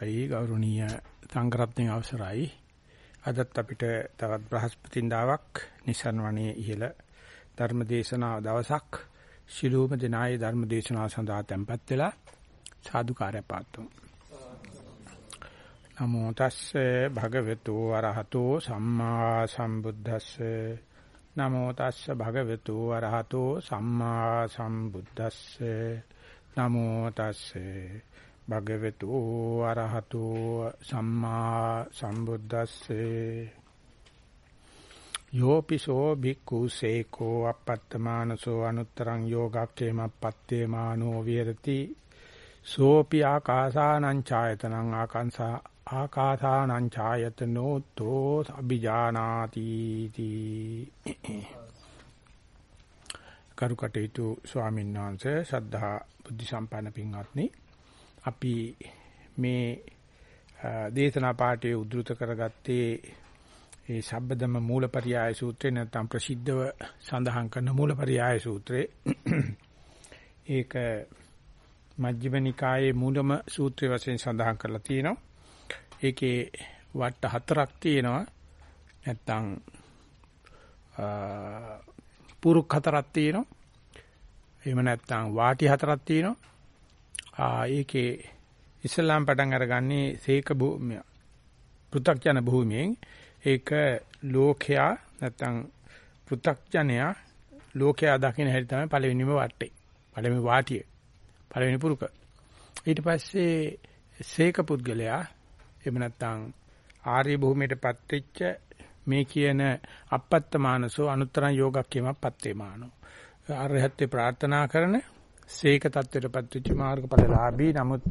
අවසරයි ගෞරවනීය සංඝරත්නයේ අවසරයි. අදත් අපිට තවත් බ්‍රහස්පතින්දාවක් නිසන්වනේ ඉහළ ධර්මදේශනා දවසක් ශිලූම දිනායේ ධර්මදේශනා සඳහා tempත් වෙලා සාදුකාරය පාත්තුමු. නමෝ තස්සේ භගවතු වරහතෝ සම්මා සම්බුද්දස්සේ. නමෝ තස්සේ භගවතු වරහතෝ සම්මා සම්බුද්දස්සේ. නමෝ තස්සේ භගවතු අරහතෝ සම්මා සම්බුද්දස්සේ. යෝපිසෝ භික්ඛු සේකෝ අපත්තමානසෝ අනුත්තරං යෝගක්ඛේමපත්තේ මානෝ විහෙරති. සෝපි ආකාසානං ඡායතනං ආකංසා ආකාසානං ඡායතනෝ තෝ අභිජානාති තී කරුකටේතු ස්වාමීන් වහන්සේ ශ්‍රද්ධා බුද්ධ සම්පන්න පින්වත්නි අපි මේ දේශනා පාඩේ උද්දෘත කරගත්තේ ඒ සබ්බදම මූලපරියාය සූත්‍රේ නැත්නම් ප්‍රසිද්ධව සඳහන් කරන මූලපරියාය සූත්‍රේ ඒක මජ්ක්‍ධිම නිකායේ මූලම සූත්‍රයේ වශයෙන් සඳහන් කරලා තියෙනවා. ඒකේ වට හතරක් තියෙනවා. නැත්නම් පුරුක් හතරක් තියෙනවා. එහෙම නැත්නම් වාටි හතරක් තියෙනවා. ආ ඒකේ ඉස්ලාම් පටන් අරගන්නේ සීක භූමිය. පෘ탁ජන භූමියෙන් ඒක ලෝකයා නැත්නම් පෘ탁ජනයා ලෝකයා දකින්න හැටි තමයි පළවෙනිම වටේ. පළවෙනි වාටිය. පළවෙනි පුරුක. ඊට පස්සේ සීක පුද්ගලයා එහෙම නැත්නම් ආර්ය භූමියටපත් වෙච්ච මේ කියන අපත්ත මානසෝ අනුත්තරං යෝගක්කේමපත් වේමානෝ. අරහත්ත්වේ ප්‍රාර්ථනා කරන සීක தත්වෙටපත් වෙච්ච මාර්ගඵලලාභී නමුත්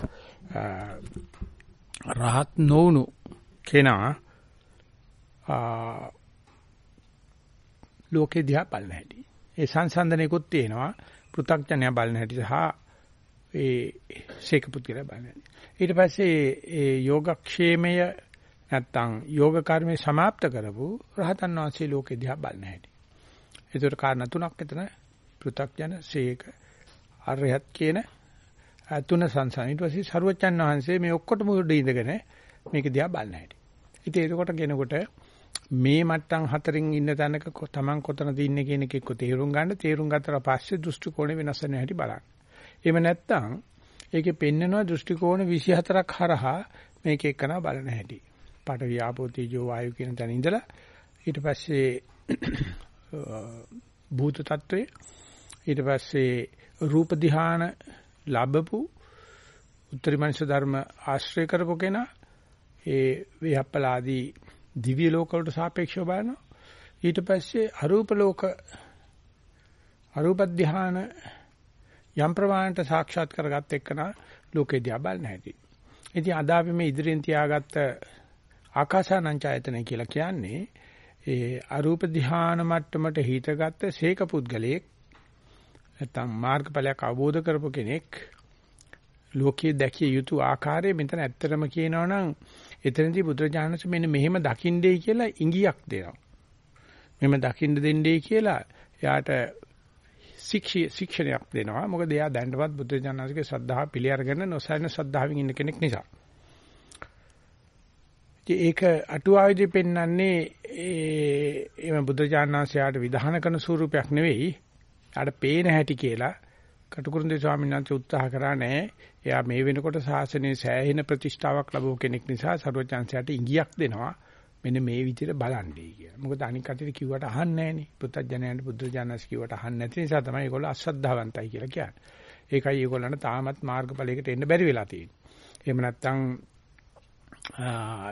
රහත් නොවුණු කෙනා ලෝකේ දිහා බලන හැටි. ඒ සංසන්දනයකුත් තියෙනවා. පෘථග්ජනයා බලන හැටි සහ ඒ සීක පුද්ගලයා බලන හැටි. ඊට පස්සේ ඒ යෝගක්ෂේමය නැත්තම් යෝග කර්මය સમાપ્ત කරපු රහතන් වහන්සේ ලෝකේ දිහා බලන හැටි. ඒතර කාරණා තුනක් එතන පෘථග්ජන සීක ආර්යහත් කියන තුන සංසාර. ඊට පස්සේ සරුවචන් වහන්සේ මේ ඔක්කොටම උඩ ඉඳගෙන මේක දිහා බලන හැටි. ඉතින් ඒකට කෙනෙකුට මේ මට්ටම් හතරින් ඉන්න තැනක තමන් කොතනද ඉන්නේ කියන එක එක්ක තේරුම් ගන්න තේරුම් ගත්තට පස්සේ දෘෂ්ටි කෝණය වෙනස් වෙන හැටි බලන්න. එහෙම නැත්නම් ඒකේ පෙන්නනවා දෘෂ්ටි කෝණ 24ක් හරහා මේක එක්කන බලන හැටි. පට වියාපෝ තේජෝ වායු කියන තැන ඉඳලා ඊට පස්සේ භූත తত্ত্বය ඊට පස්සේ රූප ධාන ලැබපු උත්තරීමංශ ධර්ම ආශ්‍රය කරපු කෙනා ඒ විහප්පලාදී දිව්‍ය ලෝක වලට සාපේක්ෂව බලනවා ඊට පස්සේ අරූප ලෝක අරූප ධාන යම් ප්‍රමාණයට සාක්ෂාත් කරගත් එක්කනා ලෝකේ දිහා බලන හැටි. ඉතින් අද අපි මේ ඉදිරියෙන් තියාගත්ත ආකාසානංචායතන කියලා කියන්නේ ඒ අරූප ධාන මට්ටමට හිතගත්ත සීක පුද්ගලයෙක් නැත්නම් මාර්ගඵලයක් අවබෝධ කරපු කෙනෙක් ලෝකයේ දැකිය යුතු ආකාරය මෙතන ඇත්තටම කියනවනම් එතනදී බුදුරජාණන්ස මෙන්න මෙහෙම දකින්නේ කියලා ඉඟියක් දෙනවා. මෙහෙම දකින්න දෙන්නේ කියලා එයාට ශික්ෂණයක් දෙනවා. මොකද එයා දැනටවත් බුදුරජාණන්සේගේ ශ්‍රද්ධාව පිළි අරගෙන නොසැලෙන ශ්‍රද්ධාවෙන් ඉන්න කෙනෙක් නිසා. ඒක අටුවාවේදී පෙන්වන්නේ ඒ එම බුදුරජාණන්සයාට විධාන කරන ස්වරූපයක් නෙවෙයි ආට පේන හැටි කියලා කටුකුරුන්දේ ස්වාමීන් වහන්සේ උත්සාහ කරා නෑ. එයා මේ වෙනකොට ශාසනයේ සෑහෙන ප්‍රතිෂ්ඨාවක් ලැබුව කෙනෙක් නිසා ਸਰවඥාන්සයට ඉඟියක් දෙනවා. මෙන්න මේ විදිහට බලන්නේ කියලා. මොකද අනික් කටියට කිව්වට අහන්නේ නෑනේ. පුත්තජනයන්ට බුද්ධජානස් කිව්වට අහන්නේ නැති නිසා තමයි ඒගොල්ලෝ අශ්‍රද්ධාවන්තයි කියලා කියන්නේ. ඒකයි ඒගොල්ලන්ට තාමත් මාර්ගඵලයකට එන්න බැරි වෙලා තියෙන්නේ. එහෙම නැත්නම්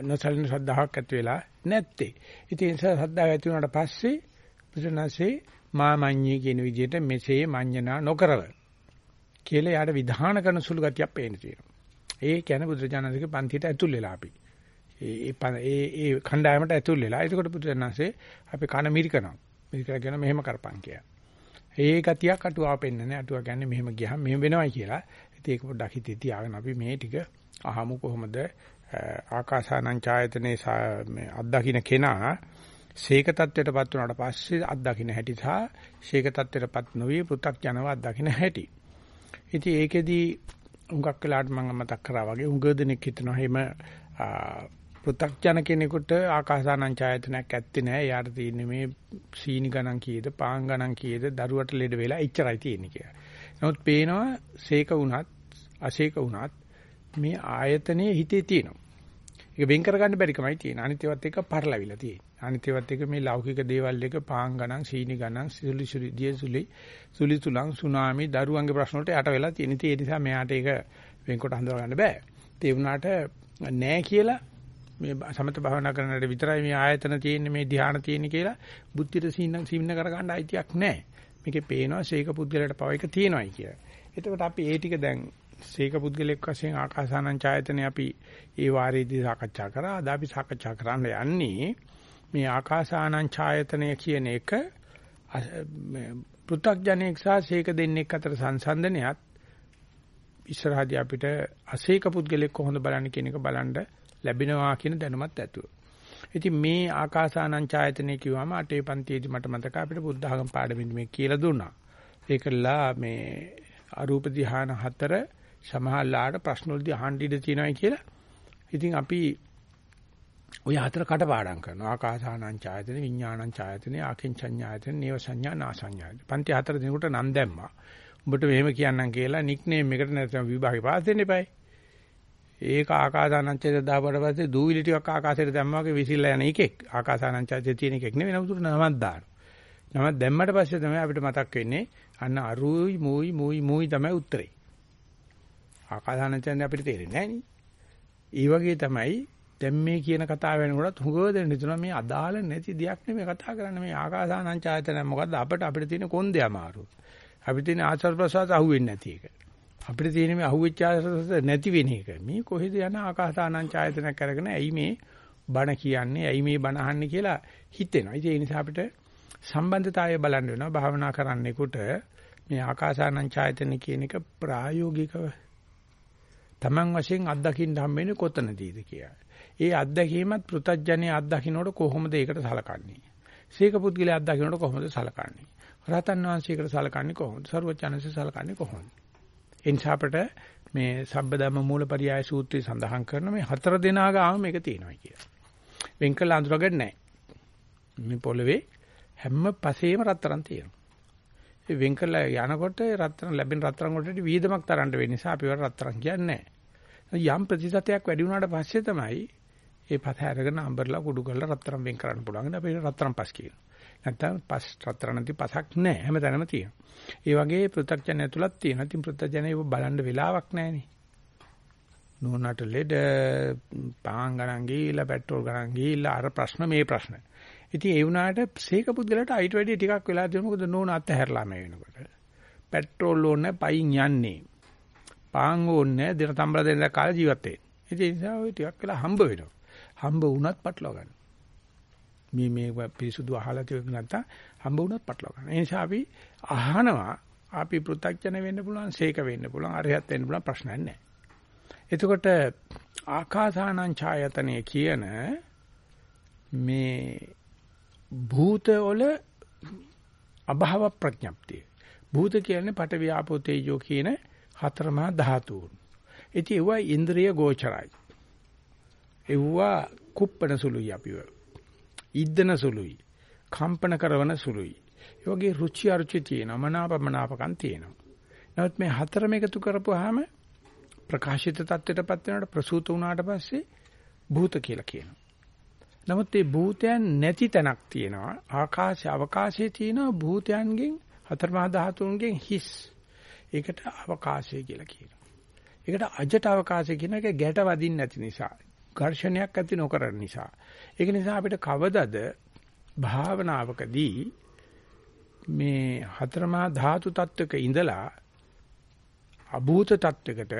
නොසලින ශ්‍රද්ධාවක් ඇති වෙලා නැත්තේ. ඉතින් ඒ නිසා ශ්‍රද්ධාව ඇති වුණාට පස්සේ බුදුනාසේ මාමඤ්ඤී කියන විදිහට මෙසේ මඤ්ඤනා නොකරව කියලා යාට විධාන කරන සුළු ගතියක් පේන්න තියෙනවා. ඒ කියන්නේ බුදුරජාණන්සේගේ පන්තියට ඇතුල් වෙලා අපි. ඒ ඒ ඒ කණ්ඩායමට ඇතුල් වෙලා. ඒකට බුදුරජාණන්සේ අපි කන මිරිකනවා. මිරිකලා කියන මෙහෙම කරපන් කියලා. ඒ ගතියක් අටුවාව පෙන්නන්නේ. අටුවා කියන්නේ මෙහෙම ගියහම මෙහෙම වෙනවයි කියලා. ඉතින් ඒක පොඩ්ඩක් හිතේ තියාගෙන අපි මේ ටික අහමු කොහොමද ආකාසානං ඡායතනේ අත්දකින්න කෙනා ශේක තත්වයටපත් වුණාට පස්සේ අත්දකින්න හැටි සහ ශේක තත්වයටපත් නොවේ පෘ탁ජනව අත්දකින්න හැටි. ඉතින් ඒකෙදි හුඟක් වෙලාට මම මතක් කරා වගේ හුඟ දෙනෙක් හිතනවා එහෙම පෘ탁ජන කෙනෙකුට ආකාසානං ඡායතනයක් ඇත්තේ නැහැ. එයාට තියෙන්නේ මේ සීනි ගණන් කීයද, පාන් ගණන් කීයද, දරුවට ලෙඩ වෙලා එච්චරයි තියෙන්නේ කියලා. නමුත් පේනවා ශේක වුණත්, අශේක වුණත් මේ ආයතනයේ හිතේ තියෙනවා. ඒක වෙන් කරගන්න බැරිකමයි තියෙන. අනිත් ඒවත් එක පටලවිලා තියෙන්නේ. අනිත් ඒවත් එක මේ ලෞකික දේවල් එක පාන් ගණන්, සීනි ගණන්, සුලි සුලි, දිය සුලි, සුලි තුලං, සුනාමි, දරුවන්ගේ ප්‍රශ්න වලට යට වෙලා තියෙන. ඒ නිසා මෙයාට ඒක වෙන්කොට හඳුනා ගන්න බෑ. ඒ වුණාට නෑ කියලා මේ සමත භාවනා කරනකොට විතරයි මේ ආයතන තියෙන්නේ මේ ධ්‍යාන තියෙන්නේ කියලා බුද්ධිට සීන සීන කරගන්න අයිතියක් නැහැ. මේකේ පේනවා ශේක පුද්ගලයට පව එක තියෙනවායි කියලා. එතකොට අපි ඒ ටික දැන් ශේක පුද්ගලෙක් වශයෙන් ආකාසානං ඡායතනෙ අපි ඒ වාරයේදී සාකච්ඡා කරා. අද අපි සාකච්ඡා කරන්න යන්නේ මේ ආකාසානං ඡායතනය කියන එක පෘථග්ජනෙක් සහ ශේක දෙන්නෙක් අතර සංසන්දනයත් ඉස්සරහදී අපිට අශේක පුද්ගලෙක් කොහොමද බලන්නේ කියන එක බලන්න ලැබෙනවා කියන දැනුමත් ඇතුව. ඉතින් මේ ආකාසානං ඡායතනෙ කිව්වම අටේ පන්තියේදී මට මතක අපිට බුද්ධ ආගම පාඩමින් මේ කියලා දුන්නා. ඒකලා මේ අරූප ධ්‍යාන හතර සමහරලාට ප්‍රශ්න වලදී අහන්න ඉඩ තියෙනවා කියලා. ඉතින් අපි ඔය හතර කටපාඩම් කරනවා. ආකාසානං ඡායතන, විඥානං ඡායතන, ආකින්චඤ්ඤායතන, නේව සංඥා, නාසඤ්ඤායතන. පන්ති හතර දිනකට නම් දැම්මා. උඹට මෙහෙම කියන්නම් කියලා නික්නේම් එකට නැත්නම් විභාගේ පාස් දෙන්න එපායි. ඒක ආකාසානංචයට දාපුවට පස්සේ දූවිලි ටිකක් ආකාශයට දැම්මා වගේ විසිරලා යන එකෙක්. ආකාසානංචයේ තියෙන එකෙක් නෙවෙයි නමුත් නමක් දාන. නමක් දැම්මට පස්සේ තමයි අපිට මතක් වෙන්නේ අන්න අරුයි මුයි මුයි මුයි තමයි උත්තරේ. ආකාසානංචයෙන් අපිට තේරෙන්නේ නැහැ නේ. ඒ වගේ තමයි දැන් මේ කියන කතාව වෙනකොටත් හුඟව දෙන්න හිතනවා මේ අදාළ නැති දෙයක් නෙමෙයි කතා කරන්නේ මේ ආකාසානං ඡායතන මොකද්ද අපිට අපිට තියෙන කොන්දේ අමාරු. අපිට තියෙන ආචාර ප්‍රසවාස අහුවෙන්නේ නැති එක. අපිට තියෙන මේ අහුවෙච්ච ආචාර නැති වෙන එක. මේ කොහෙද යන ආකාසානං ඡායතනයක් අරගෙන ඇයි මේ බණ කියන්නේ ඇයි මේ බණ අහන්නේ කියලා හිතෙනවා. ඉතින් ඒ නිසා අපිට සම්බන්ධතාවය බලන්න වෙනවා භාවනා කරන්නෙකුට මේ ආකාසානං ඡායතන කියන එක ප්‍රායෝගිකව Taman වශයෙන් අත්දකින්න හම්බෙන්නේ කොතනදීද කියලා. ඒ අත්දැකීමත් පෘතජ්ජනේ අත්දකින්නකොට කොහොමද ඒකට සලකන්නේ? සීක පුද්ගලයා අත්දකින්නකොට කොහොමද සලකන්නේ? රහතන් වහන්සේකට සලකන්නේ කොහොමද? සරුවචනන්සේ සලකන්නේ කොහොමද? එනිසා අපට මේ සබ්බදම්ම මූලපරියාය සූත්‍රය සඳහන් කරන මේ හතර දෙනා ගාම මේක තියෙනවා කියලා. වෙන් කළ අඳුරගන්නේ නැහැ. මේ පොළවේ හැම පසේම රත්තරන් තියෙනවා. ඒ වෙන් කරලා යනකොට රත්තරන් ලැබෙන රත්තරන් වලට වීදමක් තරන්න වෙන නිසා අපි වල රත්තරන් කියන්නේ නැහැ. යම් ප්‍රතිශතයක් වැඩි වුණාට පස්සේ තමයි ඒ පත අරගෙන අඹරලා කුඩු කරලා රත්තරන් වෙන් කරන්න පුළුවන්. අපි රත්තරන් පස් කියනවා. නැත්තම් පස් රත්තරන් නැති පසක් නැහැ. හැමතැනම තියෙනවා. ඒ වගේ පෘථග්ජන ඇතුළත් තියෙනවා. ඉතින් පෘථග්ජන ඒව බලන්න වෙලාවක් නැහැනේ. නෝනට ලෙඩ පාන් ගණන් ගිහිල්ලා පෙට්‍රෝල් ගණන් ගිහිල්ලා අර ප්‍රශ්න මේ ප්‍රශ්න. ඉතින් ඒ වුණාට සීක පුද්ගලට අයිට වැඩි ටිකක් වෙලා තියෙනවා මොකද නෝන අත්හැරලා මේ වෙනකොට. පෙට්‍රෝල් ඕනේ පයින් යන්නේ. පාන් ඕනේ දින තම්බල දෙන්න කාල ජීවත් වෙන්නේ. ඒ නිසා ওই ටිකක් වෙලා හම්බ වෙනවා. හම්බ වුණත් පටලවා ගන්න. මේ මේ පිරිසුදු අහලා තියෙක නැත්තම් හම්බ වුණත් පටලවා ගන්න. ඒ නිසා අපි අහනවා අපි පෘථග්ජන වෙන්න පුළුවන්, සීක වෙන්න පුළුවන්, අරහත් වෙන්න පුළුවන් ප්‍රශ්නයක් නැහැ. එතකොට ආකාසානං ඡායතනෙ කියන මේ භූත වල අභාව ප්‍රඥප්තිය. භූත කියන්නේ පට ව්‍යාපෝ තේජෝ කියන හතරමහා ධාතුන්. ඉතින් ඒවා ඉන්ද්‍රිය ගෝචරයි. ඒවා කුප්පණ සුළුයි අපිව. ඉද්දන සුළුයි. කම්පන කරන සුළුයි. ඒ වගේ රුචි අරුචි තියෙනවා. මනාපමනාපකම් තියෙනවා. නමුත් මේ හතරම එකතු කරපුවාම ප්‍රකාශිත தත්ත්වයටපත් වෙනකොට ප්‍රසූත වුණාට පස්සේ භූත කියලා කියනවා. නමුත් මේ භූතයන් නැති තැනක් තියෙනවා. ආකාශ අවකාශයේ තියෙනවා භූතයන්ගෙන් හතරමහා ධාතුන්ගෙන් හිස්. ඒකට අවකාශය කියලා කියනවා. ඒකට අජට අවකාශය කියන එක ගැට වදින්න නැති නිසා, ඝර්ෂණයක් ඇති නොකරන නිසා. ඒක නිසා අපිට කවදද භාවනාවකදී මේ හතරමහා ධාතු තත්වක ඉඳලා අභූත තත්වයකට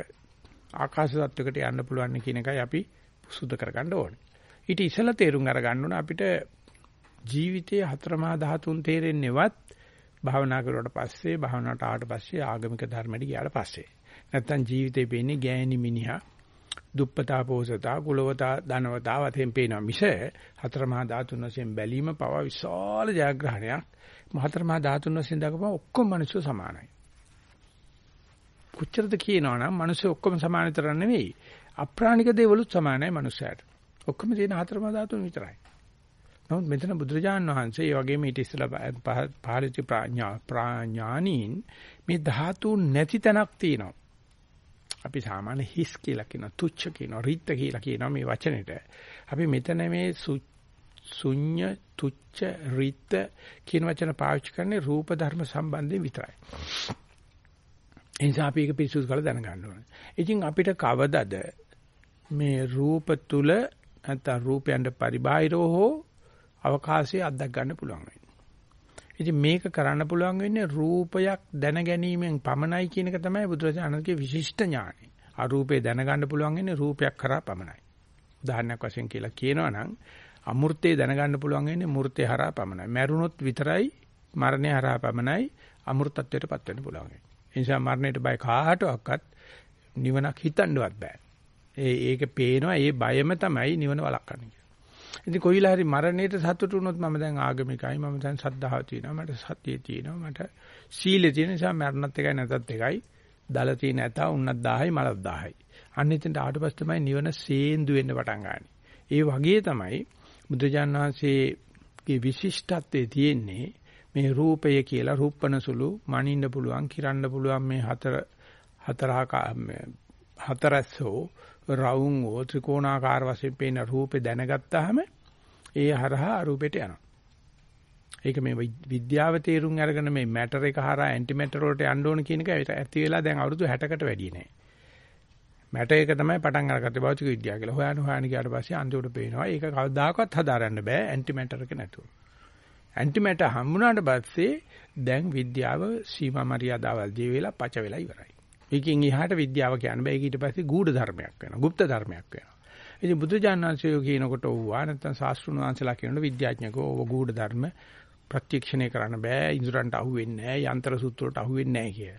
ආකාශ තත්වයකට යන්න පුළුවන් කියන එකයි අපි සුද්ධ කරගන්න ඕනේ. ඊට ඉස්සෙල්ලා තේරුම් අරගන්න ඕන අපිට ජීවිතයේ හතරමහා ධාතුන් තේරෙන්නේවත් භාවනා කරුවාට පස්සේ භාවනාවට ආවට පස්සේ ආගමික ධර්මයට ගියාට පස්සේ. නැත්තම් ජීවිතේ පේන්නේ ගෑණි මිනිහා දුප්පතා පෝසතා කුලවතා ධනවතා වතෙන් පේනවා මිස හතරමහා ධාතුන් වශයෙන් බැලීම පවා විශාල ජයග්‍රහණයක්. හතරමහා ධාතුන් වශයෙන් දක්වපුවා ඔක්කොම මිනිස්සු සමානයි. කොච්චරද කියනවනම් මිනිස්සු ඔක්කොම සමාන විතර නෙවෙයි. අප්‍රාණික දේවලුත් සමානයි මිනිස්සයාට. ඔක්කොම තියෙන හතරම ධාතුන් විතරයි. නමුත් මෙතන බුදුරජාණන් වහන්සේ ඒ වගේම ඊට ඉස්සෙල්ලා පාරිත්‍ය ප්‍රඥා ප්‍රඥානීන් මේ ධාතුන් නැති තැනක් තියෙනවා. අපි සාමාන්‍ය හිස් කියලා කියනවා තුච්ච කියනවා රිත්ත කියලා කියනවා මේ වචනෙට. අපි මෙතන මේ ශුඤ්ඤ තුච්ච රිත්ත කියන වචන පාවිච්චි කරන්නේ රූප ධර්ම සම්බන්ධයෙන් විතරයි. ඒ නිසා අපි ඒක පිරිසුදු කරලා දැනගන්න ඕනේ. ඉතින් අපිට කවදද මේ රූප තුල නැත්නම් රූපයන්ට පරිබාහිරව හෝ අවකාශයේ අත්දැක ගන්න පුළුවන් වෙන්නේ. ඉතින් මේක කරන්න පුළුවන් වෙන්නේ රූපයක් දැන ගැනීමෙන් පමණයි කියන එක තමයි බුදුරජාණන්ගේ විශිෂ්ට ඥානය. අරූපේ දැනගන්න පුළුවන් වෙන්නේ රූපයක් කරා පමණයි. උදාහරණයක් වශයෙන් කියලා කියනවා නම් අමූර්තේ දැනගන්න පුළුවන් වෙන්නේ මූර්තේ හරහා පමණයි. මැරුණොත් විතරයි මරණය හරහා පමණයි අමෘතත්වයටපත් වෙන්න පුළුවන්. ඒ නිසා මරණයට බය කාටවත් නිවනක් හිතන්නවත් බෑ. ඒ ඒක පේනවා ඒ බයම තමයි නිවන වළක්වන්නේ. ඉතින් කොයිලා හරි මරණයට සතුටු වුණොත් මම දැන් ආගමිකයි මම දැන් සද්ධාව තියෙනවා මට සතිය තියෙනවා මට සීලය තියෙන නිසා මරණත් එකයි නැතත් එකයි දල තියෙන නැත උන්නත් 1000යි මලත් 1000යි. අන්න එතනට ආවට පස්සේ තමයි නිවන සේන්දු වෙන්න පටන් ගන්නෙ. ඒ වගේ තමයි බුදුජාන් වහන්සේගේ විශිෂ්ටත්වයේ තියෙන්නේ මේ රූපය කියලා රූපණ සුළු මනින්න පුළුවන් කිරන්න පුළුවන් මේ හතර හතරහක හතරස්සෝ රවුම් ඕ ත්‍රිකෝණාකාර වශයෙන් පේන රූපේ දැනගත්තාම ඒ හරහා අරූපෙට යනවා. ඒක මේ විද්‍යාව තේරුම් අරගෙන මේ මැටර් එක හරහා ඇන්ටි මැටර් වලට යන්න ඕන කියන එක ඇති වෙලා දැන් අවුරුදු 60කට වැඩි නෑ. මැටර් එක තමයි පටන් අරගත්තේ භෞතික විද්‍යාව කියලා. හොයන හොයන ගියාට පස්සේ අන්තිමට පේනවා ඒක කවදාකවත් හදාරන්න බෑ ඇන්ටි මැටර් එක නැතුව. ඇන්ටි මැටර් හම්බුනාට පස්සේ දැන් විද්‍යාව සීමා මරියාදාවල් දී වෙලා පච වෙලා ඉවරයි. ඒකෙන් එහාට විද්‍යාව කියන්න බෑ. ඒක ඊට පස්සේ ගූඪ ධර්මයක් වෙනවා. গুপ্ত ධර්මයක් වෙනවා. ඉතින් බුදුජානනාංශය කියනකොට ඕවා නැත්නම් ශාස්ත්‍රුණ වංශලා කියනකොට විද්‍යාඥයකෝ ඕව ගූඪ ධර්ම ප්‍රත්‍යක්ෂණය කරන්න බෑ. ඉන්ද්‍රයන්ට අහු වෙන්නේ නෑ. යන්ත්‍ර සූත්‍ර වලට අහු වෙන්නේ නෑ කිය.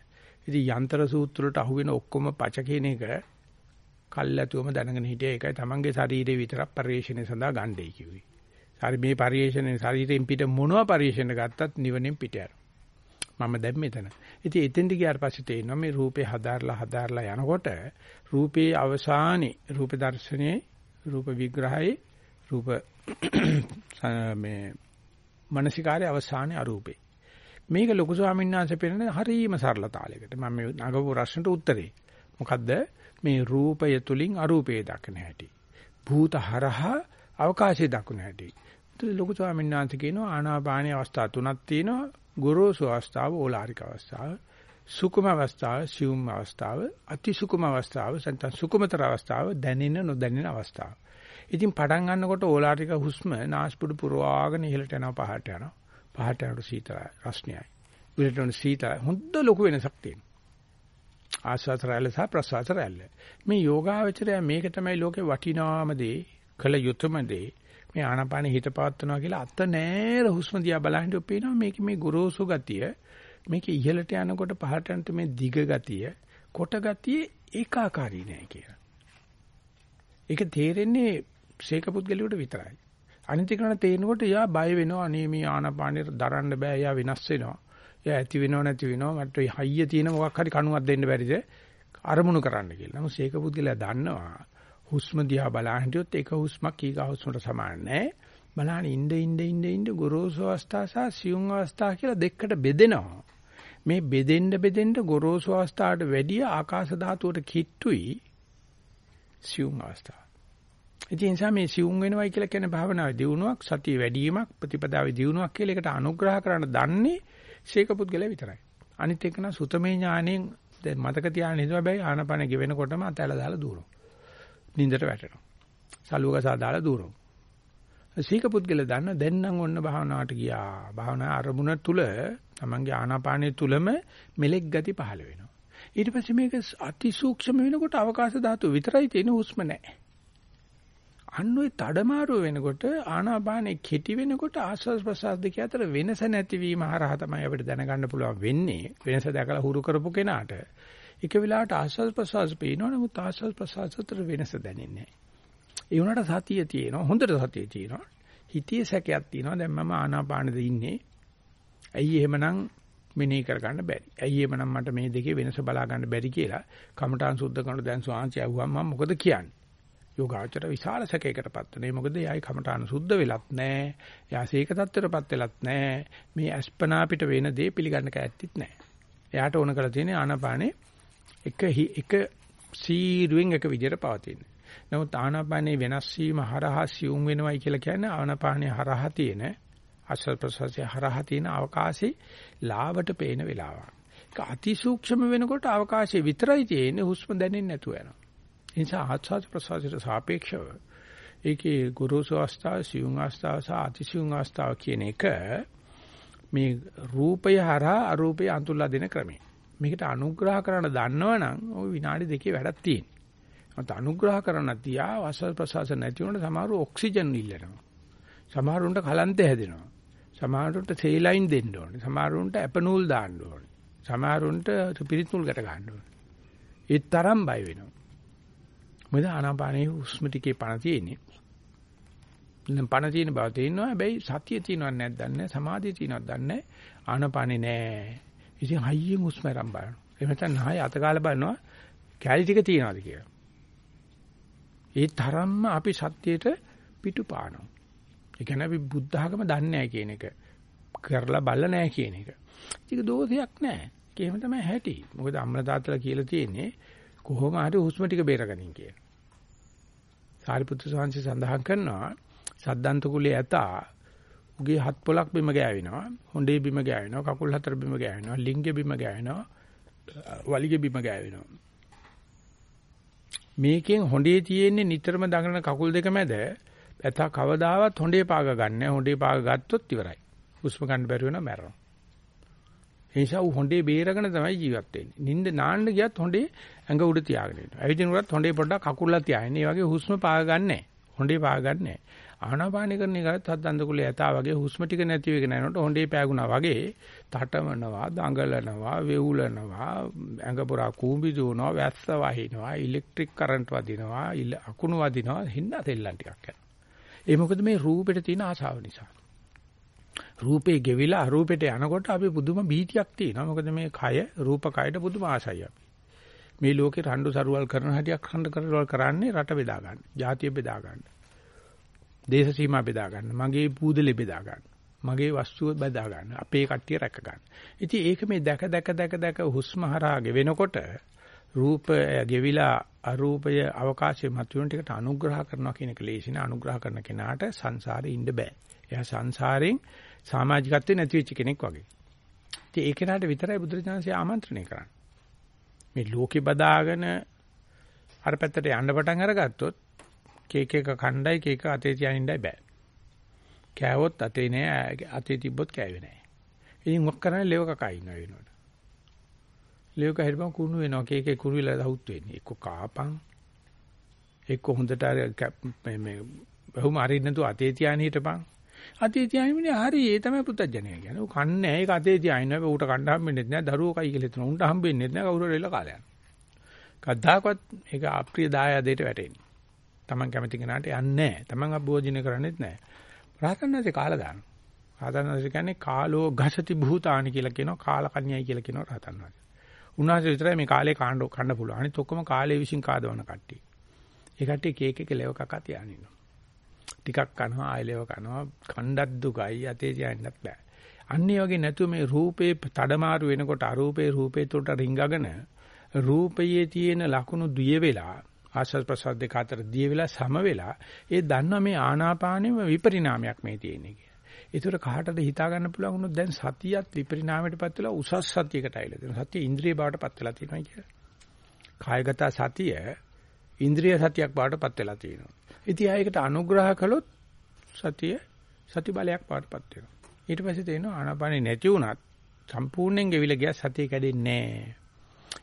ඉතින් යන්ත්‍ර සූත්‍ර වලට අහු වෙන ඔක්කොම පච කියන එක කල්ැතුවම දැනගෙන හිටියා. ඒකයි තමන්ගේ ශරීරේ විතරක් පරිශ්‍රණය සඳහා ගන්නයි කිව්වේ. හරි මේ පරිශ්‍රණය ශරීරයෙන් පිට මොනවා පරිශ්‍රණය ගත්තත් නිවනෙන් පිට යනවා. මම දැන් මෙතන. ඉතින් එතෙන්ට ගියාට පස්සේ තේරෙනවා මේ රූපේ හදාarලා හදාarලා යනකොට රූපේ අවසානයේ රූප දර්ශනයේ රූප විග්‍රහයේ රූප මේ මානසිකාරයේ අවසානයේ අරූපේ. මේක ලොකු ස්වාමීන් වහන්සේ පෙන්නන හරීම සරල තාලයකට. මම මේ නගපු ප්‍රශ්නට උත්තරේ. මොකද්ද? මේ රූපය තුලින් අරූපේ දක්න හැටි. භූත හරහා අවකාශයේ දක්න හැටි. ලොකු ස්වාමීන් වහන්සේ කියනවා ආනාපානී අවස්ථා තුනක් තියෙනවා. ගොරෝසු අවස්ථාව, ඕලාරික අවස්ථාව, සුකුම අවස්ථාව, සියුම් අවස්ථාව, අති සුකුම අවස්ථාව, නැත්නම් සුකුමතර අවස්ථාව, දැනෙන නොදැනෙන අවස්ථාව. ඉතින් පටන් ගන්නකොට ඕලාරික හුස්ම නාස්පුඩු පුරවාගෙන ඉහළට යනවා පහළට යනවා. පහළට යනකොට සීතලයි, රස්නියයි. උඩට යන සීතලයි. හොඳ ලොකු වෙනසක් තියෙනවා. ආස්වාද රැල්ල සහ ප්‍රසවාස රැල්ල. මේ යෝගාවචරය මේක තමයි ලෝකේ වටිනාම දේ, කළ යුතුයම දේ. මේ ආනාපානෙ හිත පවත්වනවා කියලා අත නෑර හුස්ම දිහා බලහින්න පේනවා මේක මේ ගොරෝසු ගතිය මේක ඉහළට යනකොට පහළට යනකොට මේ දිග ගතිය කොට ගතිය ඒකාකාරී නෑ කියලා. ඒක තේරෙන්නේ ශේක පුද්ගලියට විතරයි. අනිත් එකන තේරෙනකොට යා බය වෙනවා අනේ මේ ආනාපානෙ දරන්න බෑ යා වෙනස් වෙනවා. යා ඇති වෙනව නැති වෙනව මට හයිය තියෙන මොකක් හරි කණුවක් දෙන්න බැරිද අරමුණු කරන්න කියලා. නමුත් ශේක පුද්ගලයා දන්නවා හුස්ම දිහා බලන හිටියොත් එක හුස්මක් ඊගා හුස්මට සමාන නැහැ. බලන්න ඉnde ඉnde ඉnde ඉnde ගොරෝසු අවස්ථා සහ සියුම් අවස්ථා කියලා දෙකකට බෙදෙනවා. මේ බෙදෙන්න බෙදෙන්න ගොරෝසු අවස්ථාවට වැඩිය ආකාශ ධාතුවට කිට්ටුයි සියුම් අවස්ථාව. ඒ නිසා මේ සියුම් වෙනවයි කියලා කියන භාවනාවේ දියුණුවක් සතිය වැඩිවීමක් ප්‍රතිපදාවේ දියුණුවක් කියලා එකට අනුග්‍රහ කරන්න දන්නේ ශේක පුද්ගලයා විතරයි. අනිත් එක න සුතමේ ඥාණයෙන් දැන් මතක තියාගෙන ඉඳලා බෑ ආනපන ගෙවෙනකොටම අතැලා දාලා දුවනවා. නින්දට වැටෙනවා. සලුවක සාදාලා දුවනවා. සීක පුද්ගල දන්න දැන් නම් ඔන්න භාවනාවට ගියා. භාවනා අරමුණ තුල තමන්ගේ ආනාපානය තුලම මෙලෙක් ගති පහළ වෙනවා. ඊට පස්සේ මේක අතිසූක්ෂම වෙනකොට අවකාශ ධාතු විතරයි තියෙන හුස්ම නැහැ. අන්න ඔය තඩමාරුව වෙනකොට ආනාපානෙ කෙටි වෙනකොට ආස්වාද ප්‍රසආස දෙක අතර වෙනස නැතිවීම හරහා තමයි අපිට දැනගන්න පුළුවන් වෙන්නේ. වෙනස දැකලා හුරු කරපු කෙනාට එක වෙලාවට ආස්වාද ප්‍රසවාස පේනවා නමුත් ආස්වාද ප්‍රසවාස අතර වෙනස දැනෙන්නේ නැහැ. ඒ වුණාට සතිය තියෙනවා හොඳට සතිය තියෙනවා. හිතේ සැකයක් තියෙනවා දැන් මම ආනාපානෙද ඉන්නේ. ඇයි එහෙමනම් මෙනෙහි කරගන්න බැරි. ඇයි එමනම් මට මේ දෙකේ වෙනස බලා ගන්න බැරි කියලා කමඨාන් සුද්ධ කරන දැන් ස්වාංශය අහුවම මම මොකද කියන්නේ? යෝගාචර විශාල සැකයකටපත් වෙනවා. මොකද එයායි කමඨාන සුද්ධ වෙලත් නැහැ. එයා සීක තත්ත්වයටපත් වෙලත් නැහැ. මේ අස්පනා පිට වෙන දේ පිළිගන්න කැත්තෙත් නැහැ. එයාට ඕන කරලා තියෙන්නේ ආනාපානේ එක එක සීරුවෙන් එක විදිහට පවතින. නමුත් ආනාපානේ වෙනස් වීම හරහා සියුම් වෙනවයි කියලා කියන්නේ ආනාපානේ හරහා තියෙන ආශ්වාස ප්‍රශ්වාසය හරහා තියෙන අවකාශي ලාවට පේන වෙලාවක්. ඒක අතිසූක්ෂම වෙනකොට අවකාශයේ විතරයි තියෙන්නේ හුස්ම දැනෙන්නේ නැතුව යනවා. ඒ නිසා ආශ්වාස ප්‍රශ්වාසයට සාපේක්ෂව ඒකේ ගුරුසු අවස්ථාව, සියුම් අවස්ථාව සහ අතිසියුම් අවස්ථාව කියන එක මේ රූපය හරහා අරූපය අඳුල්ලා දෙන ක්‍රමය. මේකට අනුග්‍රහ කරන්න දන්නවනම් ওই විනාඩි දෙකේ වැඩක් තියෙනවා. මත අනුග්‍රහ කරන්න තියා ආශ්වාස ප්‍රශ්වාස නැති වුණොත් සමහරව ඔක්සිජන් ඉල්ලනවා. සමහරුන්ට කලන්තය හැදෙනවා. සමහරුන්ට සේලයින් දෙන්න ඕනේ. සමහරුන්ට ඇපනූල් දාන්න ඕනේ. සමහරුන්ට පිරිත් නූල් ගැට ගන්න ඕනේ. ඒ තරම් බය වෙනවා. මොකද ආනාපානයේ හුස්ම ටිකේ පණ තියෙන්නේ. නම් පණ තියෙන බව තේිනවා. හැබැයි සතිය තියෙනවද නැද්ද දන්නේ සමාධිය තියෙනවද දන්නේ ආනාපානේ නෑ. ඉතින් හයියෙන් හුස්ම අරන් බලනවා. එහෙම නැත්නම් නහය අතගාලා බලනවා කැලි ටික තියනවාද කියලා. ඒ තරම්ම අපි සත්‍යයට පිටුපානවා. ඒ කියන්නේ අපි බුද්ධ ආගම දන්නේ නැහැ කියන එක. කරලා බලලා නැහැ කියන එක. ඒක දෝෂයක් නැහැ. ඒකෙම තමයි හැටි. මොකද අම්ල තාත්තලා කියලා තියෙන්නේ කොහොම හරි හුස්ම ටික බේරගනින් කියලා. සාරිපුත්‍ර සාංශي සඳහන් කරනවා සද්දන්ත කුලයේ ඇතා උගේ හත් පොලක් බිම ගෑවෙනවා. හොඬේ බිම ගෑවෙනවා. කකුල් හතර බිම ගෑවෙනවා. ලිංගෙ බිම ගෑවෙනවා. වලිගෙ බිම ගෑවෙනවා. මේකෙන් හොඬේ තියෙන්නේ නිතරම දඟලන කකුල් දෙක මැද ඇතා කවදාවත් හොඬේ පාග ගන්න හොඬේ පාග ගත්තොත් ඉවරයි. හුස්ම ගන්න බැරි වෙනවා මැරෙනවා. ඒ නිසා උ හොඬේ බේරගෙන තමයි ජීවත් වෙන්නේ. නිින්ද නාන්න ගියත් හොඬේ ඇඟ උඩ තියාගෙන ඉන්නවා. ඇවිදිනකොටත් හොඬේ පොඩ්ඩක් කකුල්ලා තියාගෙන. ඒ වගේ හුස්ම පාග ගන්නෑ. හොඬේ පාග ගන්නෑ. ආනාපාන කරන එකත් හත්දන්ද කුලේ ඇතා වගේ හුස්ම ටික නැති වෙගෙන යනකොට හොඬේ පෑගුණා වගේ තටමනවා, දඟලනවා, වෙවුලනවා, ඇඟ පුරා කූඹි දුවනවා, වැස්ස වහිනවා, ඉලෙක්ට්‍රික් කරන්ට් වදිනවා, අකුණු වදිනවා, හින්න තෙල්ලන් ටිකක් යනවා. ඒ මොකද මේ රූපෙට තියෙන ආශාව නිසා. රූපේ ගෙවිලා අරූපෙට යනකොට අපි පුදුම බීතියක් තියෙනවා. මොකද මේ කය රූප කයට පුදුම ආසයි අපි. මේ ලෝකේ රණ්ඩු සරුවල් කරන හැටියක් රණ්ඩු කරවල් කරන්නේ රට බෙදා ගන්න. ජාතිය බෙදා ගන්න. දේශ සීමා බෙදා ගන්න. මගේ පූදලේ බෙදා ගන්න. මගේ වස්තුව බෙදා ගන්න. අපේ කට්ටිය රැක ගන්න. ඉතින් ඒක මේ දැක දැක දැක දැක හුස්ම හරහා ගෙවෙනකොට රූපය ගෙවිලා අරූපය අවකාශයේ මතුවෙන ටිකට අනුග්‍රහ කරනවා කියන එක ලේසි නෑ. අනුග්‍රහ කරන කෙනාට සංසාරේ ඉන්න බෑ. එයා සංසාරයෙන් සමාජිකත්වේ නැති වෙච්ච කෙනෙක් වගේ. ඉතින් ඒ කෙනාට විතරයි බුදුරජාණන්සේ ආමන්ත්‍රණය කරන්නේ. මේ ලෝකේ බදාගෙන අර පැත්තට යන්න පටන් අරගත්තොත් කේක එක කණ්ඩායි කේක අතේ තියානින්නයි බෑ. කෑවොත් අතේ නෑ අතේ තිබ්බොත් කෑවේ නෑ. ඉතින් මොකක් කරන්නේ ලෙව කකා ඉන්නවා වෙනකොට. ලෙව කා හිටපන් කුණු වෙනවා කේකේ කුරු වෙලා දහුත් වෙන්නේ. එක්ක කාපන්. එක්ක හොඳට අර මේ මේ බහුම අරින්න නැතුව අතේ තියාගෙන හිටපන්. අතේ තියාගෙන හරි ඒ තමයි පුතඥය කියන්නේ. උ කන්නේ ඒක අතේ තියාගෙන ඌට කණ්ඩ හම්බෙන්නේ නැහැ. දරුවෝ කයි කියලා හිතන උන්ට හම්බෙන්නේ නැහැ. කවුරු හරි එලා කාලයක්. කද්දාකවත් ඒක අප්‍රිය දායාදයට වැටෙන්නේ. Taman කැමති කෙනාට යන්නේ නැහැ. Taman අභෝජනය කරන්නේත් නැහැ. රහතන්වහන්සේ කාලා දානවා. රහතන්වහන්සේ කියන්නේ කාලෝ ගසති භූතානි කියලා කියනවා. කාලකන්‍යයි කියලා කියනවා රහතන්වහන්සේ. උන්වහන්සේ විතරයි මේ කාලේ කාණ්ඩ කන්න පුළුවන්. අනිත් ඔක්කොම කාලේ විසින් කාදවන කට්ටිය. ඒ කට්ටිය කේක එක ලෙව කකා තියාගෙන ඉන්නවා. ටිකක් කනවා ආයලෙව කනවා කණ්ඩක් දුකයි අතේ තියන්නත් බෑ. අන්නේ වගේ නැතුව මේ රූපේ තඩමාරු වෙනකොට අරූපේ රූපේ තුට රිංගගෙන රූපයේ තියෙන ලකුණු දිය වෙලා ආස්වාද ප්‍රසාද දෙක අතර දිය වෙලා සම වෙලා ඒ දන්නා මේ ආනාපානෙම විපරිණාමයක් මේ තියෙන්නේ කියලා. ඒතර කාටද හිතා ගන්න පුළුවන් වුණොත් දැන් සතියත් විපරිණාමයටපත් වෙලා උසස් සතියකට ආইলা දෙනවා. සතිය ඉන්ද්‍රිය බවටපත් වෙලා තියෙනවා කියලා. කායගත සතිය ඉන්ද්‍රිය සතියක් බවටපත් වෙලා තියෙනවා. ඉතින් ආයකට අනුග්‍රහ කළොත් සතිය සති බලයක් පාටපත් වෙනවා. ඊට පස්සේ තේනවා ආනාපානෙ නැති වුණත් සම්පූර්ණයෙන් ගෙවිලා ගියා සතිය කැඩෙන්නේ නැහැ.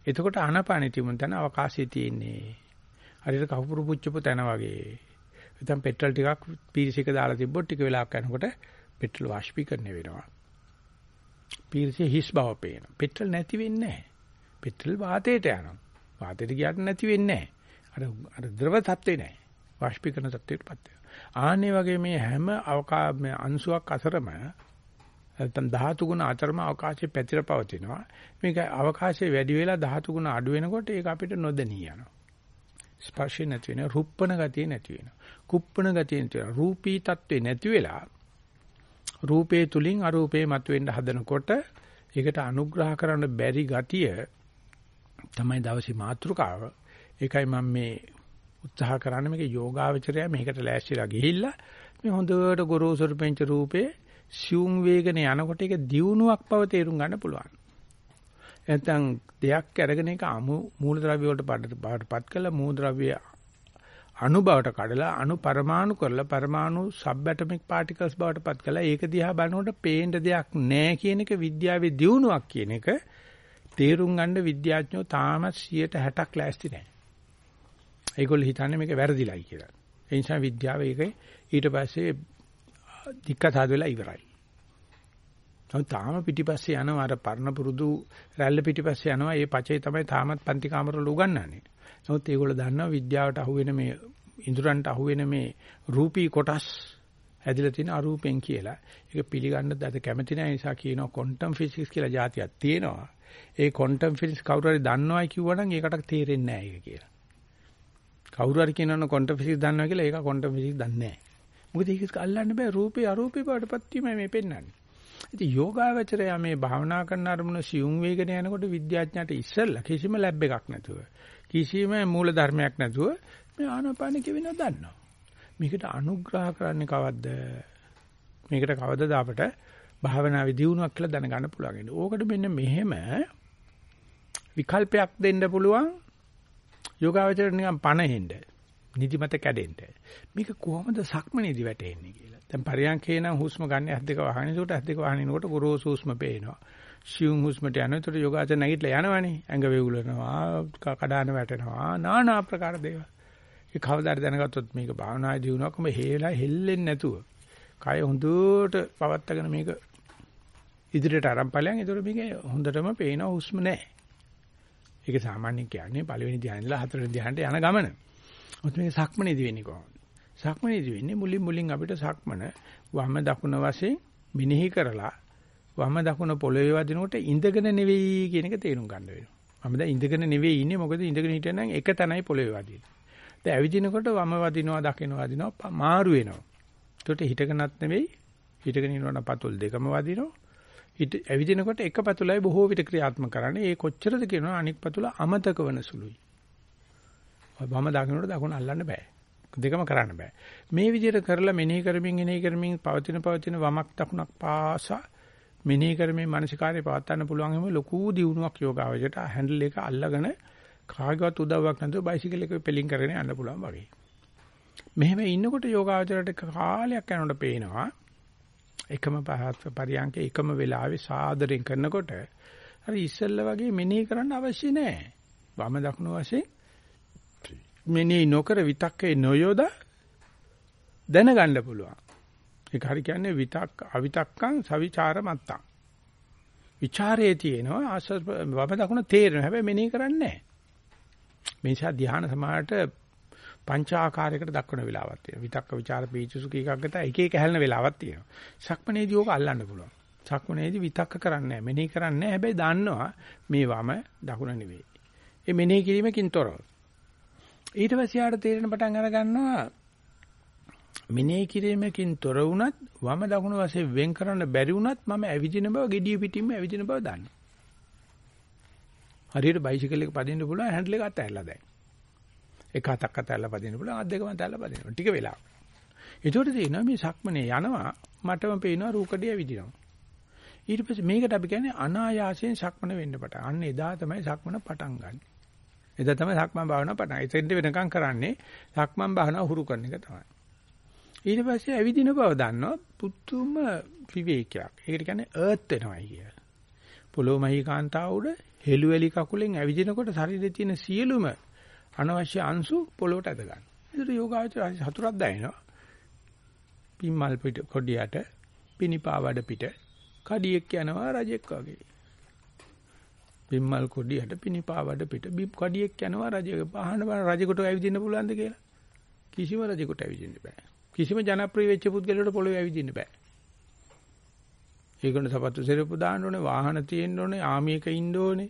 එතකොට ආනාපානෙ තිබුණ තැන අවකාශය තියෙන්නේ. හරියට කපුරු පුච්චපු තැන වගේ. නැත්නම් පෙට්‍රල් ටිකක් පීරිසික දාලා තිබ්බොත් ටික වෙලාවක් යනකොට පෙට්‍රල් වාෂ්පීකරණය වෙනවා. පීරිසිය හිස් බව පේනවා. පෙට්‍රල් නැති වෙන්නේ නැහැ. පෙට්‍රල් වාතයට යනවා. වාතයට ගියාට නැති වෙන්නේ නැහැ. අර අර ද්‍රව තත්ත්වේ නැහැ. වාෂ්පීකරණ තත්ත්වයටපත් වෙනවා. ආන්නේ වගේ මේ හැම අවකා අංශුවක් අතරම නැත්නම් ධාතු ගුණ අතරම අවකාශයේ පැතිර පවතිනවා. මේක අවකාශයේ වැඩි වෙලා ධාතු ගුණ අඩු වෙනකොට ඒක අපිට නොදෙනී යනවා. ස්පර්ශේ නැති වෙනවා, රුප්පණ ගතිය නැති වෙනවා. කුප්පණ ගතිය නැති වෙනවා. රූපී තත්වේ නැති වෙලා රූපේ තුලින් අරූපේ මතුවෙන්න හදනකොට ඒකට අනුග්‍රහ කරන්න බැරි ගතිය තමයි දවසේ මාතෘකාව. ඒකයි මම මේ උත්සාහ කරන්නේ මේක යෝගාවචරය මේකට ලෑස්තිලා ගිහිල්ලා මේ හොඳට ගොරෝසුරු පෙන්ච රූපේ සියුම් වේගන යනකොට ඒක දියුණුවක් බව තේරුම් ගන්න පුළුවන්. නැත්නම් දෙයක් අරගෙන ඒක අමු මූලද්‍රව්‍ය වලට පාටපත් කළා මූලද්‍රව්‍ය අණුබවට කඩලා අණු පරමාණු කරලා පරමාණු සබ් ඇටොමික් පාටිකල්ස් බවට පත් කළා ඒක දිහා බලනකොට පේන්න දෙයක් නැහැ කියන එක විද්‍යාවේ දියුණුවක් කියන එක තේරුම් ගන්න විද්‍යාඥයෝ තාමත් 160ක් ලෑස්ති නැහැ. ඒගොල්ලෝ හිතන්නේ මේක වැරදිලයි කියලා. ඒ නිසා විද්‍යාව ඒක ඊට පස්සේ දික්කසාද වෙලා ඉවරයි. නමුත් තාම පිටිපස්සේ යනවා අර පරණ පුරුදු රැල්ල පිටිපස්සේ යනවා. ඒ පචේ තමයි තාමත් පන්ති කාමරවල උගන්වන්නේ. නමුත් ඒගොල්ලෝ දන්නවා විද්‍යාවට අහුවෙන මේ ඉඳුරන්ට අහුවෙන මේ රූපී කොටස් හැදිලා තියෙන අරූපෙන් කියලා. ඒක පිළිගන්න දත කැමති නැහැ නිසා කියනවා ක්වොන්ටම් ෆිසික්ස් කියලා જાතියක් තියෙනවා. ඒ ක්වොන්ටම් ෆිසික්ස් කවුරු හරි දන්නවයි කිව්වනම් ඒකට තේරෙන්නේ නැහැ ඒක කියලා. කවුරු හරි කියනවනම් ක්වොන්ටම් ෆිසික්ස් දන්නවා කියලා ඒක ක්වොන්ටම් ෆිසික්ස් දන්නේ නැහැ. මොකද ඒක අල්ලන්න බෑ රූපේ අරූපේ බවටපත් වීමයි මේ පෙන්වන්නේ. ඉතින් යෝගාවචරය මේ භාවනා කරන අරමුණ සියුම් වේගන යනකොට විද්‍යාඥයාට ඉස්සෙල්ලා කිසිම ලැබ් එකක් නැතුව කිසිම මූල ධර්මයක් නැතුව මේ ආනාපාන කියවෙනව දන්නවා. මේකට අනුග්‍රහ කරන්නේ කවද්ද? මේකට කවදද අපට භාවනාවේ දියුණුවක් කියලා දැනගන්න පුළුවන්. ඕකට මෙන්න මෙහෙම විකල්පයක් දෙන්න පුළුවන් යෝගාවචරයට නිකන් පණ හෙන්න. නිදිමත කැඩෙන්න. මේක කොහොමද සක්මනේදී වැටෙන්නේ කියලා. දැන් පරියන්කේ නම් හුස්ම ගන්න ඇස් දෙක වහන. ඒකට ඇස් දෙක වහනිනකොට ගොරෝසු හුස්ම පේනවා. සියුම් හුස්මට යනවා. ඒකට යෝගාචර නැගිටලා යනවනේ. ඇඟ වේගුලනවා, කඩාන වැටෙනවා, নানা ආකාර දේවල්. ඒ කවදාද දැනගත්තොත් මේක භාවනායේ දිනුවක්ම හේලා හෙල්ලෙන්නේ නැතුව. කය හොඳට පවත්තගෙන මේක ඉදිරියට අරන් ඵලයන්. ඒතර මේක හොඳටම පේන හුස්ම නැහැ. ඒක සාමාන්‍යයෙන් කියන්නේ පළවෙනි ධ්‍යානෙලා හතරවෙනි ධ්‍යානට යන ගමන. මොකද මේක සක්මනේදී වෙන්නේ කොහොමද? සක්මනේදී වෙන්නේ මුලින් මුලින් අපිට සක්මන වම දකුණ වශයෙන් මිනිහි කරලා වම දකුණ පොළවේ වදිනකොට ඉඳගෙන නෙවෙයි කියන එක තේරුම් ගන්න වෙනවා. මම දැන් ඉඳගෙන නෙවෙයි ඉන්නේ මොකද ඉඳගෙන හිටියනම් එක තැනයි පොළවේ වදින්නේ. දැන් ඇවිදිනකොට වම වදිනවා දකුණ වදිනවා මාරු වෙනවා. ඒකට හිටගෙනත් නෙවෙයි හිටගෙන ඉන්නවනම් පතුල් දෙකම වදිනවා. හිට ඇවිදිනකොට එක පතුලයි බොහෝ විට ක්‍රියාත්මක කරන්නේ. ඒ කොච්චරද කියනවා අනික් පතුල අමතක වෙන සුළුයි. වම දකුණට දකුණ අල්ලන්න බෑ. දෙකම කරන්න බෑ. මේ විදිහට කරලා මෙනෙහි කරමින් එනෙහි කරමින් පවතින පවතින වමක් දකුණක් පාසා මෙනෙහි කරමින් මානසිකාරය පවත්වන්න පුළුවන් හැම ලොකු දියුණුවක් යෝගාවචරයට හැන්ඩල් එක අල්ලගෙන කාගවත් උදව්වක් නැතුව බයිසිකල් එක පෙලින් කරගෙන යන්න පුළුවන් වගේ. මෙහෙම ඉන්නකොට යෝගාවචරයට කාලයක් යනකොට පේනවා එකම පහත් පරියන්ක එකම වෙලාවේ සාදරයෙන් කරනකොට අර ඉස්සෙල්ල වගේ මෙනෙහි කරන්න අවශ්‍ය නැහැ. වම දකුණු වශයෙන් මෙනෙහි නොකර විතක්කේ නොයොද දැනගන්න පුළුවන්. ඒක හරි කියන්නේ විතක් අවිතක්කං සවිචාර මත්තං. විචාරයේ තියෙනවා ආස්වාද වම දකුණ තේරෙනවා. හැබැයි මෙනෙහි කරන්නේ නැහැ. මේ නිසා ධ්‍යාන සමාහට පංච ආකාරයකට දක්වන වෙලාවක් තියෙනවා. විතක්ක ਵਿਚාර පීචසුක එකකට එක එක හැලෙන වෙලාවක් තියෙනවා. සක්මනේදී ඕක අල්ලන්න පුළුවන්. සක්මනේදී විතක්ක කරන්නේ නැහැ. මෙනෙහි කරන්නේ නැහැ. හැබැයි දන්නවා මේ වම දකුණ නෙවෙයි. ඒ මෙනෙහි කිරීමකින් තොරව. ඊට පස්සේ ආට තේරෙන පටන් අර ගන්නවා මෙනෙහි කිරීමකින් තොර වුණත් වම දකුණු වශයෙන් වෙන් කරන්න බැරි වුණත් මම ඇවිදින බව gediya පිටින්ම ඇවිදින බව දන්නවා. හරියට බයිසිකල් එක පදින්න පුළුවන් හැන්ඩල් එක අතහැරලා දැන්. එක හතක් අතහැරලා පදින්න පුළුවන් අත් දෙකම අතහැරලා පදින්න. ටික වෙලාවක්. ඒකට තියෙනවා මේ සක්මනේ යනවා මටම පේනවා රූකඩිය ඇවිදිනවා. ඊට පස්සේ මේකට අපි කියන්නේ අනායාසයෙන් සක්මන වෙන්න පටන්. අන්න එදා තමයි සක්මන පටන් ගන්න. එදා තමයි සක්මන් භාවනාව පටන්. එතෙන්ට වෙනකම් කරන්නේ සක්මන් භාවනාව හුරු කරන එක තමයි. ඊට පස්සේ ඇවිදින බව දන්නවා පුතුම විවේකයක්. ඒකට කියන්නේ අර්ත් වෙනවයි කිය. පොළොව මහී කාන්තාව උඩ හෙළුවැලි කකුලෙන් ඇවිදිනකොට ශරීරයේ තියෙන සියලුම අනවශ්‍ය අංශු පොළොවට ඇද ගන්න. ඒකට යෝගාචර හතුරක් දැනෙනවා. පිම්මල් පිට කොඩියට පිනිපාවඩ පිට කඩියෙක් යනවා රජෙක් වගේ. පිම්මල් කොඩියට පිනිපාවඩ පිට බිම් කඩියෙක් යනවා රජෙක්. පහන රජෙකුට ඇවිදින්න පුළුවන්ද කියලා? කිසිම රජෙකුට ඇවිදින්න බෑ. කිසිම ජනප්‍රිය වෙච්ච පුද්ගලයෙකුට පොළොවේ ඇවිදින්න බෑ. ඒගොල්ලෝ සපත්තු සෙරප්පු දාන්න ඕනේ, වාහන තියෙන්න ඕනේ, ආමියක ඉන්න ඕනේ.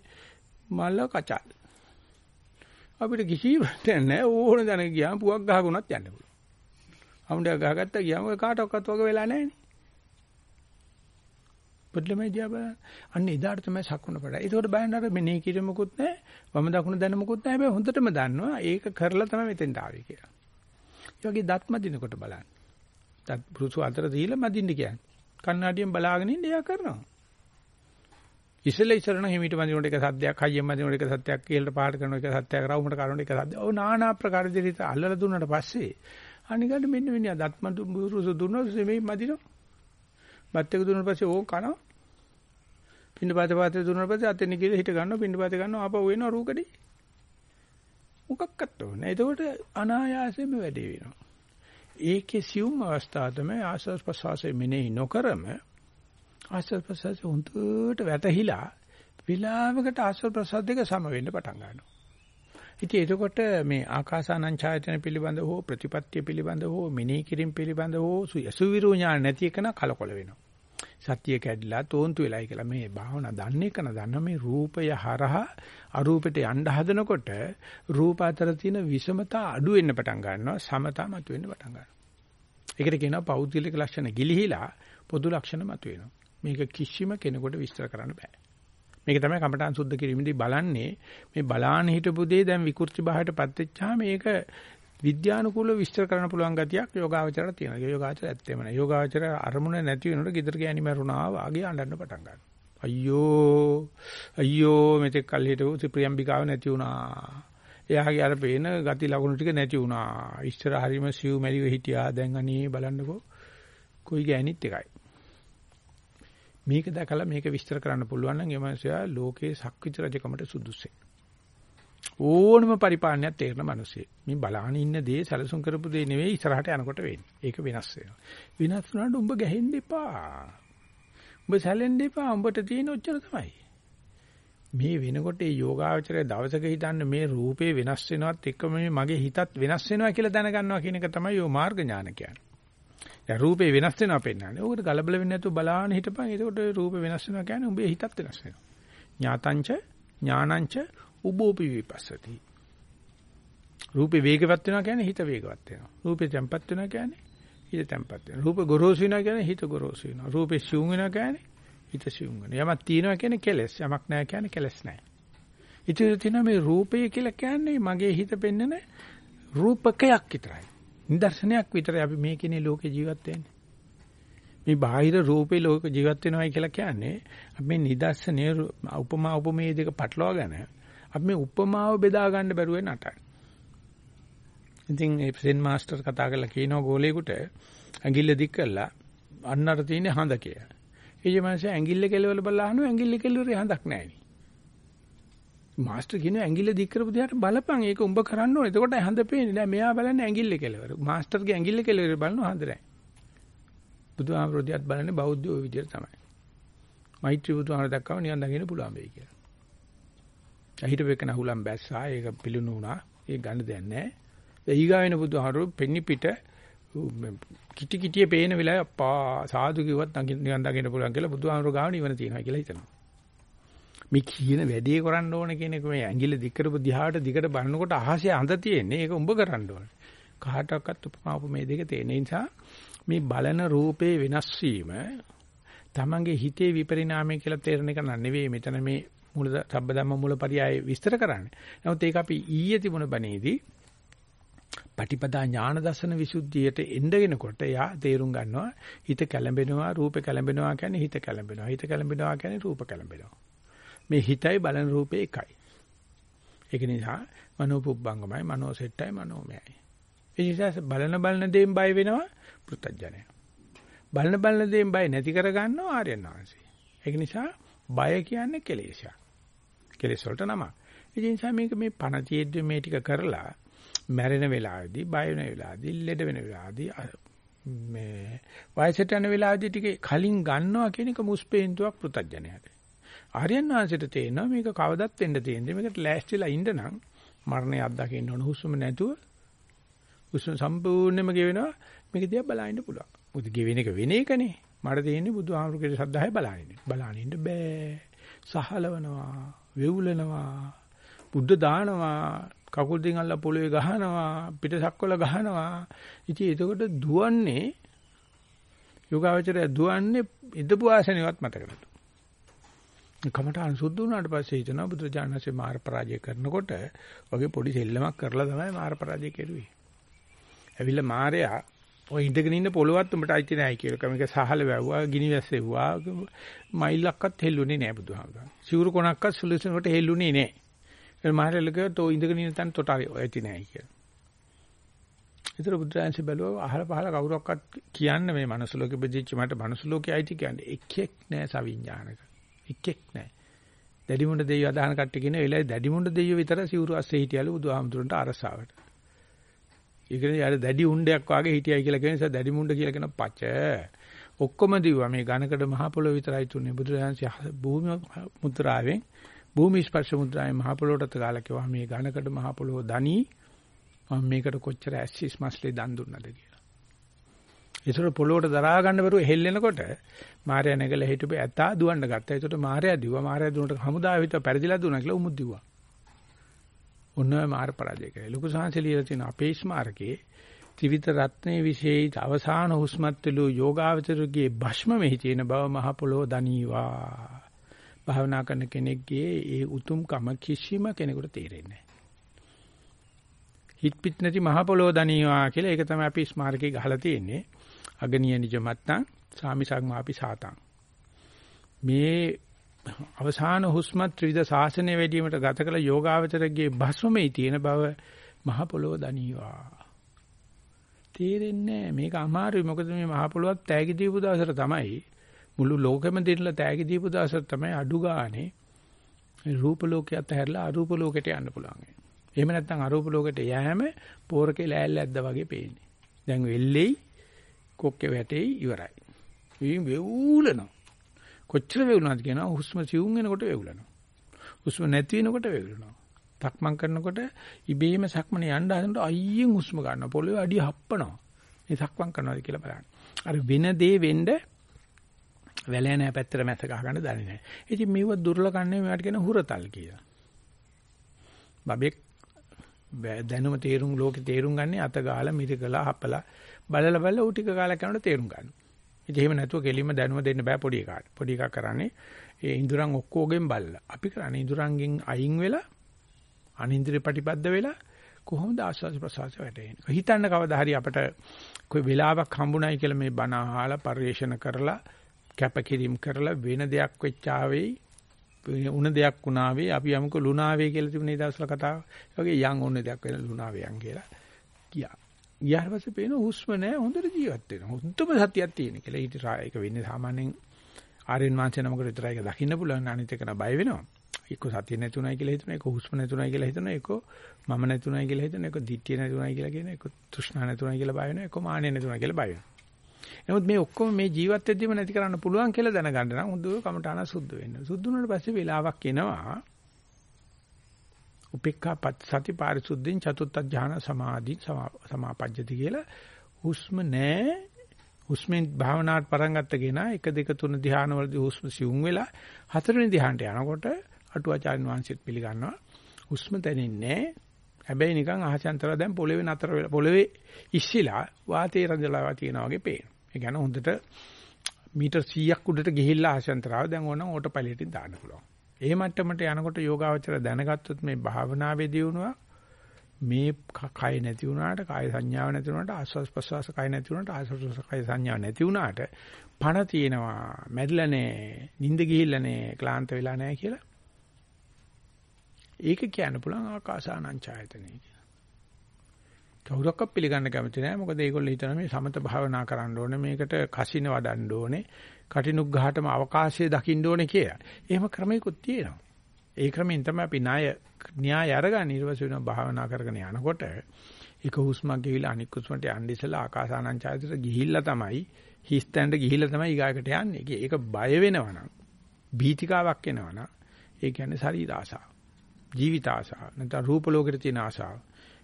මල්ල කචල්. අපිට කිසිම නැහැ ඕන දැන ගියාම පුවක් ගහගුණත් යන්න පුළුවන්. අමුඩයක් ගහගත්තා ගියාම ඔය කාටවත් වගේ වෙලා නැහැ නේ. පොඩ්ඩලමයි දිහා බලන්න. අන්න එදාට තමයි සක්කුණ පඩ. ඒකෝට බලන්න අර මෙනේ කිරෙමුකුත් නැහැ. වම දකුණ දැනමුකුත් නැහැ. හැබැයි හොඳටම දන්නවා ඒක කරලා තමයි මෙතෙන්ට ආවේ කියලා. ඒ වගේ දත් මදිනකොට බලන්න. දත් පුරුසු අතර දීලා මදින්න කියන්නේ. කන්නාඩියෙන් බලාගෙන ඉන්න එයා කරනවා. ඉස්සෙල්ලා ඉස්සරණ හිමිට මදිනකොට එක සද්දයක්, හයියෙන් මදිනකොට එක සද්දයක්, කේලට පාට කරන එක සද්දයක්, රවුමට කරන එක සද්දයක්. ඔව් নানা ආකාර දෙවිත අල්ලලා දුන්නාට පස්සේ අනිකට මෙන්න මෙන්න දත් මදු පුරුසු දුන්නොත් මේ මදිනවා. බත් එක දුන්නාට පස්සේ ඕක කනවා. පින්නපාත පාත්‍රය දුන්නාට පස්සේ අතෙන් ගිහලා හිට ගන්නවා පින්නපාත ගන්නවා ආපහු වෙනවා රූකඩේ. මොකක්වත් ඕනේ. එතකොට අනායාසයෙන්ම වැඩේ වෙනවා. ඒකේ සියුම් අවස්ථාව තමයි ආස්වාද ප්‍රසවාසය මෙනෙහි නොකරම ආස්වාද ප්‍රසවාසය හොඳට වැටහිලා විලාමකට ආස්වාද ප්‍රසවාස දෙක සම වෙන්න පටන් ගන්නවා. ඉතින් එතකොට මේ ආකාසානං ඡායතන පිළිබඳ හෝ ප්‍රතිපත්තිය පිළිබඳ හෝ මෙනෙහි කිරීම පිළිබඳ හෝ සුවිරු ඥාන නැති එකන කලකොල වෙනවා. සත්‍ය කැඩිලා තෝන්තු වෙලයි කියලා මේ භාවනා දන්නේ කන දන්න මේ රූපය හරහා අරූපෙට යන්න හදනකොට රූප අතර තියෙන විෂමතා අඩු වෙන්න පටන් ගන්නවා සමතා මත වෙන්න පටන් ගන්නවා. ඒකට කියනවා පෞද්ගලික ලක්ෂණ ගිලිහිලා පොදු ලක්ෂණ මත වෙනවා. මේක කිසිම කෙනෙකුට විස්තර කරන්න බෑ. මේක තමයි කමඨාන් සුද්ධ කිරීමේදී බලන්නේ මේ බලාන හිටපු දේ දැන් විකෘති භාවයටපත් වෙච්චාම මේක විද්‍යානුකූලව විස්තර කරන්න පුළුවන් ගතියක් යෝගාවචරයට තියෙනවා. ඒ යෝගාවචර ඇත්තෙම නෑ. යෝගාවචර අරමුණ නැති වෙනකොට gedara ගෑණි මරුණා වාගේ අඬන්න පටන් ගන්නවා. අයියෝ අයියෝ මෙතෙක් කල් හිටපු ත්‍රිප්‍රියම්බිකාව නැති වුණා. එයාගේ අර පේන ගති ලකුණු ටික නැති වුණා. ඉස්සර හරීම සිව් මැරිව හිටියා. දැන් අනේ බලන්නකෝ. කොයි ගෑණිත් එකයි. මේක දැකලා මේක විස්තර කරන්න පුළුවන් නම් එමන්සයා ලෝකේ සක්විති රජකමට සුදුසුයි. ඕනම පරිපාලනයක් තේරෙන මිනිස්සේ. මේ බලාන ඉන්න දේ සැලසුම් කරපු දේ නෙවෙයි ඉස්සරහට යනකොට වෙන්නේ. ඒක වෙනස් වෙනවා. වෙනස් වුණාට උඹ ගැහෙන්න එපා. උඹ සැලෙන්න එපා. උඹට තියෙන ඔච්චර තමයි. මේ වෙනකොට මේ යෝගාවචරය දවසක හිතන්නේ මේ රූපේ වෙනස් වෙනවත් එක්ක මේ මගේ හිතත් වෙනස් වෙනවා කියලා දැනගන්නවා කියන එක තමයි යෝ මාර්ග ඥාන කියන්නේ. දැන් රූපේ වෙනස් වෙනවා පෙන්නන්නේ. ඕකට ගලබල වෙන්නේ නැතුව බලාන හිටපන්. එතකොට රූපේ වෙනස් වෙනවා කියන්නේ උඹේ හිතත් වෙනස් වෙනවා. ඥාතංච ඥානංච උබෝපි විපස්සති. රූපේ වේගවත් වෙනවා කියන්නේ හිත වේගවත් වෙනවා. රූපේ තැම්පත් වෙනවා කියන්නේ හිත තැම්පත් වෙනවා. රූප ගොරෝසු වෙනවා කියන්නේ හිත ගොරෝසු වෙනවා. රූපේ සිවුම් වෙනවා කියන්නේ හිත සිවුම් වෙනවා. යමක් තියෙනවා කියන්නේ කෙලස්. යමක් නැහැ කියන්නේ කෙලස් නැහැ. ඉතින් තියෙන මේ රූපය කියලා කියන්නේ මගේ හිත පෙන්නන රූපකයක් විතරයි. නිදර්ශනයක් විතරයි අපි මේ කෙනේ ලෝකේ ජීවත් වෙන්නේ. මේ බාහිර රූපේ ලෝක ජීවත් වෙනවයි කියලා කියන්නේ අපි මේ නිදර්ශනයේ උපමා උපමේය දෙක පටලවාගෙන අපි මේ උපමාව බෙදා ගන්න බැරුව නටන. ඉතින් ඒ සෙන් මාස්ටර් කතා කරලා කියනවා ගෝලේකට ඇඟිල්ල දික් කරලා අන්නර තියෙන හඳ කියලා. ඒ ජමන්සේ ඇඟිල්ල කෙලවල බලලා අහනවා ඇඟිල්ල කෙලවරේ හඳක් නැහැ නේ. මාස්ටර් කියනවා ඇඟිල්ල දික් කරපු දිහාට බලපන් ඒක උඹ කරන්න ඕනේ. එතකොට හඳ පේන්නේ නැහැ. මෙයා බලන්නේ ඇඟිල්ල කෙලවර. මාස්ටර්ගේ ඇඟිල්ල කෙලවර බලනවා හඳ නැහැ. බුදුහාමරෝදියත් බලන්නේ බෞද්ධයෝ විදියට තමයි. මෛත්‍රී බුදුහාමර දැක්කම නිවන් දකින්න පුළුවන් වෙයි කියලා. හිටපෙකන හුලම් බැස්සා ඒක පිලුණු වුණා. ඒක ගන්න දෙයක් නැහැ. ඊගාවෙන බුදුහාරු පෙන්නි පිට කිටි කිටියේ පේන වෙලාවේ අප්පා සාදු කිව්වත් නිකන් දකින්න පුළුවන් කියලා බුදුහාමුදුර ගාව නිවන තියෙනවා කියලා හිතනවා. මේ කියන වැඩේ කරන්න ඕන කියන එක මේ ඇඟිල්ල දික් කරපු දිහාට දිගට බලනකොට අහසේ අඳ තියෙන්නේ. ඒක උඹ කරන්න ඕන. කාටවත් උපමා උපමේ දෙක තේන නිසා මේ බලන රූපේ වෙනස් වීම තමන්ගේ හිතේ විපරිණාමය කියලා තේරෙන එක නෙවෙයි මෙතන මේ මූල සබ්බදම්ම මූලපරියාය විස්තර කරන්නේ. නමුත් ඒක අපි ඊයේ තිබුණ බණේදී පටිපදා ඥාන දර්ශන විසුද්ධියට එන්නගෙනකොට යා තේරුම් ගන්නවා හිත කැළඹෙනවා රූපේ කැළඹෙනවා කියන්නේ හිත කැළඹෙනවා. හිත කැළඹෙනවා කියන්නේ රූප කැළඹෙනවා. මේ හිතයි බලන රූපේ එකයි. ඒක නිසා මනෝ පුබ්බංගමයි මනෝ සෙට්ටයි මනෝමයයි. ඒ නිසා බලන බලන දේෙන් බය වෙනවා පෘතජ්ජනය බලන බලන දේෙන් බය නැති කර ගන්නවා ආර්යයන් වහන්සේ. ඒක නිසා බය කියන්නේ කෙලෙසයක් කෙලෙස් වලට නමක්. ඒ නිසා මේක මේ පණ තියෙද්දි මේ ටික කරලා මැරෙන වෙලාවේදී, බය වෙන වෙලාවේදී, ලෙඩ වෙන වෙලාවේදී මේ වයසට යන වෙලාවේදී ටික කලින් ගන්නවා කියන එක මුස්පේන්තුවක් පෘතජ්ජනයට. ආර්යයන් වහන්සේට තේනවා මේක කවදත් වෙන්න තියෙන්නේ. මේකට ලෑස්තිලා ඉන්න නම් මරණය අත්දකින්න ඕන හුස්ම නැතුව හුස්ම සම්පූර්ණයෙන්ම ගෙවෙනවා. මේක දිහා බලන්න පුළුවන්. මොකද ගෙවෙන එක වෙන එකනේ. මට තියෙන්නේ බුදුහාමුදුරගේ ශ්‍රද්ධාවයි බලන්නේ. බලනින්න බෑ. සහලවනවා, වෙවුලනවා, බුද්ධ දානවා, කකුල් දෙකෙන් අල්ල පොළවේ ගහනවා, පිටසක්වල ගහනවා. ඉතින් එතකොට දුවන්නේ යෝගාවචරය දුවන්නේ ඉදපු ආසනෙවත් මතක නැතු. කමඨාන් සුද්ධ වුණාට පස්සේ හිතනවා බුදුජානකසේ මාර පරාජය කරනකොට වගේ පොඩි සෙල්ලමක් කරලා තමයි මාර පරාජය කෙරුවේ. ඇවිල්ලා මාරයා ඔය ඉඳගෙන ඉන්න පොළොවත් උඹට අයිති නැහැ කියලා. කමික සහල වැව්වා, ගිනි වැස්සෙව්වා, මයිලක්වත් හෙල්ලුනේ නැහැ බුදුහාමුදුරන්. සිවුරු කොනක්වත් සුළුසුනකට හෙල්ලුනේ නැහැ. ඒ මාරෙල්ල කිව්වා තෝ ඉඳගෙන ඉන්න තැන තොට ඇති නැහැ කියලා. ඒතර බුදුරජාන්සි බැලුවා අහල පහල කවුරක්වත් කියන්න මේ මනුස්ස ලෝකෙ බෙදිච්ච මට මනුස්ස ලෝකෙ අයිති කියන්නේ එකෙක් නෑ සවිඥානික. එකෙක් නෑ. දැඩිමුණ්ඩ දෙවියෝ අදහන කට්ටිය කියන වෙලාවේ දැඩිමුණ්ඩ දෙවියෝ විතර සිවුරු අස්සේ හිටියලු බුදුහාමුදුරන්ට අරසාවට. ඒකනේ යාර දැඩි උණ්ඩයක් වාගේ හිටියයි කියලා කියන නිසා දැඩිමුණ්ඩ කියලා කියන පච. ඔක්කොම දිව්වා මේ ඝනකඩ මහ පොළොව විතරයි තුනේ බුදුරජාන්සි භූමි මුද්‍රාවෙන් භූමි ස්පර්ශ මුද්‍රාවෙන් මහ පොළොවට ගාලා කිව්වා මේ ඝනකඩ මහ පොළොව දනී මම මේකට කොච්චර ඇස්සිස් මස්ලේ දන් දුන්නද කියලා. ඒතර පොළොවට දරා ගන්න බරුව හෙල්ලෙනකොට මාර්යා නැගලා හිටපු ඇතා දුවන්න ගත්තා. ඒතර මාර්යා දිව්වා. මාර්යා දුන්නට හමුදාව හිටව පෙරදිලා දුන්නා කියලා උමුත් දිව්වා. ඔන්න මාර පරාජය කරේ. ලොකු සංහසලියලා තියෙන අපේ ස්මාරකේ ත්‍රිවිධ රත්නයේ විශේෂ අවසාන හුස්මත්තුළු යෝගාවචරගේ භස්ම මෙහි තියෙන බව මහ පොළොව දනීවා. භාවනා කරන කෙනෙක්ගේ ඒ උතුම්කම කිසිම කෙනෙකුට තේරෙන්නේ නැහැ. හිට පිට නැති මහ පොළොව දනිනවා කියලා ඒක තමයි අපි ස්මාරකේ ගහලා තියෙන්නේ. අගනිය නිජ මත්තං සාමිසග්මාපි සාතං. මේ අවසාන හුස්ම ත්‍රිවිධ ශාසනය වැඩිවීමට ගත කළ යෝගාවචරයේ භස්මමේ තියෙන බව මහ පොළොව දනිනවා. තේරෙන්නේ මේක අමාරුයි මොකද මේ මහ පොළොවත් තෑගි දීපු දවසට තමයි මුළු ලෝකෙම දෙන්නලා තෑගි දීපු දවසට තමයි අඩු ගානේ රූප ලෝකයට හැරලා අරූප ලෝකයට යන්න පුළුවන්. එහෙම නැත්නම් අරූප ලෝකෙට යෑම පෝරකේ ලෑල්ල ඇද්දා වගේ පේන්නේ. දැන් වෙල්ලෙයි කොක්කේ වැටෙයි ඉවරයි. ඉතින් වෙවුලනවා. කොච්චර වෙවුලනවද කියනවා හුස්ම සිවුම් වෙනකොට වෙවුලනවා. හුස්ම නැති වෙනකොට වෙවුලනවා. තක්මන් කරනකොට ඉබේම සක්මන යන්න හදනකොට අයියෙන් හුස්ම ගන්නවා. පොළවේ අඩිය හප්පනවා. මේ සක්මන් කරනවාද කියලා බලන්න. අර වෙන දේ වෙන්න වැලෑ නැහැ පැත්තට මැස ගහ ගන්න දන්නේ නැහැ. ඉතින් මේව දුර්ල කන්නේ මේවට කියන හුරතල් කියලා. බබෙක් දැනුම තේරුම් ලෝකේ තේරුම් ගන්නේ අත ගාලා මිරිකලා හපලා බලලා බලලා ඌ ටික කාලයක් යනකොට තේරුම් ගන්නවා. ඉතින් එහෙම නැතුව කෙලින්ම දැනුම දෙන්න බෑ පොඩි එකාට. පොඩි එකා කරන්නේ ඒ ඉඳුරන් ඔක්කොගෙන් බලලා. අපි කරන්නේ ඉඳුරන්ගෙන් අයින් වෙලා අනින්ද්‍රිය ප්‍රතිපද වෙලා කොහොමද ආස්වාද ප්‍රසවාස වැටෙන්නේ. හිතන්න කවදා හරි අපිට કોઈ වෙලාවක් හම්බුනායි කියලා මේ බණ අහලා පරිශන කරලා කැපකිරීම කරලා වෙන දෙයක් වෙච්චාවෙයි උණ දෙයක් වුණාවේ අපි යමුකෝ ලුණාවේ කියලා තිබුණේ දවස්වල කතාව. ඒ වගේ යන් ඕනේ දෙයක් වෙන ලුණාවේ යන් කියලා. ගියා. ගියාට පස්සේ පේන හුස්ම නැහැ හොඳට ජීවත් වෙනවා. හොඳම සතියක් තියෙන කියලා. ඊට ඒක වෙන්නේ සාමාන්‍යයෙන් ආර්යයන් වංශය නමකට විතරයි ඒක දකින්න පුළුවන්. අනිත් එක නෑ බය වෙනවා. එක්ක සතිය නැතුණයි කියලා හිතනවා. එක්ක හුස්ම නැතුණයි කියලා හිතනවා. එක්ක මම නැතුණයි කියලා හිතනවා. එක්ක දිට්ඨිය නැතුණයි කියලා කියනවා. එක්ක තෘෂ්ණා නැතුණයි කියලා බය වෙනවා. එක්ක මානෙ නැතුණයි කියලා බය වෙනවා. නමුත් මේ ඔක්කොම මේ ජීවත් වෙද්දිම නැති කරන්න පුළුවන් කියලා දැනගන්න නම් හොඳ කමඨාන සුද්ධ වෙන්න. සුද්ධ වුණාට පස්සේ වෙලාවක් එනවා. උපේක්ඛා සති පාරිසුද්ධින් චතුත්ථ ඥාන සමාධි සමාපජ්ජති කියලා හුස්ම නැහැ. හුස්මෙන් භාවනාවට පටන් ගත්ත කෙනා 1 2 3 ධ්‍යාන වලදී හුස්ම සිවුම් වෙලා හතරවෙනි ධ්‍යානට යනකොට අටුවාචාර්ය වංශෙත් පිළිගන්නවා. හුස්ම දැනෙන්නේ හැබැයි නිකන් අහසෙන්තර දැන් පොළවේ නතර වෙලා පොළවේ ඉස්සිලා වාතයේ රඳලා තියෙනවා වගේ පේනවා. ඒ කියන්නේ හොඳට මීටර් 100ක් උඩට ගිහිල්ලා ආශයන්තරාව දැන් ඕනම් ඕටෝ පයිලට්ින් දාන්න පුළුවන්. ඒ මට්ටමට යනකොට යෝගාවචර දැනගත්තොත් මේ භාවනාවේදී වුණා මේ කය නැති වුණාට කාය සංඥාව නැති වුණාට ආස්වාස් ප්‍රසවාස කය නැති වුණාට ආස්වාස් කය සංඥාව නැති වුණාට පණ තියෙනවා මැරිලා නැහැ නිින්ද ගිහිල්ලා නැහැ ක්ලාන්ත වෙලා නැහැ කියලා ඒක කියන්න පුළුවන් ආකාසානං ඡායතනෙ කියලා. කවුරක්වත් පිළිගන්න කැමති නැහැ. මොකද ඒගොල්ලෝ හිතන මේ සමත භාවනා කරන්න ඕනේ. මේකට කසින වඩන්න ඕනේ. කටිනුක් ගහටම අවකාශය දකින්න ඕනේ කියලා. එහෙම ක්‍රමයකුත් තියෙනවා. ඒ ක්‍රමෙන් තමයි අපි ණය න්‍යාය අරගන්න ඊර්වස වෙන භාවනා කරගෙන යනකොට එක හුස්මක් ගිහිලා අනික් හුස්මට යන්න ඉස්සලා ආකාසානං ඡායතට ගිහිල්ලා තමයි හිස්තැනට ගිහිල්ලා තමයි ඊගාකට යන්නේ. ඒක බය වෙනවනම් භීතිකාවක් එනවනම් ඒ කියන්නේ ශරීර ආසාව. ජීවිත ආසාව. නැත්නම් රූප ලෝකෙට තියෙන ආසාව.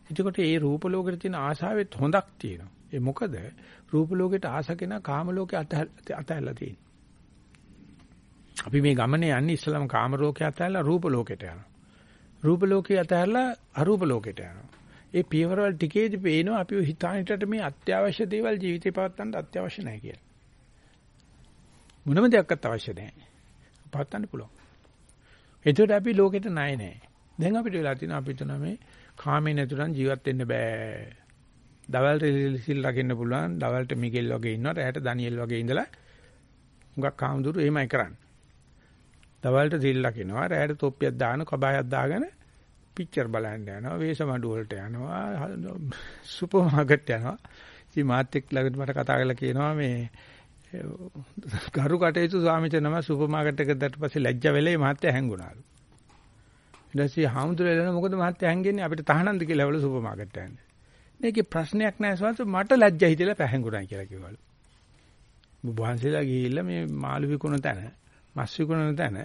එතකොට ඒ රූප ලෝකෙට තියෙන ආශාවෙත් හොඳක් තියෙනවා. ඒ මොකද රූප ලෝකයට ආස කෙනා කාම ලෝකේ අතහැරලා තියෙන්නේ. අපි මේ ගමනේ යන්නේ ඉස්සලම කාම ලෝකේ අතහැරලා රූප ලෝකයට යනවා. රූප ලෝකේ අතහැරලා අරූප ලෝකයට යනවා. ඒ පියවරවල ටිකේදී පේනවා අපි හිතානිටට මේ අත්‍යවශ්‍ය දේවල් ජීවිතේ පවත්වන්න අත්‍යවශ්‍ය නැහැ කියලා. මොනම දෙයක්වත් අවශ්‍ය නැහැ. පවත්වන්න පුළුවන්. එතකොට අපි ලෝකෙට ණය නැහැ. දැන් අපිට වෙලා තියෙන අපි තුන මේ කාමේ නැතුණන් ජීවත් වෙන්න බෑ. දවල්ට සිල් රකින්න පුළුවන්. දවල්ට මිගෙල් වගේ ඉන්නවා. රැයට ඩැනියෙල් වගේ ඉඳලා හුඟක් කාමදුරු එහෙමයි කරන්නේ. දවල්ට සිල් රකින්නවා. රැයට තොප්පියක් දාන කබායක් දාගෙන පික්චර් බලන්න යනවා. වේසමඩු වලට යනවා. සුපර් මාකට් යනවා. ඉතින් මාත් එක්ක ළඟට මට කතා කරලා කියනවා මේ ගරු කටයුතු ස්වාමීන් නම සුපර් මාකට් එකට දැට පස්සේ ලැජ්ජ වෙලේ මහත්තයා හැංගුණාලු. ඊට පස්සේ හාමුදුරුවෝ මොකද මහත්තයා හැංගෙන්නේ අපිට තහනම්ද කියලා වල සුපර් මාකට් යන්නේ. මේකේ ප්‍රශ්නයක් නැහැ ස්වාමීන් මට ලැජ්ජ හිතෙලා පැහැංගුණා කියලා කිව්වලු. බුබ්බහන්සලා ගිහිල්ලා මේ මාළු විකුණන තැන, මස් විකුණන තැන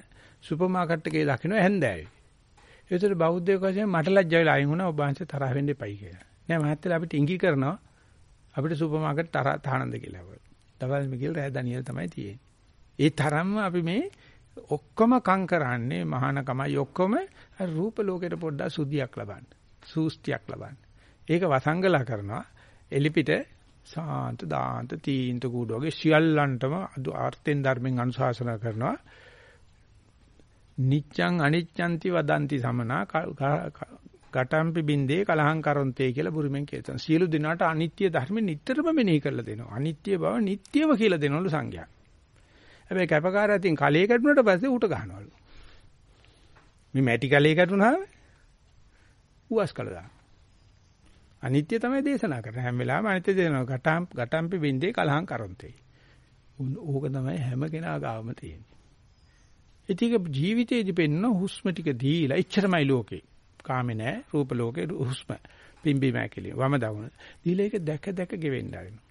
සුපර් මාකට් එකේ දකින්න හැන්දෑවේ. ඒතර බෞද්ධයෙක් වශයෙන් මට ලැජ්ජ වෙලා අයින් වුණා ඔබ වහන්සේ තරහ වෙන්න එපයි කියලා. නෑ මහත්තයා අපිට ඉඟි කරනවා අපිට සුපර් මාකට් තරහ තහනම්ද කියලා. දවල් මිගිල් රෑ ඩැනියෙල් තමයි තියෙන්නේ. ඒ තරම්ම අපි මේ ඔක්කොම කම් කරන්නේ මහානකමයි ඔක්කොම රූප ලෝකෙට පොඩ්ඩක් සුද්ධියක් ලබන්න. සූස්තියක් ලබන්න. ඒක වසංගලා කරනවා. එලිපිට සාන්ත දාන්ත තීන්ත කූඩ වගේ සියල්ලන්ටම ආර්ථෙන් ධර්මෙන් අනුශාසනා කරනවා. නිච්ඡං අනිච්ඡන්ති වදන්ති සමනා ගටම්පි බින්දේ කලහං කරොන්තේ කියලා බුරුමෙන් කියනවා. සියලු දිනාට අනිත්‍ය ධර්ම නිටතරම මෙනෙහි කරලා දෙනවා. අනිත්‍ය බව නිට්ටයව කියලා දෙනවලු සංඝයා. හැබැයි කැපකාරයන් කලයේ කැඩුනට පස්සේ ඌට ගහනවලු. මේ මැටි කලයේ කැඩුනහම ඌස් කළා. අනිත්‍ය තමයි දේශනා කරන්නේ. හැම වෙලාවෙම අනිත්‍ය දෙනවා. ගටම් ගටම්පි බින්දේ කලහං කරොන්තේ. ඕක තමයි හැම කෙනා ගාවම තියෙන්නේ. ඉතින් ජීවිතේදී පෙන්න හුස්ම ටික දීලා එච්චරමයි ලෝකේ. කාමේ නැහැ රූප ලෝකේ හුස්ම පිම්බි මෑකිලිය වම දවුන දීලා ඒක දැක දැක ගෙවෙන්න ආරිනවා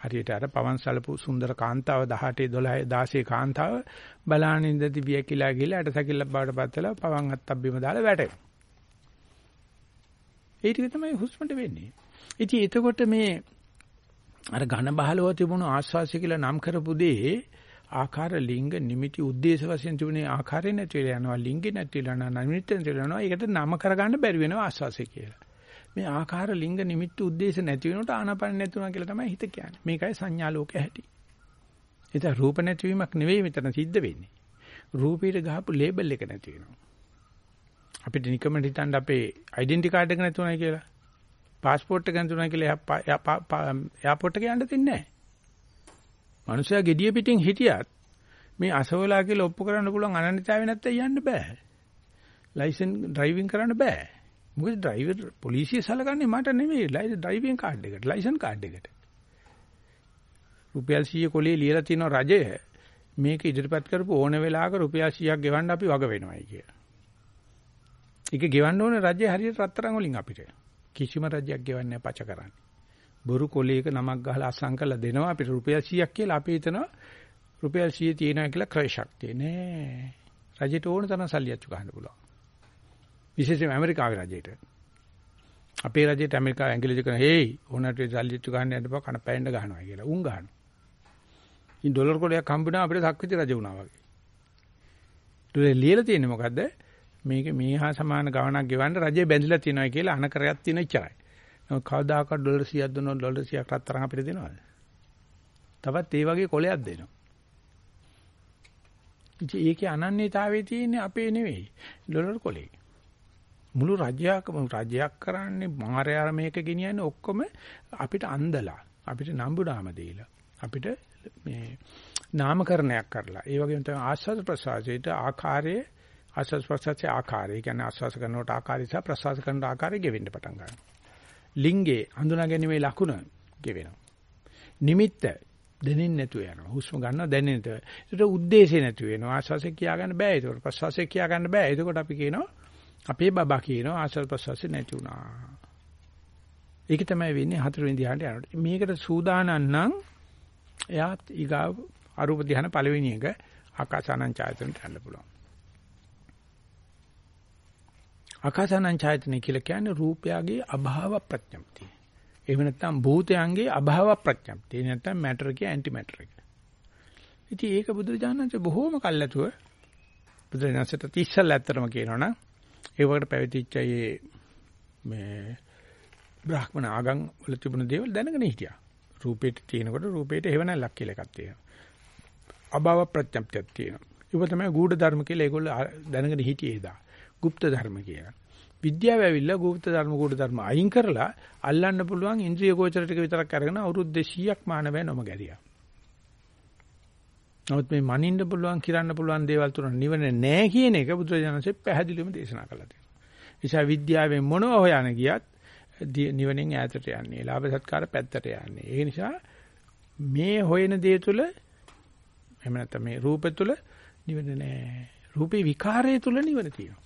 හරියට අර පවන් සලපු සුන්දර කාන්තාව 18 12 16 කාන්තාව බලාන ඉඳදී වියකිලා ගිහලා අට සැකිල්ල බවට පත්වලා පවන් අත්තබ්බිම දාලා වැටෙනවා ඒ ටික තමයි හුස්මට වෙන්නේ ඉතින් එතකොට මේ අර ඝන බහලව තිබුණු ආස්වාසිය කියලා නම් කරපු දේ ආකාර ලිංග නිමිති ಉದ್ದೇಶ වශයෙන් තිබුණේ ආකාරය නැති වෙලා යනවා ලිංගෙ නැති වෙලා යනවා නිමිති නැති වෙලා යනවා ඒකට නම කරගන්න බැරි වෙනවා ආස්වාසය කියලා මේ ආකාර ලිංග නිමිත්ත උද්දේශ නැති වෙනකොට ආනාපාන නැතුණා කියලා තමයි හිත කියන්නේ. මේකයි සංඥා ලෝකය හැටි. ඒත රූප නැතිවීමක් නෙවෙයි මෙතන සිද්ධ වෙන්නේ. රූපීට ගහපු ලේබල් එක නැති වෙනවා. අපිට නිකමට හිතන්න අපේ ඩෙන්ටි කාඩ් එක නැතුණයි කියලා. પાස්පෝර්ට් එක නැතුණයි කියලා එයාපෝට් එක යන්න දෙන්නේ නැහැ. මිනිස්සයා gediya පිටින් හිටියත් මේ අසවලා කියලා ඔප්පු කරන්න පුළුවන් අනන්‍යතාවය නැත්නම් යන්න බෑ. ලයිසන් ඩ්‍රයිවිං කරන්න බෑ. මොකද ඩ්‍රයිවර් පොලිසිය සලකන්නේ මට නෙමෙයි ඩ්‍රයිවිං කාඩ් එකට, ලයිසන් කාඩ් එකට. රුපියල් 100 කොලේ ලියලා තියෙන රජය මේක ඉදිරිපත් කරපු ඕන වෙලාවක රුපියල් 100ක් ගෙවන්න අපි වග වෙනවයි කිය. ඒක ගෙවන්න ඕනේ රජය හරියට රත්තරන් වලින් අපිට. කිසිම රජයක් ගෙවන්නේ නැහැ පච කරන්නේ. බොරු කොලයක නමක් ගහලා අස්සම් කරලා දෙනවා අපිට රුපියල් 100ක් කියලා අපි හිතනවා රුපියල් 100 තියෙනවා කියලා ක්‍රය ශක්තිය නෑ. රජයට ඕන තරම් සල්ලි අච්චු ගන්න පුළුවන්. විශේෂයෙන්ම ඇමරිකාවේ රජයට. අපේ රජයට ඇමරිකාව ඇඟිලි කරන හේයි ඕනට සල්ලි අච්චු ගන්න යන්න බා කන පැන්න ගහනවා කියලා. උන් ගහනවා. ඉතින් ඩොලර් කොලයක් හම්බුනා අපිට සක්විති රජ වුණා වගේ. ඊට ලියලා තියෙන්නේ මොකද්ද? මේක මේ හා සමාන ගවණක් ගෙවන්න රජය බැඳිලා තියෙනවා කියලා අනකරයක් තියෙන ඉච්චරයි. කවදාකවත් ඩොලර් 100ක් දුන්නොත් ඩොලර් 100ක් රත්තරන් අපිට දෙනවද? තවත් ඒ වගේ කොලයක් දෙනවා. ඉතින් ඒකේ අනන්‍යතාවයේ තියෙන්නේ අපේ නෙවෙයි ඩොලර් කොලේ. මුළු රජයක්ම රජයක් කරන්නේ මායාර මේක ගෙනියන්නේ ඔක්කොම අපිට අන්දලා අපිට නම්බුනාම දීලා අපිට මේ නාමකරණයක් කරලා. ඒ වගේම තමයි ආස්වාද ප්‍රසආසයට ආකාරයේ ආස්වාද ප්‍රසආසයේ ආකාරය. කියන්නේ ආස්වාස කරනකොට ආකාරය සහ ප්‍රසආස කරනකොට ආකාරය ගෙවෙන්න පටන් ගන්නවා. ලිංගේ හඳුනා ගැනීමේ ලක්ෂණ ගෙවෙනවා. නිමිත්ත දැනෙන්නේ නැතුව යනවා. හුස්ම ගන්නවා දැනෙන්නේ නැතුව. ඒකට උද්දේශය නැතුව වෙනවා ආස්වාසේ කියා ගන්න බෑ. ඒකට ප්‍රසආසේ කියා ගන්න බෑ. ඒකට අපි කියනවා අපේ බබා කියනවා ආශ්වාස ප්‍රශ්වාසය නැති වුණා. ඒක තමයි වෙන්නේ හතරවෙනි ධ්‍යානට යනකොට. මේකට සූදානම් නම් එයා ඊගාව අරූප ධ්‍යාන පළවෙනි එක ආකාසානං ඡායතනට යන්න පුළුවන්. ආකාසානං ඡායතනෙ කියලා කියන්නේ රූපයගේ අභාව ප්‍රඥප්තිය. එහෙම නැත්නම් භූතයන්ගේ අභාව ප්‍රඥප්තිය. එහෙම නැත්නම් මැටර් එකේ ඇන්ටි මැටර් එක. ඉතින් ඒක බුදුරජාණන්සේ බොහෝම කල්ැතුව බුදුරජාණන්සේට ඉස්සල්ලා ඇත්තටම කියනවනම් ඒ වගේ පැවිදිච්ච මේ බ්‍රාහ්මණ ආගම් වල තිබුණ දේවල් දැනගෙන හිටියා. රූපේට තියෙනකොට රූපේට හේවණල්ලක් කියලා එකක් තියෙනවා. අභව ප්‍රත්‍යක්ෂයක් තියෙනවා. ඒක තමයි ගූඪ ධර්ම කියලා ඒගොල්ලෝ දැනගෙන හිටියේ එදා. গুপ্ত ධර්ම කියලා. විද්‍යාව ඇවිල්ලා গুপ্ত ධර්ම ගූඪ ධර්ම අයින් කරලා අල්ලන්න පුළුවන් ඉන්ද්‍රිය ගෝචර ටික විතරක් අරගෙන අවුරුදු 200ක් මානවය නොම ගැරියා. නමුත් මේ මනින්න පුළුවන් කිරන්න පුළුවන් දේවල් තුන නිවන නෑ කියන එක බුදුරජාණන්සේ පැහැදිලිවම දේශනා කළා තියෙනවා. නිසා විද්‍යාවෙන් මොනව හොයන ගියත් නිවනෙන් ඈතට යන්නේ. ලාභ සත්කාර පැත්තට යන්නේ. ඒ නිසා මේ හොයන දේ තුල එහෙම නැත්නම් මේ රූප තුල නිවන නෑ. රූපේ විකාරය තුල නිවන තියෙනවා.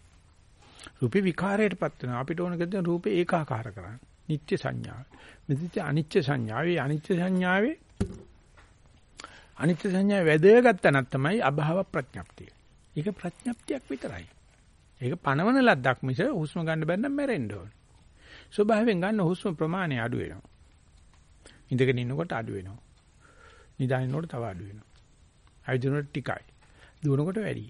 රූපේ විකාරයටපත් වෙනවා. අපිට ඕන කරද්දී රූපේ ඒකාකාර කරන්න. නිත්‍ය සංඥාව. මෙදිට අනිත්‍ය සංඥාවේ අනිත්‍ය සංඥාවේ අනිත්‍ය සංඥාව වැදගත් තැනක් තමයි අභාව ප්‍රඥප්තිය. ඒක ප්‍රඥප්තියක් විතරයි. ඒක පණවන ලද්දක් මිස හුස්ම ගන්න බැන්නම් මැරෙන්න ඕන. ස්වභාවයෙන් ගන්න හුස්ම ප්‍රමාණය අඩු වෙනවා. ඉඳගෙන ඉන්නකොට අඩු වෙනවා. නිදාගෙනකොට තව අඩු වෙනවා. ඇවිදිනකොට ටිකයි. දුවනකොට වැඩි.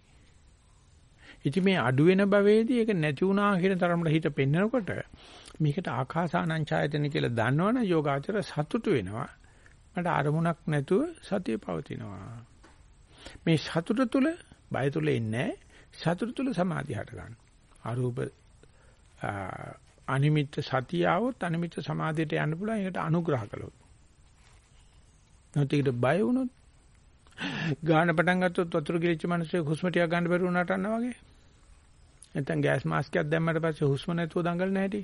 ඉතින් මේ අඩු වෙන භවයේදී ඒක නැති වුණා කියන තරමට හිත පෙන්නකොට මේකට ආකාසානං ඡායතන කියලා දන්නවනේ යෝගාචර සතුටු වෙනවා. මට අරමුණක් නැතුව සතිය පවතිනවා. මේ සතුට තුළ බය තුළ ඉන්නේ සතුට තුළ සමාධිය හට ගන්න. අරූප අනිමිත්ත සතිය આવොත් අනිමිත්ත සමාධියට යන්න පුළුවන් ඒකට අනුග්‍රහ කළොත්. නැත්නම් බය වුණොත් ගාන පටන් ගත්තොත් වතුර ගිලිච්ච මිනිස්සු හුස්ම ටිකක් ගන්න බැරුව නටනවා වගේ. නැත්නම් ගෑස් මාස්ක් එකක් දැම්මට පස්සේ හුස්ම නැතුව දඟලන හැටි.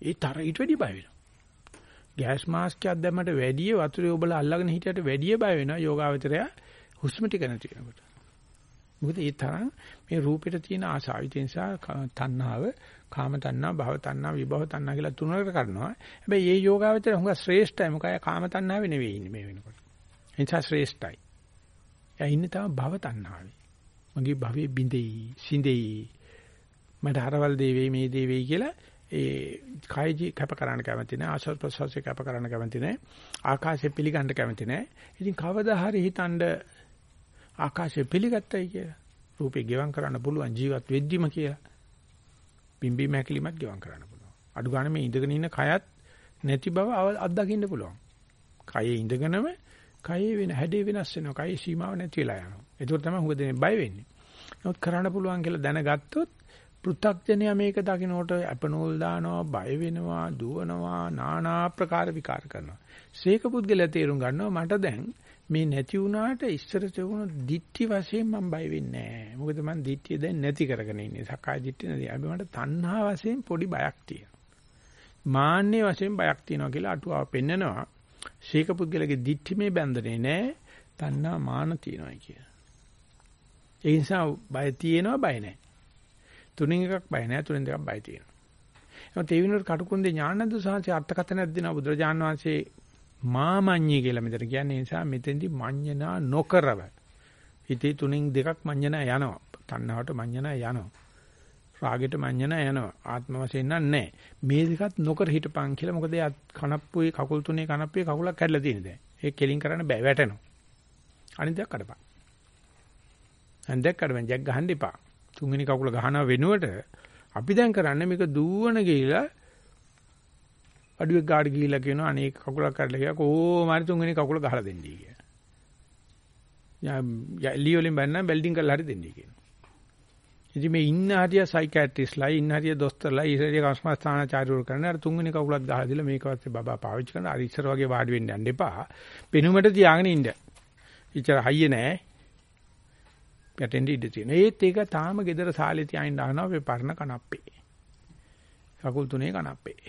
ඒ තර ඊට වැඩි බය වෙනවා. ගෑස් මාස්ක් එකක් දැම්මට වැඩිය වතුරේ ඔබලා අල්ලගෙන හිටියට වැඩිය බය වෙනවා යෝගාවචරය හුස්ම ටික නැති වෙනකොට. මොකද ඒ තරම් මේ රූපෙට තියෙන ආසාව ඒ නිසා තණ්හාව, කාම තණ්හා, භව තණ්හා, විභව තණ්හා කියලා තුනකට කරනවා. හැබැයි මේ යෝගාවචරය හුඟ ශ්‍රේෂ්ඨයි. මොකද කාම තණ්හාවේ නෙවෙයි ඉන්නේ මේ වෙනකොට. ඒ නිසා ශ්‍රේෂ්ඨයි. එයා ඉන්නේ තම භව තණ්හාවේ. මගේ භවයේ බිඳෙයි, සිඳෙයි. මට හරවල් දේ වෙයි මේ දේ වෙයි කියලා ඒ කායජි කැප කරන්න කැමති නැහැ ආශ්වාස ප්‍රශ්වාසය කැප කරන්න කැමති නැහැ ආකාශය පිළිගන්න කැමති නැහැ ඉතින් කවදා හරි හිතනද ආකාශය පිළිගත්තයි කියලා. රූපේ ගෙවම් කරන්න පුළුවන් ජීවත් වෙද්දිම කියලා. පිම්බි මැකිලිමත් ගෙවම් කරන්න පුළුවන්. අඩු ගන්න මේ ඉඳගෙන ඉන්න කයත් නැති බව අත්දකින්න පුළුවන්. කයේ ඉඳගෙනම කයේ වෙන හැඩේ වෙනස් වෙනවා. කයේ සීමාව නැති වෙලා යනවා. ඒක තමයි හුඟ දෙනේ බය වෙන්නේ. නමුත් කරන්න පුළුවන් කියලා දැනගත්තොත් පෘථග්ජනයා මේක දකින්නකොට අපනෝල් දානවා, බය වෙනවා, දුවනවා, নানা ආකාර විකාර කරනවා. සීක පුද්ගලයා තේරුම් ගන්නවා මට දැන් මේ නැති වුණාට ඉස්සර තිබුණු දික්ටි වශයෙන් මම බය වෙන්නේ නැහැ. මොකද මම දික්ටිය දැන් නැති කරගෙන ඉන්නේ. සක්කාය දික්ටි නැති. අපි මට තණ්හා වශයෙන් පොඩි බයක් තියෙනවා. මාන්නේ වශයෙන් බයක් තියෙනවා කියලා අටුවාව පෙන්නනවා. ශීක පුද්ගලගේ දික්ටි මේ බැඳනේ නැහැ. තණ්හා මාන තියෙනවා කියලා. ඒ නිසා බය තියෙනවා බය නැහැ. තුනෙන් එකක් බය නැහැ තුනෙන් දෙකක් බය තියෙනවා. එහෙනම් ඒ විනෝද කටුකුන්දේ ඥානන්ද සාංශේ අර්ථකථනයක් දෙනවා බුදුරජාන් වහන්සේ මාමඤ්ඤී කියලා මෙතන කියන්නේ නිසා මෙතෙන්දි මඤ්ඤනා නොකරව. හිතේ තුනෙන් දෙකක් මඤ්ඤනා යනවා. තණ්හාවට මඤ්ඤනා යනවා. රාගෙට මඤ්ඤනා යනවා. ආත්ම වශයෙන් නැහැ. මේ දෙකත් නොකර හිටපන් කියලා මොකද එයා කනප්පුවේ කකුල් තුනේ කනප්පුවේ කකුලක් කැඩලා තියෙන දැන්. ඒක කෙලින් කරන්න බෑ වැටෙනවා. අනිත් දෙයක් කඩපන්. අනිත් දෙයක් කඩපන් ජැක් ගහන්න එපා. තුන්වෙනි කකුල ගහනව වෙනුවට අපි දැන් කරන්නේ මේක දුවන ගිහිලා අඩුවෙක් ගාඩ ගිහිලා කියනවා අනේක කකුලක් කරලා කියලා කොහොම හරි තුන්වෙනි කකුල ගහලා දෙන්නී කියලා. යා ලියෝලින් බන්න බෙල්ඩින් කරලා හරි දෙන්නී කියනවා. ඉතින් මේ ඉන්න හරිය සයිකියාට්‍රිස්ලා ඉන්න හරිය දොස්තරලා ඉතින් කස්මස්ථානාචාර්යවරු කරන අර තුන්වෙනි කකුලක් ගහලා දීලා මේක පස්සේ බබා පාවිච්චි කරන අර ඉස්සර වගේ වාඩි වෙන්න යන්න එපා. පෙනුමට තියාගෙන ඉන්න. ඉච්චර හයිය නෑ. යටෙන්ඩ ඉඩ තියෙනවා. ඒත් ඒක තාම gedara සාලේ තියාගෙන දානවා මේ පරණ කනප්පේ. කකුල් තුනේ කනප්පේ.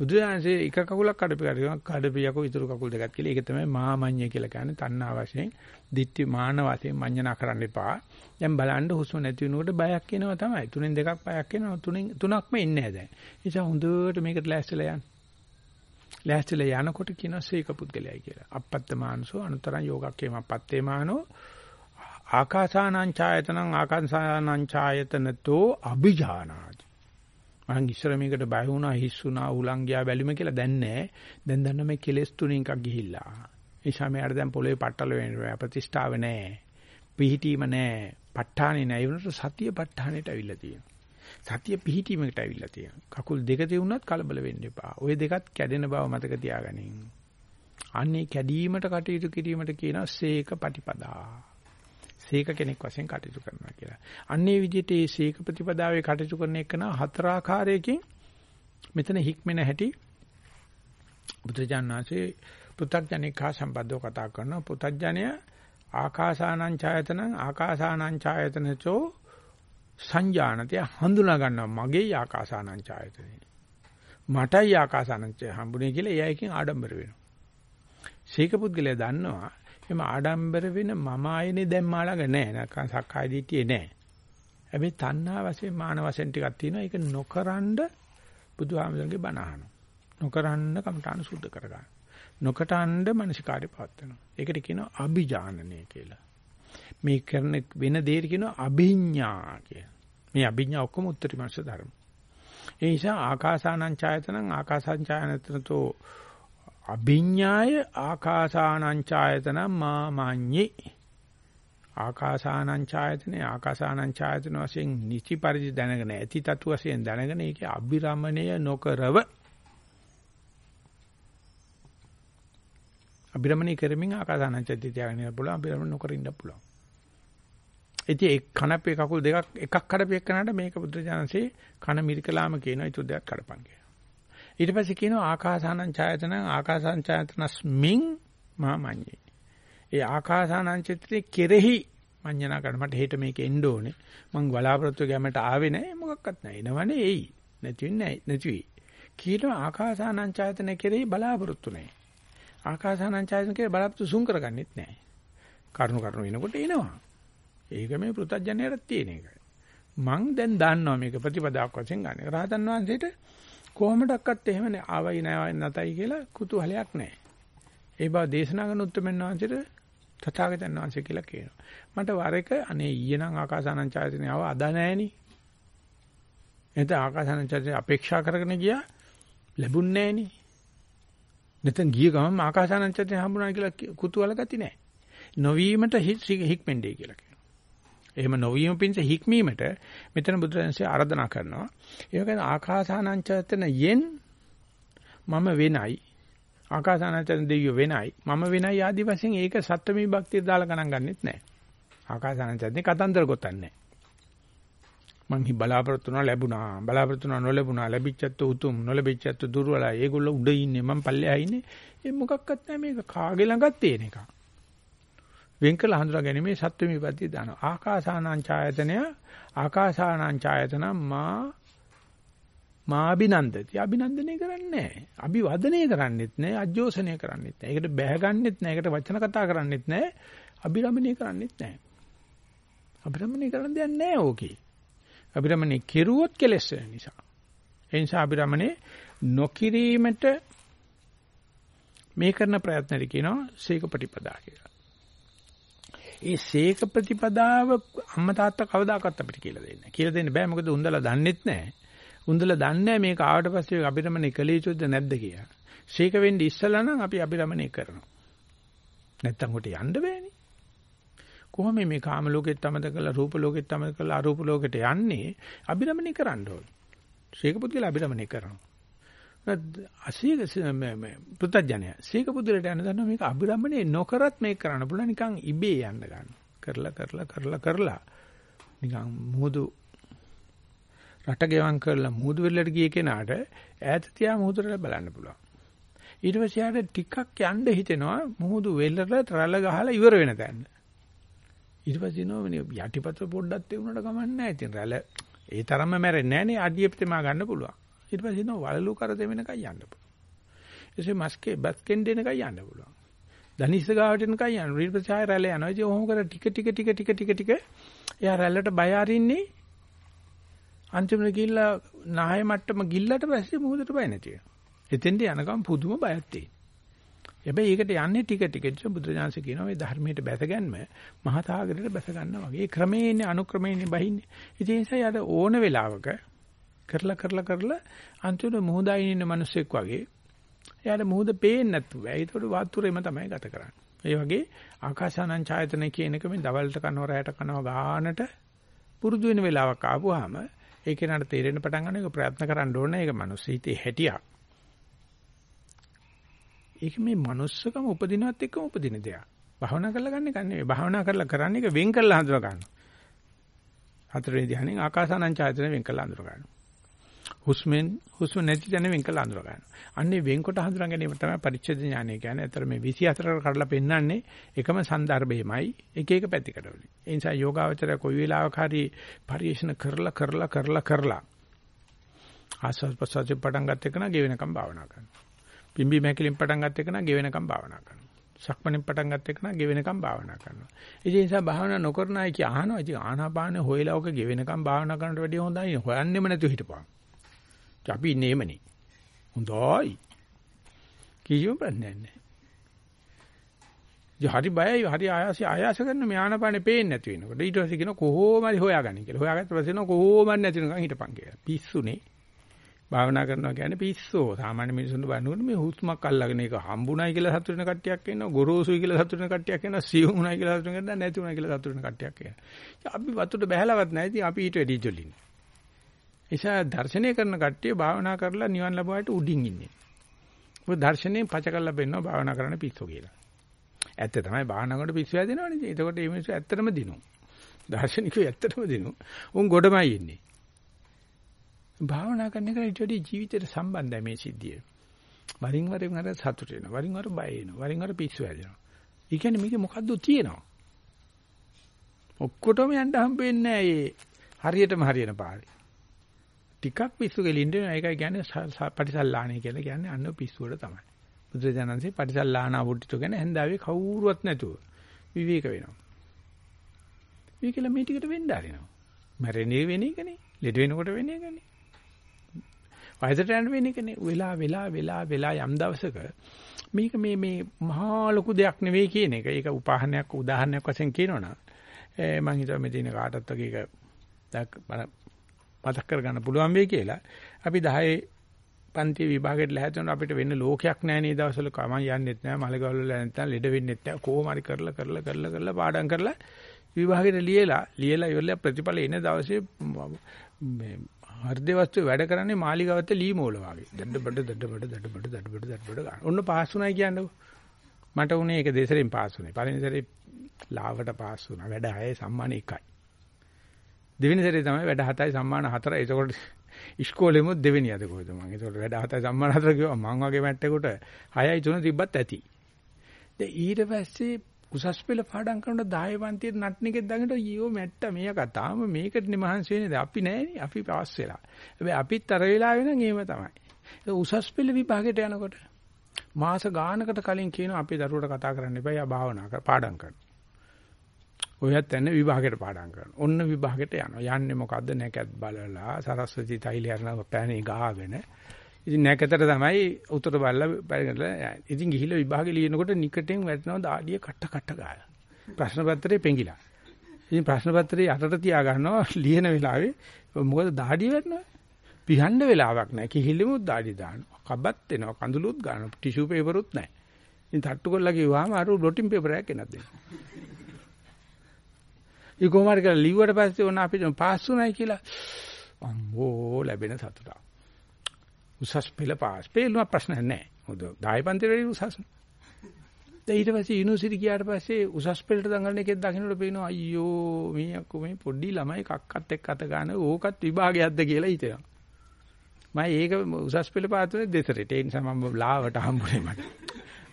බුදුරජාණන්සේ එක කකුලක් කඩපියනවා කඩපියකෝ ඉතුරු කකුල් දෙකක් කියලා. ඒක තමයි මාමඤ්ඤය කියලා කියන්නේ තණ්හා වශයෙන්, ditthi මාන වශයෙන් මඤ්ඤණා කරන්න එපා. දැන් බලන්න හුස්ම නැති වෙනකොට බයක් එනවා තමයි. තුනෙන් දෙකක් බයක් එනවා. තුනෙන් තුනක්ම එන්නේ නැහැ දැන්. ඒ නිසා හොඳට මේකට ලෑස්තිලා යන්න. ලෑස්තිලා යනකොට කියනවා සීක පුද්ගලයයි කියලා. අපත්ත මානසෝ අනුතරං යෝගක්කේම අපත්තේ මානෝ ආකාසානං ඡායතනං ආකාසානං ඡායතනතෝ අභිජානාති. මම ඉස්සර මේකට බය වුණා හිස් වුණා උලන් ගියා බැලිම කියලා දැන් නෑ. දැන් දන්න මේ කෙලෙස් තුනෙන් එකක් ගිහිල්ලා. ඒ සමයට දැන් පොළවේ පట్టල වෙන්නේ ප්‍රතිෂ්ඨාව නෑ. පිහිටීම නෑ. ප ဋ ාණේ නෑ. ඒනට සතිය ප ဋ ාණේට අවිල්ලා තියෙනවා. සතිය පිහිටීමකට අවිල්ලා තියෙනවා. කකුල් දෙක තියුණත් කලබල වෙන්න එපා. ওই දෙකත් කැඩෙන බව මතක තියාගනින්. අන්නේ කැඩීමට කටයුතු කිරීමට කියන සීක ප්‍රතිපදා. සීක කෙනෙක් වශයෙන් කටයුතු කරනවා කියලා. අන්නේ විදිහට මේ සීක ප්‍රතිපදාවේ කටයුතු කරන එක නා හතර ආකාරයකින් මෙතන හික්මෙන හැටි බුදුජානනාංශේ පෘථග්ජනික හා සම්බන්ධව කතා කරනවා. පෘථග්ජනය ආකාසානං ඡායතනං ආකාසානං ඡායතනචෝ සංජානතය හඳුනා ගන්නවා මගේ ආකාසානං ඡායතනෙ. මටයි ආකාසානං ඡාය හම්බුනේ කියලා එයා ආඩම්බර වෙනවා. ශීක පුද්ගලයා දන්නවා එම ආඩම්බර වෙන මම ආයනේ දැන් මාළඟ නැහැ. නැත්නම් සක්කාය දිට්ඨියේ නැහැ. හැබැයි තණ්හා වශයෙන් මාන වශයෙන් ටිකක් තියෙනවා. ඒක නොකරනද බුදුහාමරගේ බණ අහනවා. නොකරන්න කමඨාන සුද්ධ කරගන්න. නොකටන්න මනසිකාරය පවත්වනවා. ඒකට කියනවා අභිජානනය කියලා. මේ කරන වෙන දෙයකට කියනවා අභිඥා කියලා. මේ අභිඥා ඔක්කොම උත්තරීමංශ ධර්ම. ඒ නිසා ආකාසානං ඡායතනං ආකාසං ඡායනතනතෝ අභිඥාය ආකාසානං ඡායතන මාමඤ්ඤේ. ආකාසානං ඡායතනේ ආකාසානං ඡායතන වශයෙන් නිචි පරිදි දැනගෙන ඇති තතු වශයෙන් දැනගෙන ඒකේ අභිරමණය නොකරව අභිරමණය කරමින් ආකාසානං ඡායතය තියාගෙන ඉන්න පුළුවන් අභිරමණය නොකර ඉන්න පුළුවන්. ඉතින් ඒ කනපේ කකුල් දෙකක් එකක් කඩපේ එක්කනට මේක බුද්ධ කන මිරිකලාම කියනවා ඊට දෙයක් කඩපන් කියලා. ඊට පස්සේ කියනවා ආකාසානං ඡායතනං ආකාසං ඡායතනස්මින් මාමඤ්ඤේ. ඒ ආකාසානං චිත්‍රේ කෙරෙහි මඤ්ඤණා කරන මට හෙට මේක එන්න ඕනේ. මං බලාපොරොත්තු ගැමට ආවේ නැහැ මොකක්වත් නැහැ. එනවනේ එයි. නැති වෙන්නේ නැති වෙයි. කියනවා ආකාසානං ඡායතන කෙරෙහි බලාපොරොත්තු නැහැ. ආකාසානං ඡායතන කෙරෙහි බලාපොරොත්තු සුන් කරගන්නෙත් නැහැ. කරුණු කරුණු වෙනකොට එනවා. ඒක මේ පෘථජ්ජනයට තියෙන එක. මං දැන් දන්නවා මේක ප්‍රතිපදාවක් වශයෙන් ගන්න. රහතන් වහන්සේට කොහොමඩක්වත් එහෙම නෑ ආවයි නෑවයි නැතයි කියලා කුතුහලයක් නෑ. ඒ බව දේශනා කරන උත්තරමෙන් වහන්සේට තථාගතයන් වහන්සේ කියලා කියනවා. මට වර එක අනේ ඊයේ නම් ආකාසානං ඡායතනෙ ආව අද නෑනේ. එතන ආකාසානං ඡායතනෙ අපේක්ෂා කරගෙන ගියා ලැබුන්නේ නෑනේ. නැත්නම් ගිය ගමන් ආකාසානං ඡායතනෙ හම්බුනා කියලා කුතුහල ගති නෑ. නොවීමට හික්මෙන්ඩේ කියලා කියනවා. එහෙම නොවීම පිණිස හික්මීමට මෙතන බුදුරජාණන්සේ ආරාධනා කරනවා. ඒ වගේ ආකාසානංචතන යෙන් මම වෙනයි. ආකාසානංචතන දෙවියෝ වෙනයි. මම වෙනයි ආදි වශයෙන් ඒක සත්‍යමී භක්තිය දාලා ගණන් ගන්නෙත් නැහැ. ආකාසානංචතනේ කතන්දර ගොතන්නේ මං හි බලාපොරොත්තු වෙනවා ලැබුණා බලාපොරොත්තු වෙනවා නොලැබුණා ලැබිච්චත් උතුම් නොලැබිච්චත් දුර්වලයි ඒගොල්ලෝ උඩ ඉන්නේ මං පල්ලෙහා ඉන්නේ ඒ මොකක්වත් නැහැ මේක කාගේ ළඟත් තියෙන එකක් වෙන් කළ හඳුනා ගැනීමේ සත්‍ය විපත්‍ය දානවා. ආකාසානං ඡායතනය ආකාසානං ඡායතන මා මාබිනන්දති. අභිනන්දනය කරන්නේ නැහැ. අභිවදනය කරන්නේත් නැහැ. අජෝසනය කරන්නේත් නැහැ. ඒකට බැහැගන්නෙත් නැහැ. ඒකට වචන කතා කරන්නේත් නැහැ. අභිරමණය කරන්නේත් නැහැ. අභිරමණය කරන්න දෙයක් නැහැ ඕකේ. අභිරමණය කෙරුවොත් කෙලස් වෙන නිසා. ඒ නිසා අභිරමණය නොකිරීමට මේ කරන ප්‍රයත්නෙට කියනවා සීක ප්‍රතිපදා කියලා. ඒ සීක ප්‍රතිපදාව අම්මා තාත්තා කවදාකවත් අපිට කියලා දෙන්නේ නැහැ. කියලා දෙන්න බෑ මොකද උන්දලා දන්නෙත් නැහැ. උන්දලා දන්නේ මේක ආවට පස්සේ අභිරමණය කළ යුතුද නැද්ද කියලා. සීක වෙන්නේ ඉස්සලා නම් අපි අභිරමණය කරනවා. නැත්තම් කොට යන්න බෑනේ. කොහොම මේ කාම ලෝකෙත් අමතක කරලා රූප ලෝකෙත් අමතක කරලා අරූප ලෝකෙට යන්නේ අභිරමණය කරන්න ඕනේ. සීක පුද්ගල අභිරමණය කරනවා. අසීක පුතඥය සීක පුදුරට යන දන්නවා මේක අභිරමණය නොකරත් මේක කරන්න පුළුවන් නිකන් ඉබේ යන්න ගන්න. කරලා කරලා කරලා කරලා නිකන් මුහුදු රට ගෙවම් කරලා මුහුදු වෙල්ලට ගිය කෙනාට ඈත තියා මුහුදට බලන්න පුළුවන්. ඊට පස්සේ යාට ටිකක් යන්න හිතෙනවා මුහුදු වෙල්ලට රැළ ගහලා ඉවර වෙන තැන. ඊට පස්සේ නෝ යටිපත පොඩ්ඩක් තියුණාට කමන්නේ නැහැ. ඉතින් රැළ ඒ තරම්ම මැරෙන්නේ නැහැ නේ අඩියෙ තෙමා ගන්න පුළුවන්. ඊට පස්සේ නෝ වලලු කර දෙවෙනකන් යන්න පුළුවන්. ඊටසේ මස්කේ බස්කෙන් දෙනකන් යන්න පුළුවන්. ධනිස්ස ගාවට එනකන් යන්න. ඊට පස්සේ ආය රැළ යනවා. ඉතින් ඔහොම කර ටික ටික ටික ටික ටික ටික එයා රැල්ලට බය අරින්නේ අන්තිමට ගිහිල්ලා නාය මට්ටම ගිල්ලට පස්සේ මොහොතට බය නැති වෙනවා. එතෙන්ට යනකම් පුදුම බයක් තියෙනවා. හැබැයි ඒකට යන්නේ ටික ටික ටික බුදුරජාන්සේ කියනවා මේ ධර්මයට බැසගැන්ම මහතාගරයට බැස ගන්නවා වගේ. ඒ ක්‍රමයෙන් අනුක්‍රමයෙන් බහින්නේ. ඉතින් ඒ නිසා යාට ඕන වෙලාවක කරලා කරලා කරලා අන්තිමට මුහුදයින් ඉන්න මිනිස්සෙක් වගේ එයාට මුහුද පේන්නේ නැතුව. ඒකට වතුරේම තමයි ගත කරන්නේ. ඒ වගේ ආකාසානං ඡායතන කියන එක මේ දවල්ට කනව රැයට කනව ගානට පුරුදු වෙන වෙලාවක් ආපුවාම ඒ කෙනාට තේරෙන්න පටන් ගන්න එක ප්‍රයත්න කරන්න ඕනේ ඒක මනුස්ස හිතේ හැටියක්. ඒක මේ manussකම උපදිනවත් එක්කම උපදින දෙයක්. භාවනා කරලා ගන්න එක නෙවෙයි. භාවනා කරලා කරන්නේ ඒක වෙන් කරලා හඳුනා ගන්න. හතරවෙනි ධ්‍යානෙන් ආකාසානං ඡායතන වෙන් කරලා හඳුනා ගන්න. හුස්මෙන් හුස්ම නැති තැන වෙන් කළ අඳුර ගන්නවා. අන්නේ වෙන්කොට හඳුනා ගැනීම තමයි පරිච්ඡේද ඥානය කියන්නේ. අතර මේ 24කට කඩලා පෙන්නන්නේ එකම સંદર્ભෙමයි එක එක පැතිකඩ වලින්. ඒ නිසා යෝගාවචරය කොයි වෙලාවක හරි පරිශන කරලා කරලා කරලා කරලා ආස්වාද ප්‍රසාරයෙන් පටන් ගන්න එක නා ගෙවෙනකම් භාවනා කරනවා. පිම්බි මහැකලින් පටන් ගන්න එක නා ගෙවෙනකම් භාවනා කරනවා. සක්මණෙන් පටන් ගන්න එක නා ගෙවෙනකම් භාවනා කරනවා. ඒ නිසා භාවනා නොකරන අය කිය අහනවා. ඉතින් ආනාපාන හොයලා ඔක ගෙවෙනකම් භාවනා කරනට වැඩිය හොඳයි. හොයන්නෙම නැතුව හිටපන්. අපි ඉන්නේ එමනේ. හොඳයි. කිසිම ප්‍රශ්නයක් නැහැ. හරි බයයි හරි ආයාසයි ආයාස කරන මේ ආනාපානේ පේන්නේ නැති වෙනකොට ඊට පස්සේ කියන කොහොම හරි හොයාගන්න කියලා. හොයාගත්ත පස්සේ කොහොම හරි නැති වෙනකන් හිටපන් කියලා. පිස්සුනේ. භාවනා කරනවා කියන්නේ පිස්සෝ. සාමාන්‍ය මිනිසුන්ට බලනකොට මේ හුස්මක් අල්ලගෙන ඒක හම්බුණයි කියලා සතුටු වෙන කට්ටියක් ඉන්නවා. ගොරෝසුයි කියලා සතුටු වෙන කට්ටියක් ඉන්නවා. සියුම්ුණයි කියලා සතුටු වෙන නැති උණයි කියලා සතුටු වෙන කට්ටියක් ඉන්නවා. අපි වතුරට බහැලවත් නැහැ. ඉතින් අපි ඊට වැඩි ජොලින්. ඒසා දර්ශනය කරන කට්ටිය භාවනා කරලා නිවන් ලැබුවාට උඩින් ඉන්නේ. මොකද දර්ශනයෙන් පච කරලා බෙන්නවා භාවනා කරන්න පිස්සෝ කියලා. ඇත්ත තමයි භාවනා කරනකොට පිස්සු හැදෙනවනේ. එතකොට මේ මිනිස්සු ඇත්තටම දිනුම්. දර්ශනිකයෝ ඇත්තටම දිනුම්. උන් ගොඩමයි ඉන්නේ. භාවනා කරන එකට ඊට වඩා ජීවිතේට සම්බන්ධයි මේ සිද්ධිය. වරින් වර වර සතුට වෙනවා. වරින් වර බය වෙනවා. වරින් වර පිස්සු හැදෙනවා. ඒ කියන්නේ මේක මොකද්ද තියෙනවා. ඔක්කොටම යන්න හම්බෙන්නේ නැහැ හරියටම හරියන පාරේ. ටිකක් පිස්සු කෙලින්න ඒකයි කියන්නේ පටිසල්ලාණේ කියලා කියන්නේ අන්න පිස්සුවට තමයි. බුදුරජාණන්සේ පටිසල්ලාණ අවුට්ටිතු කියන්නේ හැන්දාවේ කවුරුවත් නැතුව විවේක වෙනවා. විවේකල මේ ටිකට වෙන්න ආරිනවා. මැරෙන්නේ වෙන එකනේ. ලෙඩ වෙනකොට වෙන එකනේ. වයසට යන වෙන එකනේ. වෙලා වෙලා වෙලා වෙලා යම් දවසක මේක මේ මේ මහා ලොකු දෙයක් නෙවෙයි කියන එක. ඒක උපාහරණයක් උදාහරණයක් වශයෙන් කියනවනම් මම හිතුවා මේ දින කාටත් වගේ ඒක මතක් කරගන්න පුළුවන් වෙයි කියලා. අපි 10 පන්ති විභාගයට ලැහැතුන අපිට වෙන්න ලෝකයක් නැහැ නේ දවස්වල කමන් යන්නෙත් නැහැ මලගවල වල නැත්නම් ලෙඩ වෙන්නෙත් නැහැ කොහොම හරි කරලා කරලා කරලා කරලා පාඩම් කරලා විභාගෙට ලියලා ලියලා ඉවරලා ප්‍රතිඵල එන දවසේ මේ හෘද වස්තු වැඩ කරන්නේ මාලිගාවත්තේ ලී මෝල වගේ. දඩ බඩ දඩ බඩ දඩ බඩ දඩ බඩ දඩ බඩ ගන්න. ඔන්න පාස් වුණයි කියන්නකො. මට උනේ ඒක දෙසරෙන් පාස් වුණේ. පළවෙනි සැරේ ලාවට පාස් වුණා. වැඩ 6 සම්මාන 1යි. දෙවෙනි සැරේ තමයි වැඩ 7යි සම්මාන 4යි. ඒකෝට ඉස්කෝලෙමුත් දෙවෙනි අද කොහෙද මම. ඒකෝට වැඩ 7යි සම්මාන 4 කිව්වා මං වගේ මැට්ටෙකුට 6යි 3 තිබ්බත් ඇති. දැන් ඊට පස්සේ උසස් පෙළ පාඩම් කරනකොට 10 පන්තියේ නට්නිකෙක් දඟට ඊයෝ මැට්ට මේක තාම මේකට මහන්සි වෙන්නේ අපි නෑනේ අපි පාස් වෙලා. හැබැයි අපිත් අර වෙලාව වෙනන් එහෙම තමයි. උසස් පෙළ විභාගයට යනකොට මාස ගානකට කලින් කියනවා අපේ දරුවට කතා කරන්න එපා. යා භාවනා කර පාඩම් කරන්න. ඔයත් යන්නේ විභාගයට පාඩම් කරනවා. ඔන්න විභාගයට යනවා. යන්නේ මොකද්ද නැකත් බලලා සරස්වති තෛලය අරන පෑනේ ගාගෙන. ඉතින් නැකතට තමයි උතර බලලා බලලා ඉතින් ගිහිල්ලා විභාගේ ලියනකොට නිකටෙන් වැටෙනවා දාඩිය කට්ට කට්ට ගාලා. ප්‍රශ්න පත්‍රේ පෙඟිලා. ඉතින් ප්‍රශ්න පත්‍රේ යටට තියා ගන්නවා ලියන වෙලාවේ මොකද දාඩිය වැටෙනවා. පිහන්න වෙලාවක් නැහැ. කිහිල්ලෙමුත් දාඩිය දානවා. කබත් එනවා. කඳුළුත් ගන්නවා. ටිෂු පේපරුත් නැහැ. ඉතින් තට්ටු කරලා කිව්වහම අර බ්ලොටින් පේපර් එකක් එනක් දෙනවා. ඒ කොහොම හරි කරලා ලිව්වට පස්සේ ඕන අපිට පාස් වුණයි කියලා අම්බෝ ලැබෙන සතුටක්. උසස් පෙළ පාස්. පෙළුවා ප්‍රශ්න නැහැ. මොකද 10 පන්තිවලදී උසස්. දැන් ඊට පස්සේ යුනිවර්සිටි ගියාට පස්සේ උසස් පෙළට දඟලන එකෙක් දකින්නට පේනවා අයියෝ මේ අක්කෝ මේ පොඩි ළමයි කක්කත් එක්ක අත ගන්න ඕකත් විභාගයක්ද කියලා හිතෙනවා. මම ඒක උසස් පෙළ පාතුනේ දෙතරට ඒ නිසා මම ලාවට හම්බුනේ මට.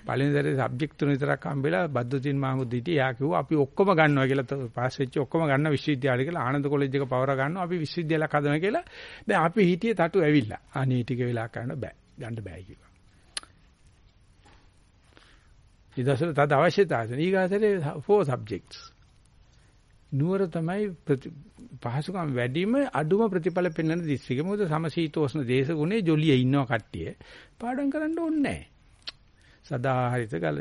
පළවෙනි සැරේ සබ්ජෙක්ට් තුන විතරක් හම්බෙලා බද්දුතින් මහමුද් හිටියේ. එයා කිව්වා අපි ඔක්කොම ගන්නවා කියලා පාස් වෙච්ච ඔක්කොම ගන්න විශ්වවිද්‍යාලය කියලා ආනන්ද කොලෙජ් එක පවර ගන්නවා. අපි විශ්වවිද්‍යාලයක් හදනවා කියලා. දැන් අපි හිටියේ තටු ඇවිල්ලා. අනේ ටික වෙලා කරන්න බෑ. ගන්න බෑ කිව්වා. ඊදසල තද අවශ්‍යතාවය. ඊගාසරේ four subjects. නුවර තමයි පහසුකම් වැඩිම අඩුම ප්‍රතිඵල පෙන්වන දිස්ත්‍රික්කය. මොකද සමශීතෝෂ්ණ දේශගුණේ ජොලිය ඉන්නවා කට්ටිය. පාඩම් කරන්න ඕනේ නැහැ. සදාහරිත ගල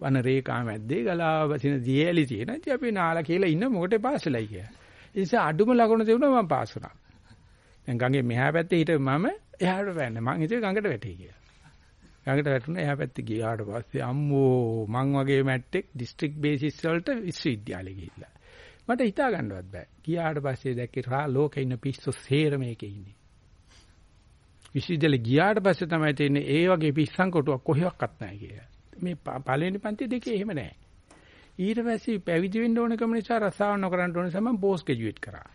වන රේඛා මැද්දේ ගලා වසින දියැලි තියෙන. ඉතින් අපි නාලා කියලා ඉන්න මොකටද පාස් වෙලයි කියලා. ඒ නිසා අඩුම ලකුණ තිබුණා මම පාස් වුණා. දැන් ගඟේ මෙහා පැත්තේ හිට මම එහාට පැන්නේ. මං හිතුවේ ගඟට වැටේ කියලා. ගඟට වැටුණා එහා පැත්තේ ගියාට පස්සේ අම්මෝ මං වගේ මැට්ටෙක් ඩිස්ට්‍රික්ට් බේසිස් වලට විශ්වවිද්‍යාලෙ ගිහිල්ලා. මට හිතා ගන්නවත් බෑ. ගියාට පස්සේ දැක්කේ රා ලෝකේ ඉන්න පිස්සු සේර මේකේ ඉන්නේ. විශ්වවිද්‍යාලෙ ගියාට පස්සේ තමයි තේරෙන්නේ ඒ වගේ පිස්සන් කොටුවක් කොහෙවත් නැහැ කියලා. මේ පළවෙනි පන්ති දෙකේ එහෙම නැහැ. ඊට පස්සේ පැවිදි වෙන්න ඕනකම නිසා රසායන නොකරන්න ඕන නිසා මම පෝස්ට් ග්‍රැජුවේට් කරා.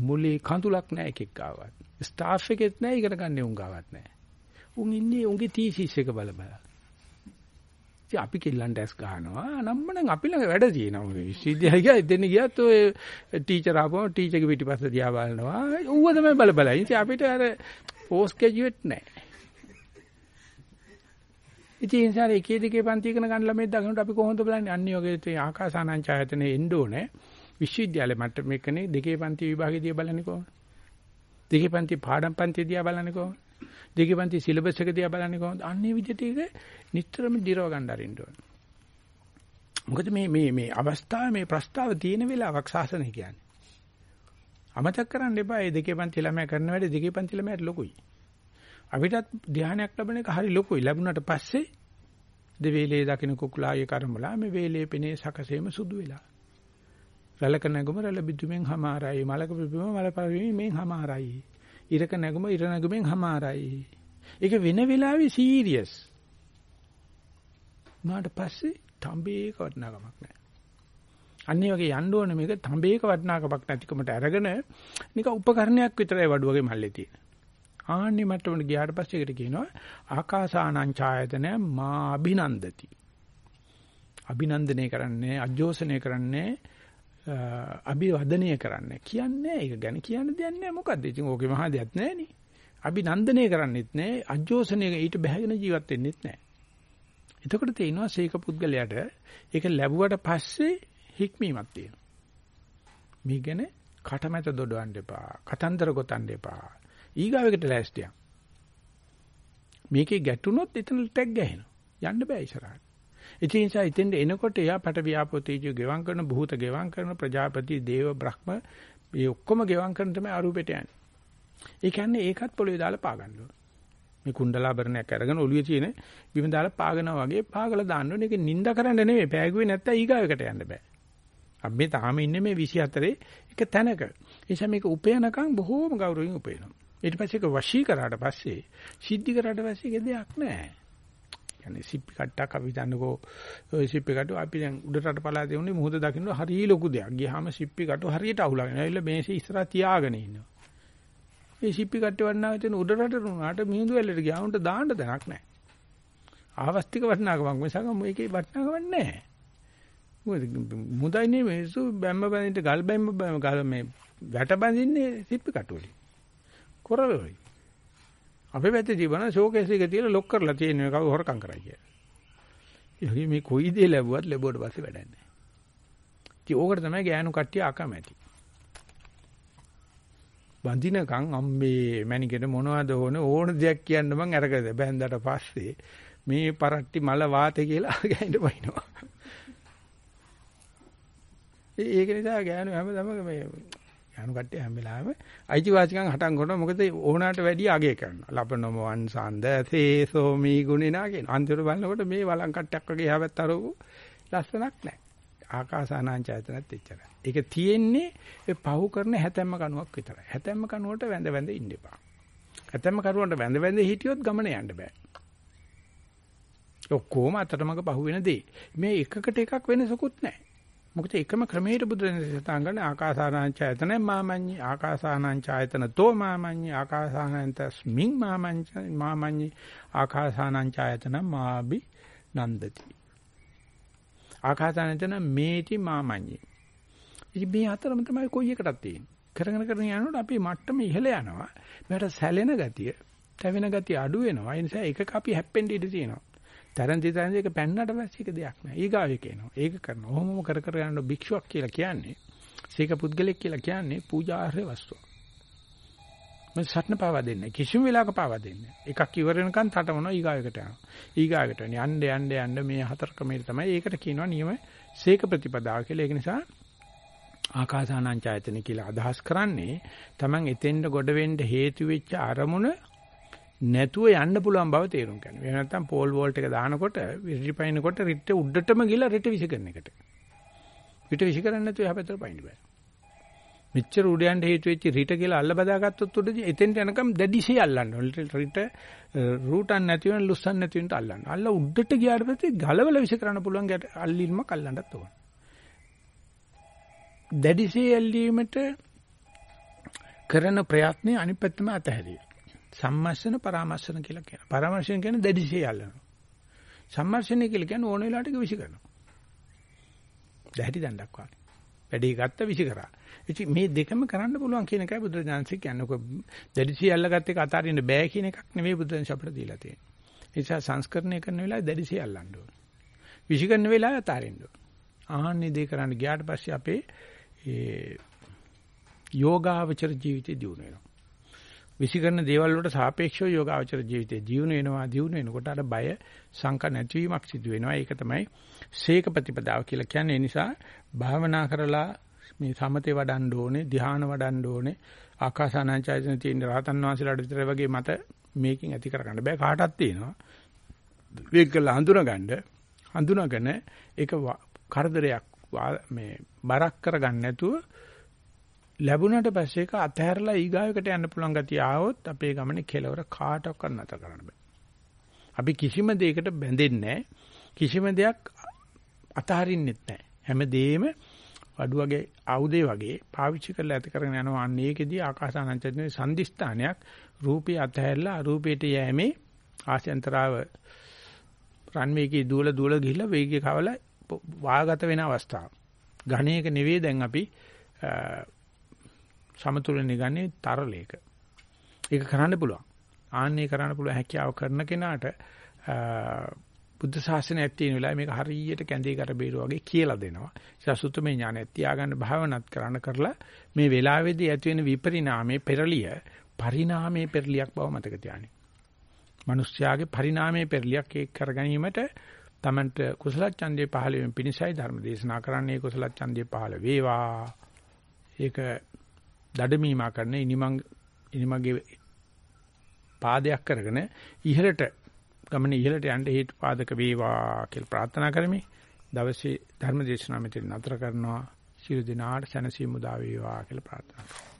මුලේ කඳුලක් නැහැ එකෙක් ගාවත්. ස්ටාෆ් එකෙත් නැහැ ඉගෙන ගන්න උන් ගාවත් නැහැ. උන් ඉන්නේ උන්ගේ තීසිස් එක බල බල. ඉතින් අපි කිල්ලන්ට ඇස් ගන්නවා නම්මනම් අපි ළඟ වැඩ තියෙනවා. මේ විශ්වවිද්‍යාලය ගියා එතන ගියත් ඔය ටීචර් ආපුවම ටීචර්ගේ පිටිපස්ස දිහා බලනවා. ඌව තමයි බල බල. ඉතින් අපිට අර පෝස්ට් ග්‍රැජුවේට් නැහැ. ඉතින් ඒ නිසා එකේ දෙකේ පන්ති ඉගෙන ගන්න ළමයි දකින්නට අපි කොහොමද බලන්නේ? අන්නේ වගේ තේ ආකාසානංචායතනේ එන්න ඕනේ. විශ්වවිද්‍යාලේ මට්ටමේ කනේ දෙකේ පන්ති විභාගෙ දිහා බලන්නේ කොහොමද? දෙකේ පන්ති පාඩම් පන්ති දිහා බලන්නේ කොහොමද? දෙකේ පන්ති සිලබස් එක දිහා බලන්නේ කොහොමද අන්නේ විදිහට ඒක නිතරම දිරව ගන්න අරින්න ඕනේ මොකද මේ මේ මේ අවස්ථාව මේ ප්‍රස්තාව තියෙන වෙලාවක් සාසනය කියන්නේ අමතක කරන්න එපා මේ දෙකේ පන්ති ළමයා කරන වැඩේ දෙකේ පන්ති ළමයාට ලොකුයි අපිටත් ධානයක් ලැබෙන එක හරි ලොකුයි. ලැබුණාට පස්සේ දෙවේලේ දකින්න කුකුලායේ කර්මලා මේ වේලේ පෙනේ සකසේම සුදු වෙලා. රැළක නැගුම රැළ බිදුමෙන් හමාරයි. මලක පිපීම මල පරිවීමෙන් හමාරයි. ඉරක නැගුම ඉර නැගුමෙන් හමාරයි. ඒක වෙන වෙලාවේ සීරියස්. උනාට පස්සේ තඹේක වටනකමක් නැහැ. අන්නේ වගේ යන්න ඕනේ මේක තඹේක වටනකමක් නැතිකමට අරගෙන නික උපකරණයක් විතරයි වඩුවගේ මල්ලේ තියෙන. ආන්නේ මට්ටමට ගියාට පස්සේ ඒකට කියනවා ආකාසානං ඡායතන මා අභිනන්දති. අභිනන්දනය කරන්නේ අජෝසනය කරන්නේ අභිවදනය කරන්නේ. කියන්නේ ඒක ගැන කියන්න දෙයක් නැහැ මොකද්ද? ඉතින් ඕකේ මහා දෙයක් නැහැ නේ අභිනන්දනය කරන්නෙත් නැහැ අජෝසනය ඊට බැහැගෙන ජීවත් වෙන්නෙත් නැහැ එතකොට තේිනවා සීක පුද්ගලයාට ඒක ලැබුවට පස්සේ හික්මීමක් තියෙනවා. මේ ගැන කටමැත දොඩවන්න එපා. කතන්දර ගොතන්න එපා. ඊගාවෙකට ලෑස්තියක්. මේකේ ගැටුනොත් එතන ටැග් ගහනවා. යන්න බෑ ඉස්සරහට. ඒ නිසා ඉතින් එනකොට එයා පට ව්‍යාපෝතීජු ගෙවම් කරන භූත ගෙවම් කරන ප්‍රජාපති දේව බ්‍රහ්ම මේ ඔක්කොම ගෙවම් කරන තමයි අරූපෙට යන්නේ. ඒ කියන්නේ ඒකත් පොළවේ දාලා පාගන්න ඕන. මේ කුණ්ඩලාභරණයක් අරගෙන ඔළුවේ තියෙන බිම දාලා පාගනවා වගේ පාගලා දාන්න ඕනේ. ඒක නිඳ කරන්න නෙමෙයි. පෑගුවේ නැත්තම් ඊගාවකට යන්න බෑ. අපි මේ තාම ඉන්නේ මේ 24 එක තැනක. ඒ නිසා මේක උපයනකම් බොහෝම ගෞරවයෙන් උපයනවා. ඊට පස්සේ ඒක වශී කරාට පස්සේ සිද්ධි කරාට පස්සේ ඒක දෙයක් නැහැ. කියන්නේ සිප් කට්ටක් අපි දන්නකෝ ওই සිප් කට්ටු අපි දැන් උඩරට පළාතේ උන්නේ මොහොත දකින්න හරිය ලොකු දෙයක්. ගියාම සිප් කට්ටු හරියට අහුලාගෙන ඇවිල්ලා මේසේ ඉස්සරහ තියාගෙන ඉන්නවා. මේ සිප්පි කට්ටේ වන්නාවේ තියෙන උඩරට රුණාට මිහිඳු ඇල්ලට ගියා උන්ට දාන්න දැනක් නැහැ. ආවස්තික වටනාකමක් මිසක මේකේ වටනාකමක් නැහැ. මොකද මුදයි නේ මේසු බැම්ම බැඳින්න ගල් බැම්ම ගල් මේ වැට බැඳින්නේ සිප්පි කට්ටු වලින්. කොරවලයි. අපේ පැත්තේ තිබුණා ෂෝකේස් එක තියලා ලොක් කරලා තියෙන එක හොරකම් කරා කියලා. ඒ මේ කොයි දේ ලැබුවත් ලැබුවට පස්සේ වැඩක් නැහැ. ඉතින් ඕකට තමයි ගෑනු කට්ටිය අකමැති. බඳිනකම් අම්මේ මැනිකෙට මොනවද ඕන ඕන දෙයක් කියන්න මං අරගද බැන්දට පස්සේ මේ පරට්ටි මල වාතේ කියලා ගෑනිට වයින්නවා. ඒක නිසා ගෑනු හැමදාම මේ යහනු කට්ටිය හැම වෙලාවෙම අයිතිවාසිකම් හටන් කරනවා මොකද ඕනාට වැඩිය අගය කරනවා. ලබනම වංසන්ද තේසෝ මී ගුණිනා කියන. අන්තිමට බලනකොට මේ වලං කට්ටක් වගේ හැවැත් අරපු ලස්සනක් නැහැ. ආකාසානාංචයතනත් එච්චරයි. ඒක තියෙන්නේ ඒ පහු කරන හැතැම්ම කණුවක් විතරයි. හැතැම්ම කණුවට වැඳ වැඳ ඉන්න එපා. හැතැම්ම කරුවන්ට වැඳ වැඳ හිටියොත් ගමන යන්න බෑ. ඔක්කොම අතරමඟ පහු වෙන දේ. මේ එකකට එකක් වෙනසකුත් නැහැ. මොකද එකම ක්‍රමයට බුදුරජාණන් සතන් ගන්න ආකාසානාංචයතන මාමඤ්ඤි ආකාසානාංචයතන තෝ මාමඤ්ඤි ආකාසානාන්තස්මින් මාමඤ්ඤි මාමඤ්ඤි ආකාසානාංචයතන මාබි නන්දති. ආකාසානාංචන මේති මාමඤ්ඤි. ඉතින් මේ හතරම තමයි කොයි එකටත් තියෙන්නේ. කරගෙන කරගෙන යනකොට අපි මට්ටම ඉහළ යනවා. මේකට සැලෙන ගතිය තැවෙන ගතිය අඩු වෙනවා. ඒ නිසා එකක අපි හැප්පෙන්න ඉඩ තියෙනවා. තරන්ති තරන්ති එක පැන්නට පස්සේ ඒක දෙයක් නෑ. ඊගාවේ කියනවා. ඒක කරනවා. ඔහොමම කර කර යන භික්ෂුවක් කියලා කියන්නේ සීක පුද්ගලෙක් කියලා කියන්නේ පූජාර්ය වස්තුවක්. මම සත්න පාවා දෙන්නේ කිසිම වෙලාවක පාවා දෙන්නේ එකක් ඉවර වෙනකන් තටමනවා ඊගාවකට යනවා ඊගාවකට යන්න යන්න යන්න මේ හතර ක්‍රමයේ තමයි ඒකට කියනවා නියම සීක ප්‍රතිපදාව කියලා ඒක නිසා ආකාසානංචායතන කියලා අදහස් කරන්නේ Taman එතෙන්ට ගොඩ වෙන්න හේතු වෙච්ච අරමුණ නැතුව යන්න පුළුවන් බව තේරුම් ගන්න. එහෙම නැත්නම් පෝල් වෝල්ට් එක දානකොට රිටිපයින්කොට රිට උඩටම ගිහලා රිට විසි කරන එකට. රිට විසි කරන්නේ නැතුව එහා පැත්තට පයින්න බෑ. මෙච්චර උඩ යන්න හේතු වෙච්ච රිට කියලා අල්ල බදාගත්තොත් උඩදී එතෙන්ට යනකම් දැඩිසේ අල්ලන්න ඕන. රිට රූටන් නැති වෙන ලුස්සන් නැති වෙනට අල්ලන්න. අල්ල උඩට ගියාට පස්සේ ගලවල විසි කරන්න පුළුවන් අල්ලින්ම කල්ලන්නත් ඕන. දැඩිසේ ඇල්ලීමට කරන ප්‍රයත්නේ අනිත් පැත්තම අතහැරිය. සම්මස්සන පරාමස්සන කියලා කියනවා. පරාමර්ශන කියන්නේ දැඩිසේ අල්ලනවා. සම්මර්ශනය කියලා කියන්නේ ඕන වෙලාවට විසි කරනවා. දැහැටි දණ්ඩක් වගේ. වැඩි ගත්ත විසි කරා. ඉතින් මේ දෙකම කරන්න පුළුවන් කියන එකයි බුදුරජාණන්සේ කියන්නේ. ඔක දැඩිසිය අල්ලගත්ත එක අතාරින්න බෑ කියන එකක් නෙවෙයි බුදුරජාණන් අපිට දීලා තියෙන්නේ. ඒ නිසා සංස්කරණය කරන වෙලාවේ දැඩිසිය අල්ලන්න ඕන. විසි කරන වෙලාවේ අතාරින්න ඕන. ආහන්නේ දේ කරන්න ගියාට පස්සේ අපේ ඒ යෝගාවචර ජීවිතේ දියුණු වෙනවා. විසි කරන දේවල් වලට සාපේක්ෂව යෝගාවචර ජීවිතේ දියුණු වෙනවා දියුණු වෙනකොට අර බය සංක නැතිවීමක් සිදු වෙනවා. ඒක තමයි සීක ප්‍රතිපදාව කියලා කියන්නේ. ඒ නිසා භාවනා කරලා මේ සමතේ වඩන්න ඕනේ, ධ්‍යාන වඩන්න ඕනේ, ආකාසානංචයතන තියෙන රහතන් වහන්සේලාට විතර වගේ මත මේකෙන් ඇති කරගන්න බෑ කාටවත් තියෙනවා. මේක කළා හඳුනගන්න හඳුනගෙන ඒක කරදරයක් මේ බරක් කරගන්න නැතුව ලැබුණාට පස්සේ ඒක අතහැරලා ඊගායකට යන්න පුළුවන් ගතිය ආවොත් අපේ ගමනේ කෙලවර කාටවත් නැතර කරන්න බෑ. අපි කිසිම දෙයකට බැඳෙන්නේ කිසිම දෙයක් අතහරින්නෙත් නැහැ. හැමදේම වඩු වගේ ආයුධය වගේ පාවිච්චි කරලා ඇති කරගෙන යනවා. අන්න ඒකෙදී ආකාසානංචනේ සම්දිස්ථානයක් රූපේ අතහැරලා අරූපයට යෑමේ ආස්‍යන්තරාව රන්වේකේ දුවල දුවල ගිහිල්ලා වේගය කවලා වාගත වෙන අවස්ථාව. ඝණයක නෙවෙයි දැන් අපි සමතුලනේ ගන්නේ තරලයක. ඒක කරන්න පුළුවන්. ආන්නේ කරන්න පුළුවන් හැකියාව කරන කෙනාට බුද්ධ ශාසනයක් තියෙන වෙලාවේ මේක හරියට කැඳේ කර බේරුව වගේ කියලා දෙනවා. සසුතුමේ ඥානය තියාගන්න භාවනාත් කරන්න කරලා මේ වෙලාවේදී ඇති වෙන විපරිණාමයේ පෙරලිය පරිණාමයේ පෙරලියක් බව මතක තියාගන්න. මිනිස්යාගේ පරිණාමයේ පෙරලියක් ඒක කර ගැනීමට තමන්ට කුසල ඡන්දේ පහළ වීම පිණිසයි ධර්ම දේශනා කරන්නේ කුසල ඡන්දේ පහළ වේවා. ඒක දඩමීමා කරන ඉනිමං ඉනිමගේ පාදයක් කරගෙන ඉහළට ගමනේ ඉහළට යන්න හේතු පාදක වේවා කියලා ප්‍රාර්ථනා කරමි. දවසේ ධර්ම දේශනාව මෙතන නතර කරනවා. සියලු දෙනාට සැනසීම උදා වේවා කියලා ප්‍රාර්ථනා කරනවා.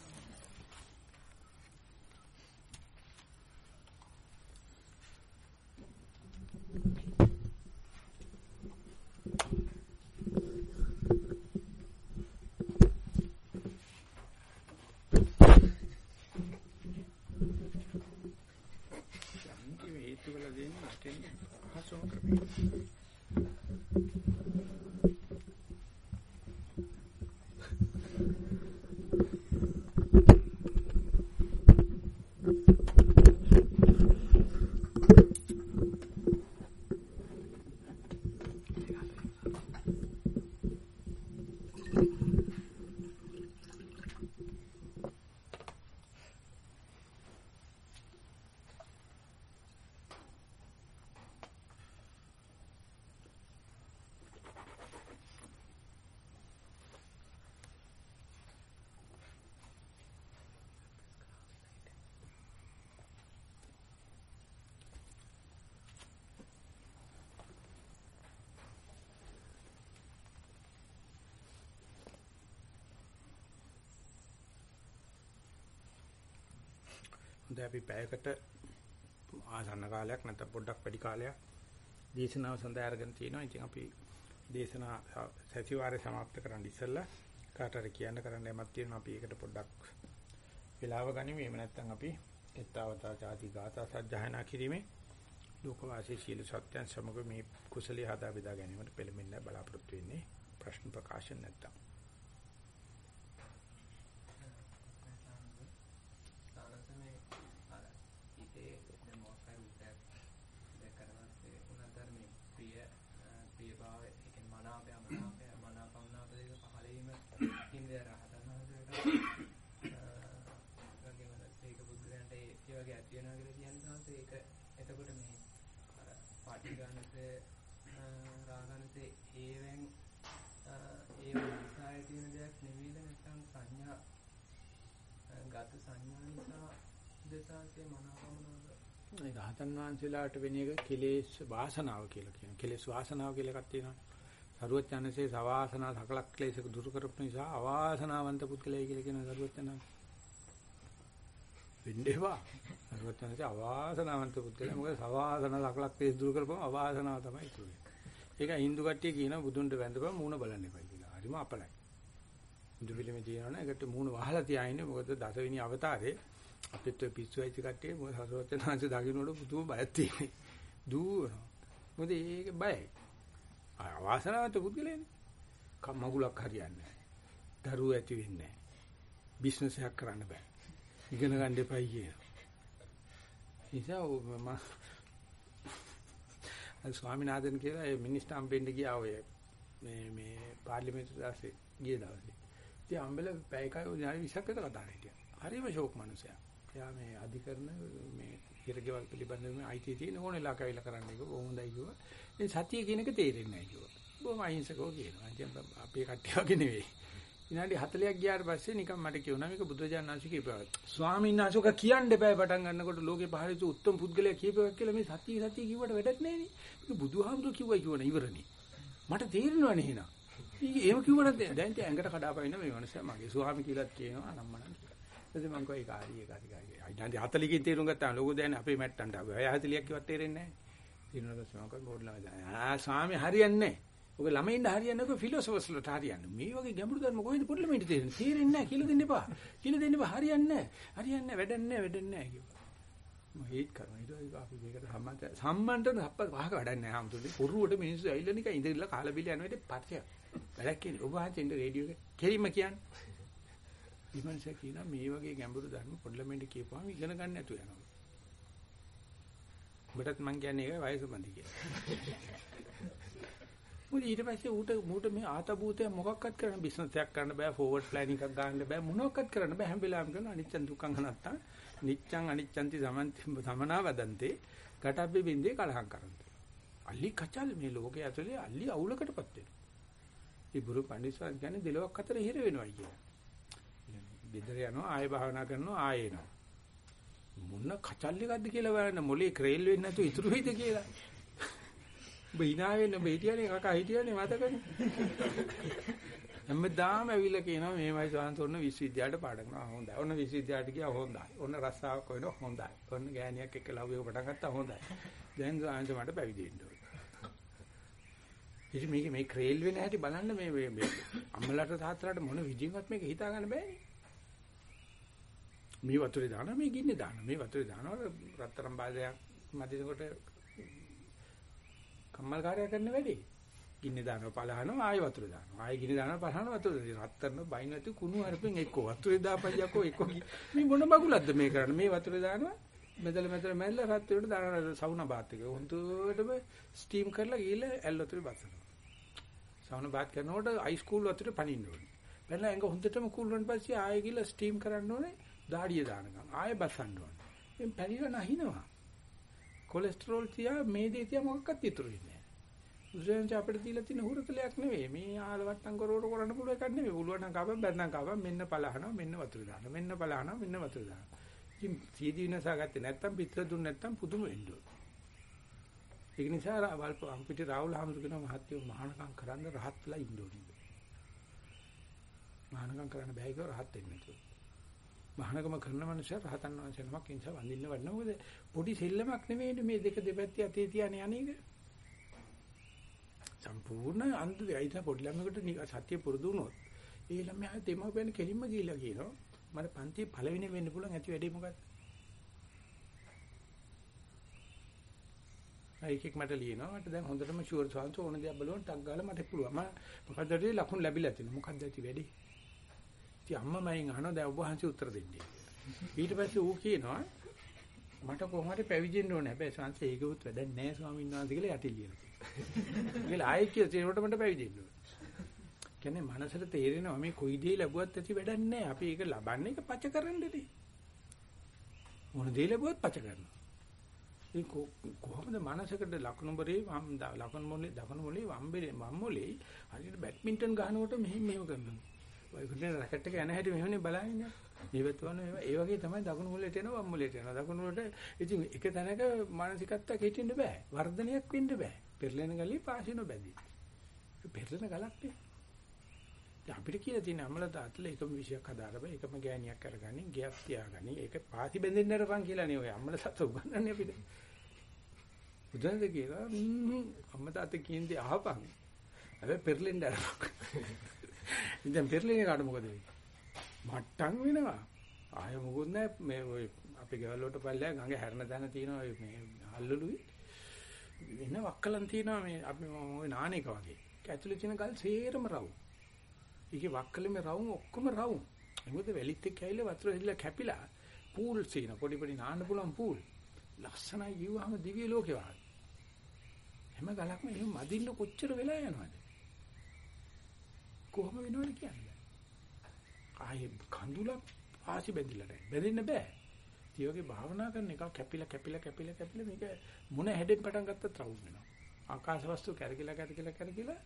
පස්සේ අපි පැයකට ආසන්න කාලයක් නැත්නම් පොඩ්ඩක් වැඩි කාලයක් දේශනාව සඳහා අරගෙන තිනවා. ඉතින් අපි දේශනා සතිವಾರේ સમાપ્ત කරන්න ඉස්සෙල්ලා කාටරි කියන්න කරන්න යමක් තියෙනවා. අපි ඒකට පොඩ්ඩක් වෙලාව ගනිමු. එහෙම නැත්නම් අපි එත්තවතා ചാති ගාථා සජ්ජායනා කිරීමේ ලෝකවාසී සියලු සත්‍යයන් සමග මේ කුසලයේ හදා බෙදා ගැනීමට පෙළඹෙන්න බලාපොරොත්තු වෙන්නේ. ප්‍රශ්න ප්‍රකාශන නැත්තම් දසාසේ මනෝකමනවද ඒ රහතන් වහන්සේලාට වෙන එක කෙලෙස් වාසනාව කියලා කියනවා. කෙලෙස් වාසනාව කියලා එකක් තියෙනවා. සරුවචනසේ සවාසනා සකලක් ක්ලේශක දුරු කරපු නිසා අවාසනාවන්ත පුද්ගලයි කියලා කියන සරුවචනන්. වෙන්නේවා. සරුවචනසේ අවාසනාවන්ත පුද්ගලයා මොකද සවාසනා සකලක් ක්ලේශ දුරු කරපුවම අවාසනාව තමයි ඉතුරු ඒක Hindu කට්ටිය කියනවා බුදුන්ට වැඳපුවම මූණ බලන්න එපා කියලා. හරිම අපලයි. Hindu පිළිමේ තියෙනවනේ ඒකට මූණ වහලා තියාින්නේ මොකද දසවෙනි අවතාරේ අපිත් ඔය පිස්සු වෙච්ච කට්ටිය මොකද සරුවචනංශ දකින්නකොට පුදුම බයක් තියෙන්නේ. දුවනවා. මොකද ඒක බයයි. අවාසනාවන්ත පුද්ගලයනේ. මගුලක් හරියන්නේ නැහැ. දරුවෝ ඇති වෙන්නේ නැහැ. බිස්නස් එකක් කරන්න බෑ. ඉගෙන ගන්න එපයි කියන. නිසා මම අර ස්වාමිනාഥන් කියලා ඒ මිනිස්ටර් හම්බෙන්න ගියා ඔය මේ මේ පාර්ලිමේන්තු දාසේ ගිය දවසේ. ඉතින් අම්බල පැයකයි විනාඩි 20ක් විතර කතා හිටියා. හරිම ෂෝක් මනුස්සයා. එයා මේ අධිකරණ මේ හිරගෙවල් පිළිබඳව මේ අයිතිය තියෙන ඕන වෙලාවක අවිලා කරන්න එක බොහොම හොඳයි කිව්වා. ඉතින් සතිය කියන එක තේරෙන්නේ නැහැ කිව්වා. බොහොම අහිංසකව කියනවා. ඉතින් අපේ කට්ටිය වගේ නෙවෙයි. විනාඩි 40ක් ගියාට පස්සේ නිකන් මට කියුණා මේක බුදුරජාණන් වහන්සේ කියපුවා. ස්වාමීන් වහන්සේ ඔක කියන්න බෑ පටන් ගන්නකොට ලෝකේ පහළ තු උත්තම පුද්ගලයා කියපුවා කියලා මේ සතිය සතිය කිව්වට වැඩක් නෑනේ. මේක බුදුහාමුදුරුවෝ කිව්වයි කියවන ඉවරනේ. මට තේරෙනවනේ එහෙනම්. ඊ එහෙම කිව්වනම් දැන් ඉතින් ඇඟට කඩාපනින්න මේ මනුස්සයා මගේ ස්වාමි කියලාත් කියනවා අනම්මනම්. ඊට මම කෝ ඒ කාර්යය කාර්යය කාර්යය. අයිඩන්ටි 40කින් තේරුම් ගත්තා ලෝකෝ දැන් අපේ මැට්ටන්ට අපි 40ක් කිව්වත් තේරෙන්නේ නැහැ. ඊළඟට මම කෝ බෝඩ් ළමයි. ආ ස්වාමී හරියන්නේ නැහැ. ඔක ළමයින්ට හරියන්නේ නැකෝ ෆිලොසොෆර්ස්ලට හරියන්නේ. මේ වගේ ගැඹුරු ධර්ම කොහෙන්ද පොඩි ළමයින්ට තේරෙන්නේ? තේරෙන්නේ නැහැ කියලා දෙන්න එපා. කියලා දෙන්න එපා හරියන්නේ නැහැ. හරියන්නේ නැහැ වැඩන්නේ නැහැ වැඩන්නේ නැහැ කිව්වා. මම හේත් කරනවා. ඊට පස්සේ අපි මේකට සම්මත සම්මන්ත්‍රණ හප්ප පහක වැඩන්නේ නැහැ ආම්තුනේ. පොරුවට මිනිස්සු ඇවිල්ලා නිකන් ඉඳලා කාලා බිල යනවා ඉතින් පරිචය. වැඩක් කියන්නේ ඔබ වහන්සේ ඉන්න රේඩියෝ එකේ කෙලින්ම කියන්නේ. ඊමණසේ කියනවා මේ වගේ ගැඹුරු ධර්ම පොඩි ළමයින්ට කියපුවාම ඉගෙන ගන්න නැතුව යනවා. ඔබටත් මං කියන්නේ ඒක වයස බඳි කියලා. මොකද ඊට පස්සේ ඌට මූට මේ ආතබූතය මොකක්වත් කරන්න බිස්නස් එකක් කරන්න බෑ ෆෝවර්ඩ් ප්ලෑනින් එකක් ගන්න බෑ මොනවක්වත් කරන්න බෑ හැම වෙලාවෙම කරන අනිච්චන් දුක්ඛං අනත්තා නිච්ඡං අනිච්ඡන්ති සමන්ති සමනා වදන්තේ ගටබ්බේ බින්දේ කලහම් කරන්නේ අලි කචල් මේ ලෝකයේ ඇතුලේ අලි අවුලකටපත් වෙනවා ඒ බුරු පඬිස්සන් කියන්නේ දෙලොක් අතර හිර වෙනවා කියන. බෙදර යනවා ආයෙ භාවනා කරනවා ආයෙ එනවා. මොන කචල් එකක්ද කියලා බලන්න මොලේ ක්‍රේල් වෙන්නේ නැතුව ඉතුරු වෙයිද කියලා. ඔබ hina වෙන්න ඔබ හිටියනේ කකා හිටියනේ මතකනේ. හැමදාම ඇවිල්ලා කියනවා මේවයි සාන්තෝරණ විශ්වවිද්‍යාලයට පාඩම් කරනවා හොඳයි. ඔන්න විශ්වවිද්‍යාලයට ගියා හොඳයි. ඔන්න රස්සාවක් වෙනවා හොඳයි. ඔන්න ගෑණියක් එක්ක ලව් එක පටන් ගත්තා හොඳයි. දැන් සාන්ත මට පැවිදි වෙන්න ඕනේ. ඉතින් මේක මේ ක්‍රේල් වෙන හැටි බලන්න මේ මේ අම්මලාට තාත්තලාට මොන විදිහකට මේක හිතා ගන්න බෑනේ. මේ වතුරේ දානවා මේ ගින්නේ දානවා මේ වතුරේ දානවා රත්තරන් බාදයක් මැදිනකොට කම්මල් කාර්යය කරන වැඩේ. ගින්නේ දානවා පලහනවා ආයෙ වතුර දානවා. ආයෙ ගින්නේ දානවා පලහනවා වතුර දානවා. රත්තරන බයින් නැති කුණු හරපෙන් එක්ක වතුරේ දාපයියකෝ එක්ක මේ මොන බගුලක්ද මේ කරන්නේ? මේ වතුරේ දානවා මෙතල මෙතල මැල්ල රත්තරේට දානවා සවුනා බාත් එක. හොඳටම ස්ටීම් කරලා ගිහලා ඇල් වතුරේ බසනවා. සවුනා බාත් කරනකොට අයිස් කූල් වතුරේ පනින්න ඕනේ. ਪਹਿලා ඇඟ හොඳටම කූල් වුණාට පස්සේ ආයෙ ගිහලා ස්ටීම් කරන්න ඕනේ. දාඩිය දානකම්. ආයෙ බසන්න ඕනේ. එම් පැනිලා නැහිනවා. කොලෙස්ටරෝල් තියා මේ දේ තියා මොකක්වත් ඉතුරු වෙන්නේ බුදුසෙන්ච අපිට දීලා තියෙන හුරතලයක් නෙවෙයි. මේ ආල වට්ටම් කරවල කරන්න පුළුවන් එකක් නෙවෙයි. පුළුවන් නම් කපන් බැන්නම් කපන් මෙන්න පලහනවා මෙන්න වතුර දානවා. මෙන්න පලහනවා මෙන්න වතුර දානවා. ඉතින් සීදී විනාසා ගත්තේ නැත්තම් පිටර දුන්න නැත්තම් පුදුම වෙන්න ඕන. ඒක නිසා වල්ප අපිට රාහුල හමුදු කියන මහත්ය මහානකම් කරන්න රහත් වෙලා ඉන්න ඕනේ. මහානකම් කරන්න බෑ කියලා රහත් වෙන්න ඕනේ. මහානකම කරන මනුස්සය රහතන් වහන්සේ නමක් ඉන්ස වඳින්න වඩනවා. මොකද පොඩි සෙල්ලමක් නෙවෙයි මේ දෙක දෙපැත්තේ අතේ තියානේ අනේක. සම්පූර්ණ අන්ධ දෙයිත පොඩි ළමයකට සත්‍ය පුරුදු වුණොත් ඒ ළමයා දෙමව්පියන් කෙලින්ම ගිහිල්ලා කියනවා මට පන්තියේ පළවෙනි වෙන්න පුළුවන් ඇති වැඩේ මොකද්ද? ඒකෙක් මට ලියනවා මට දැන් හොඳටම ෂුවර් සාන්ත ඕන දෙයක් බලුවන් ටක් ගාලා මට පුළුවන් මම මොකද්ද ඒ ලකුණු ලැබිලා තියෙනවා මොකද්ද ඇති වැඩේ? ඉතින් අම්මා මයින් අහනවා දැන් ඔබ වහන්සේ උත්තර දෙන්නේ. ඊට පස්සේ ඌ කියනවා මට කොහොම හරි පැවිදෙන්න ඕනේ හැබැයි සංසේ ඒකවත් වැඩක් නැහැ ස්වාමීන් වහන්සේ කියලා යටි ලියනවා. කියලා ආයෙ කියලා තේරුවට මට පැවිදෙන්න ඕනේ. කියන්නේ මනසට තේරෙනවා මේ කොයි දේ ලැබුවත් ඇති වැඩක් නැහැ. අපි ඒක ලබන්නේ ඒක පච කරන්නනේ. මොන දේ ලැබුවත් පච කරනවා. ඒ කොහොමද මනසකට ලකුණු බරේ වම් ලකුණු මොලේ දකුණු මොලේ වම් බෙලේ වම් මොලේ හරියට බැඩ්මින්ටන් ගහනකොට මෙහෙම මෙහෙම කරනවා. ඔය කුඩේ රැකට් එක යන හැටි මෙහෙමනේ බලන්නේ. ජීවත් වන ඒ වගේ තමයි දකුණු මුලට එනවා වම් මුලට එනවා. දකුණු මුලට ඉතින් එක තැනක මානසිකත්වයක් හිටින්න බෑ. වර්ධනයක් වෙන්න බෑ. පෙරලෙන ගලිය පාසින බැදී. පෙරලෙන ගලක් නේ. දැන් අපිට කියලා තියෙන අම්මලා තාත්තලා එකම විෂයක් හදාරපන් එකම ගෑණියක් කරගනින් ගියක් තියාගනි ඒක පාසි බැඳෙන්න නරපන් කියලා නේ ඔය අම්මලා තාත්තා උගන්වන්නේ අපිට බුදුන්ද කියලා අම්මා තාත්තා කියන්නේ අහපන් හැබැයි පෙරලෙන්න අරපන් ඉතින් පෙරලෙන්නේ කාට මොකද මට්ටම් වෙනවා ආය මොකුත් නැහැ මේ ඔය අපේ ගෙවල් වලට පල්ලෙහා ගඟ හැරෙන තැන තියෙනවා මේ අල්ලලුයි වෙන වක්කලන් තියෙනවා මේ අපි ඔය නානේක වගේ ඇතුලේ තියෙන ගල් සේරම රවුම් ඒකේ වක්කලෙම රවුම් ඔක්කොම රවුම්. මොකද වැලිත් එක්ක ඇවිල්ලා වතුර ඇවිල්ලා කැපිලා පූල් සීන පොඩි පොඩි නාන්න පුළුවන් පූල්. ලස්සනයි ජීවහම දිව්‍ය ලෝකේ වගේ. හැම ගලක්ම එහෙම මදින්න කොච්චර වෙලා යනවද? කොහොම වෙනවද කියන්නේ? ආයේ කඳුලක් ආසි බැඳිලා නැහැ. බැඳෙන්න බෑ. ඒ වගේ භාවනා කරන එක කැපිලා කැපිලා කැපිලා කැපිලා මේක මොන හැඩෙන් පටන් ගත්තත් රවුම් වෙනවා. ආකාශ වස්තු කැරකිලා කැරකිලා කැරකිලා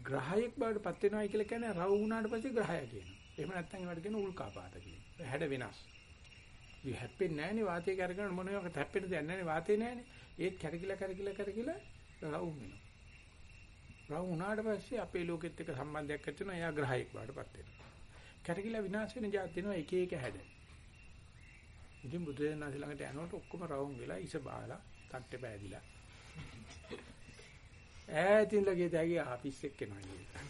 ග්‍රහයක් බවට පත් වෙනවා කියලා කියන්නේ රවු වුණාට පස්සේ ග්‍රහය කියනවා. එහෙම නැත්නම් ඒවට කියන උල්කාපාත කියනවා. හැඩ වෙනස්. මේ හැප්පෙන්නේ නැහනේ වාතය කරගෙන මොන එකක් හැප්පෙන්න දෙයක් නැහනේ වාතේ නැහනේ. ඒත් කැරකිලා කැරකිලා කැරකිලා රවු වෙනවා. රවු වුණාට පස්සේ අපේ ලෝකෙත් එක්ක සම්බන්ධයක් ඇති වෙනවා. එයා ග්‍රහයක් බවට පත් වෙනවා. කැරකිලා විනාශ වෙන જાත් දෙනවා එක එක හැඩ. ඉතින් බුදුරජාණන් ළඟට යනකොට ඔක්කොම රවුම් වෙලා ඉස බාලා තට්ටේ පෑදිලා ඈතින් ලගේ දැගේ ආපිස් එක්ක එනවා කියලා.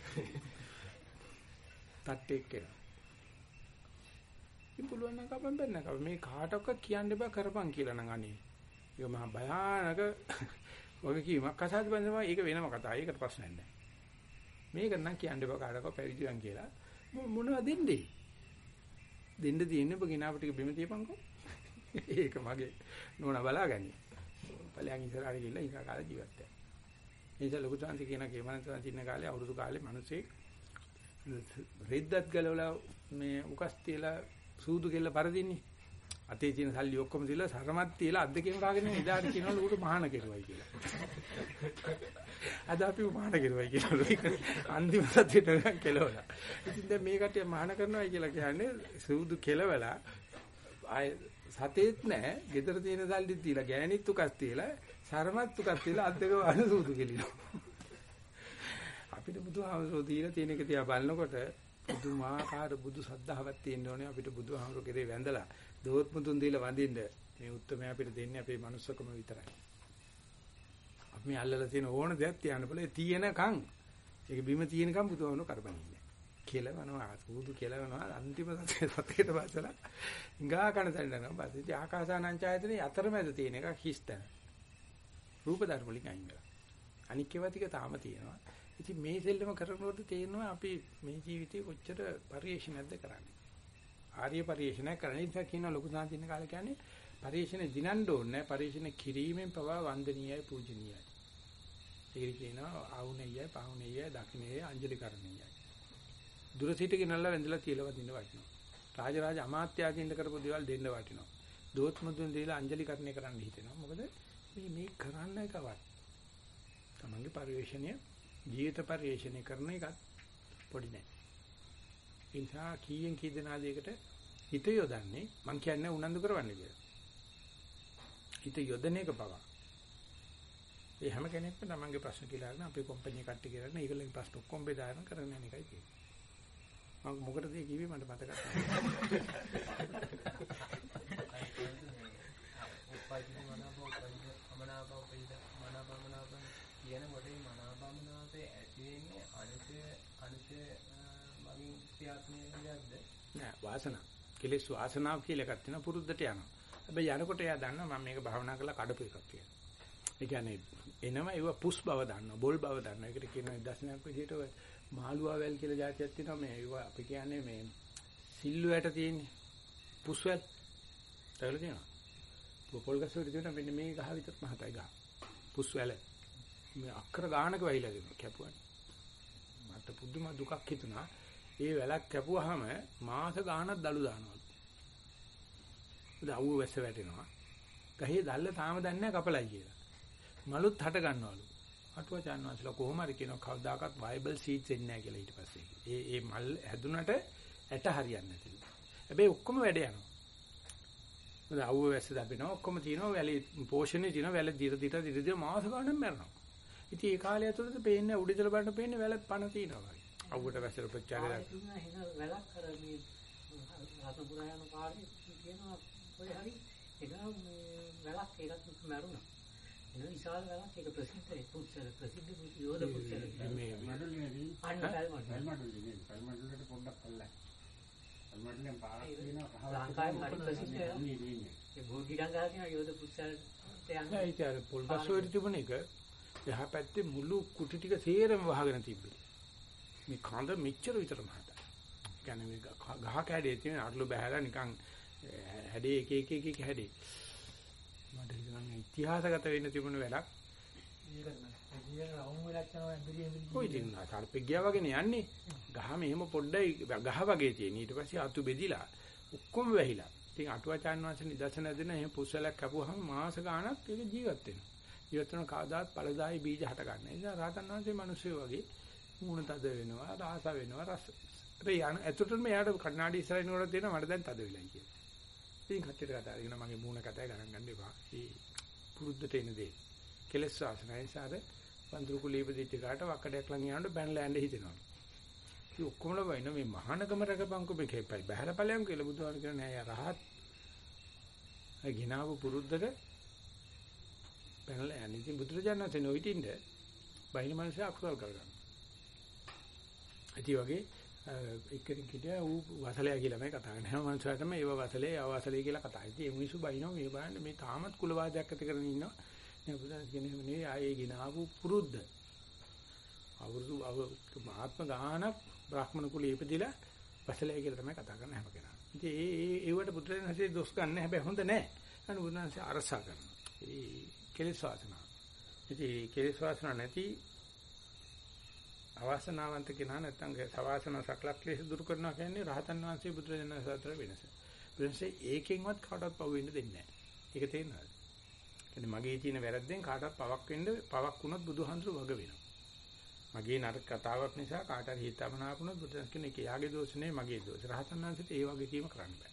තට්ටේ එක්ක එනවා. ඉතින් පුළුවන් නම් කපන් බැන්න කප මේ කාටවත් කියන්න බෑ කරපන් කියලා නම් අනේ. ඒක මහා භයානක වගකීමක් අසාධ බඳනවා ඒක වෙනම කතාවක්. ඒකට ප්‍රශ්නයක් නැහැ. මේක නම් කියන්න බෑ කාටවත් පැවිදිවන් කියලා. මොනවද දෙන්නේ? දෙන්න තියෙන්නේ ඔබ ගිනාප ටික බිම තියපන්කෝ. ඒක මගේ නෝනා බලාගන්නේ. ඵලයන් ඉස්සරහට ගිහිල්ලා ඊකා කාලේ ජීවත් වෙනවා. නිසා ලොකු chance කියන කේමනන්තන් ඉන්න කාලේ අවුරුදු කාලේ මිනිස්සේ රෙද්දත් ගලවලා මේ උකස් තියලා සූදු කෙල්ල පරදින්නේ. අතේ තියෙන සල්ලි ඔක්කොම තියලා සරමත් තියලා අත් දෙකෙන් කාගෙන ඉඳාට කියනවා ඌට මහාන කෙරුවයි කියලා. අද අපි මහාන කෙරුවයි කියලා. අන්තිම සතියට කෙලවලා. ඉතින් දැන් මේ කට්ටිය මහාන කරනවායි කියලා කියන්නේ සූදු කෙලවලා ආය සතේත් නැහැ. ගෙදර තියෙන සල්ලි තියලා ගෑණිත් උකස් තියලා සරමත් උකක් තියලා අත් දෙක වහන සූදු කෙලිනවා. අපිට බුදුහාමසෝ දීලා තියෙන එක තියා බලනකොට බුදුමාකාර බුදු සද්ධාවක් තියෙන්න ඕනේ අපිට බුදුහාමරෝ කෙරේ වැඳලා දෝත් මුතුන් දීලා වඳින්න මේ උත්තරම අපිට දෙන්නේ අපේ manussකම විතරයි. අපි මේ අල්ලලා තියෙන ඕන දෙයක් තියන්න බල තියෙනකන් ඒක බිම තියෙනකන් බුදුහාමරෝ කරබනින්නේ. කෙලවනවා සූදු කෙලවනවා අන්තිම සතේට බසලා ඉංගා කන තැන්නනවා. පස්සේ ආකාසානංචායතනේ අතරමැද තියෙන එක හිස්තන. රූප ධර්ම වලින් අයින් කරලා. අනික් ඒවා ටික තාම තියෙනවා. ඉතින් මේ සෙල්ලම කරනකොට තේරෙනවා අපි මේ ජීවිතේ කොච්චර පරිේශනයක්ද කරන්නේ. ආර්ය පරිේශනයක් කරන්නේ නිසා කියන ලොකු සාන්තින කාලේ කියන්නේ පරිේශන දිනන්න ඕනේ පරිේශන කිරීමෙන් පවා වන්දනීයයි පූජනීයයි. ඒක කියනවා ආවුණෙයයි පාවුණෙයයි දක්ෂිණේය අංජලි කරණීයයි. දුර සිටගෙන නල්ලා වැඳලා කියලා වදින්න වටිනවා. රාජරාජ අමාත්‍යාදීන්ට කරපු දේවල් දෙන්න වටිනවා. දෝත්මුදුන් දීලා අංජලි කරණය කරන්න හිතෙනවා. මොකද මේ මේ කරන්න එකවත් තමන්ගේ පරිශ්‍රණය ජීවිත පරිශ්‍රණය කරන එකත් පොඩි නෑ. ඒ නිසා කීයෙන් කී දෙනාදයකට හිත යොදන්නේ මං කියන්නේ උනන්දු කරවන්නේ කියලා. හිත යොදන එක පවා. ඒ හැම කෙනෙක්ම තමන්ගේ ප්‍රශ්න කියලා අරගෙන අපේ කම්පැනි කට්ටිය කියලා අරගෙන ඒගොල්ලෝගේ ප්‍රශ්න ඔක්කොම බෙදාගෙන කරගෙන යන එකයි තියෙන්නේ. මම මොකටද ඒ කිව්වේ මට මතක නැහැ. කියනකොට මේ මනාපමනාපේ ඇති වෙන්නේ අනිත්‍ය අනිත්‍ය මගින් ක්‍රියාත්මක වෙනවද? නෑ වාසනාව. කෙලෙස් වාසනාව කියලා එකක් තියෙනවා පුරුද්දට යනවා. හැබැයි යනකොට එයා දන්නවා මම මේක භාවනා කරලා කඩපු එකක් කියලා. ඒ කියන්නේ එනම ඒව පුස් බව දන්නවා, බොල් බව දන්නවා. ඒකට කියනවා දර්ශනයක් විදිහට ඔය මාළුවාවැල් කියලා જાතියක් තියෙනවා. මේ ඒව අපි කියන්නේ මේ සිල්ලුවට තියෙන්නේ. පුස්වැල්. ඒවල තියෙනවා. පොල් ගස් වල තියෙනවා මෙන්න මේ ගහ විතර මහතයි ගහ. පුස්වැල. මේ අක්කර ගානක වෙයිලා දෙනවා කැපුවා. මට පුදුම දුකක් හිතුණා. ඒ වැලක් කැපුවාම මාස ගානක් දළු දානවලු. දවුව වැස්ස වැටෙනවා. ගහේ දැල්ල තාම දන්නේ කපලයි කියලා. මලුත් හට ගන්නවලු. අටුවචාන් වහන්සේලා කොහොම හරි කියනවා කවදාකවත් වයබල් සීඩ්ස් එන්නේ නැහැ කියලා ඊට පස්සේ. ඒ ඒ මල් හැදුනට ඇට හරියන්නේ නැතිලු. හැබැයි ඔක්කොම වැඩ යනවා. මොකද අවුව වැස්ස දබිනවා ඔක්කොම තියෙනවා වැලි පෝෂණය තියෙනවා වැල දිර දිර දිර දිර මාස ගණන් මැරෙනවා. ඉතින් ඒ කාලය ඇතුළත පේන්නේ උඩිතල බලන්න පේන්නේ වැල පණ තියෙනවා වගේ. අවුවට වැස්සට ප්‍රචාරය වැලක් කර මේ රතපුරා යන පාරේ කියනවා ඔය හරි ඒක මේ වැලක් ඒකත් මැරුණා. එන විශාල වැලක් ඒක ප්‍රසිද්ධ පුත්සල ප්‍රසිද්ධ යෝධ පුත්සල. මේ මඩුල්ලේදී අන්න වැල්මඩ. කල්මඩුල්ලේ කල්මඩුල්ලට පොඩ්ඩක් කළා. කල්මඩුල්ලෙන් පාරක් තියෙනවා ලංකාවේ හරි ප්‍රසිද්ධ. ඒ බෝධිඩංගා කියන යෝධ පුත්සල යන නෑ ඒක අර පොල්ගස් වල තිබුණ එක එහා පැත්තේ මුළු කුටි ටික සේරම වහගෙන තිබ්බේ. මේ කඳ මෙච්චර විතරම හදා. කියන්නේ මේ ගහ ගහ කැඩේ තියෙන අරලු බහැලා නිකන් eh, හැඩේ එක එක එක එක හැඩේ. මට හිතෙනවා ඉතිහාසගත වෙන්න තිබුණ වැඩක්. කොයි දින තරපෙක් ගියා වගේනේ යන්නේ. ගහ මෙහෙම පොඩ්ඩයි ගහ වගේ තියෙන. ඊට පස්සේ අතු බෙදිලා ඔක්කොම වැහිලා. ඉතින් අටුවාචාන් වහන්සේ නිදර්ශන දෙන එහෙම පුස්සලක් කපුවාම මාස ගාණක් ඒක ජීවත් වෙනවා. ජීවත් වෙන කවදාත් පළදායි බීජ හට ගන්න. ඒ නිසා රාතන් වහන්සේ මිනිස්සු වගේ මූණ තද වෙනවා, රාස වෙනවා, රස. ඒ යන ඇතුළටම එයාට කණ්ණාඩි ඉස්සරහින් උඩ තියෙනවා මට දැන් තද වෙලා කියලා. ඉතින් කච්චිට කතා කරගෙන මගේ මූණ කතා ගණන් ගන්න එපා. ඒ පුරුද්දට එන දේ. කෙලස් වාසනයි සාර වඳුරු කුලීපදිච්ච කාට වක්කඩයක් ළඟ යනකොට බැනලා යන්න හිතෙනවා. ඉතින් ඔක්කොම ලබයින මේ මහානකම රකපංකු මේකයි බහැරපලයන් කියලා බුදුහාම කියන නෑ යා රහත්. ඒ ගිනාව පුරුද්දට බැනලා යන්නේ. ඉතින් බුදුරජාණන්සේ නොහිටින්ද බයින මනුස්සය අකුසල් කරගන්න. ඇති වගේ එක්කෙනෙක් හිටියා ඌ වසලයා කියලා මේ කතා කරන හැම මනුස්සයෙක්ම ඒව වසලේ යව වසලේ කියලා කතා. ඉතින් ඒ මිනිස්සු බයිනවා මේ බලන්න මේ තාමත් කුලවාදයක් ඇති කරගෙන ඉන්නවා. නේ බුදුන් කියන්නේ නෙවෙයි ආයේ ගිනාවු පුරුද්ද. අවුරුදු ආත්ම ගානක් බ්‍රාහ්මණ කුලයේ ඉපදිලා වසලේ කියලා තමයි කතා කරන හැම කෙනා. ඉතින් ඒ ඒ ඒවට බුදුරජාණන්සේ දොස් ගන්න හැබැයි හොඳ නැහැ. අනු බුදුරජාණන්සේ අරසා කරනවා. ඒ කෙලෙස් වාසනාව. ඉතින් කෙලෙස් වාසනාව නැති අවාසනාවන්ත කෙනා නැත්තම් සවාසන සක්ලක්ලේශ දුරු කරනවා කියන්නේ රහතන් වහන්සේ බුදුරජාණන් වහන්සේ අතර වෙනස. බුදුන්සේ ඒකෙන්වත් කාටවත් පව වෙන්න දෙන්නේ නැහැ. ඒක තේරෙනවද? කියන්නේ මගේ තියෙන වැරද්දෙන් කාටවත් පවක් වෙන්න පවක් වුණොත් බුදුහන්සු වග වෙනවා. මගේ නරක කතාවක් නිසා කාට හරි හිතමනාපුණොත් බුදුන් කියන එක යාගේ දෝෂ නෙවෙයි මගේ දෝෂ. රහතන් වහන්සේට ඒ වගේ කීම කරන්න බෑ.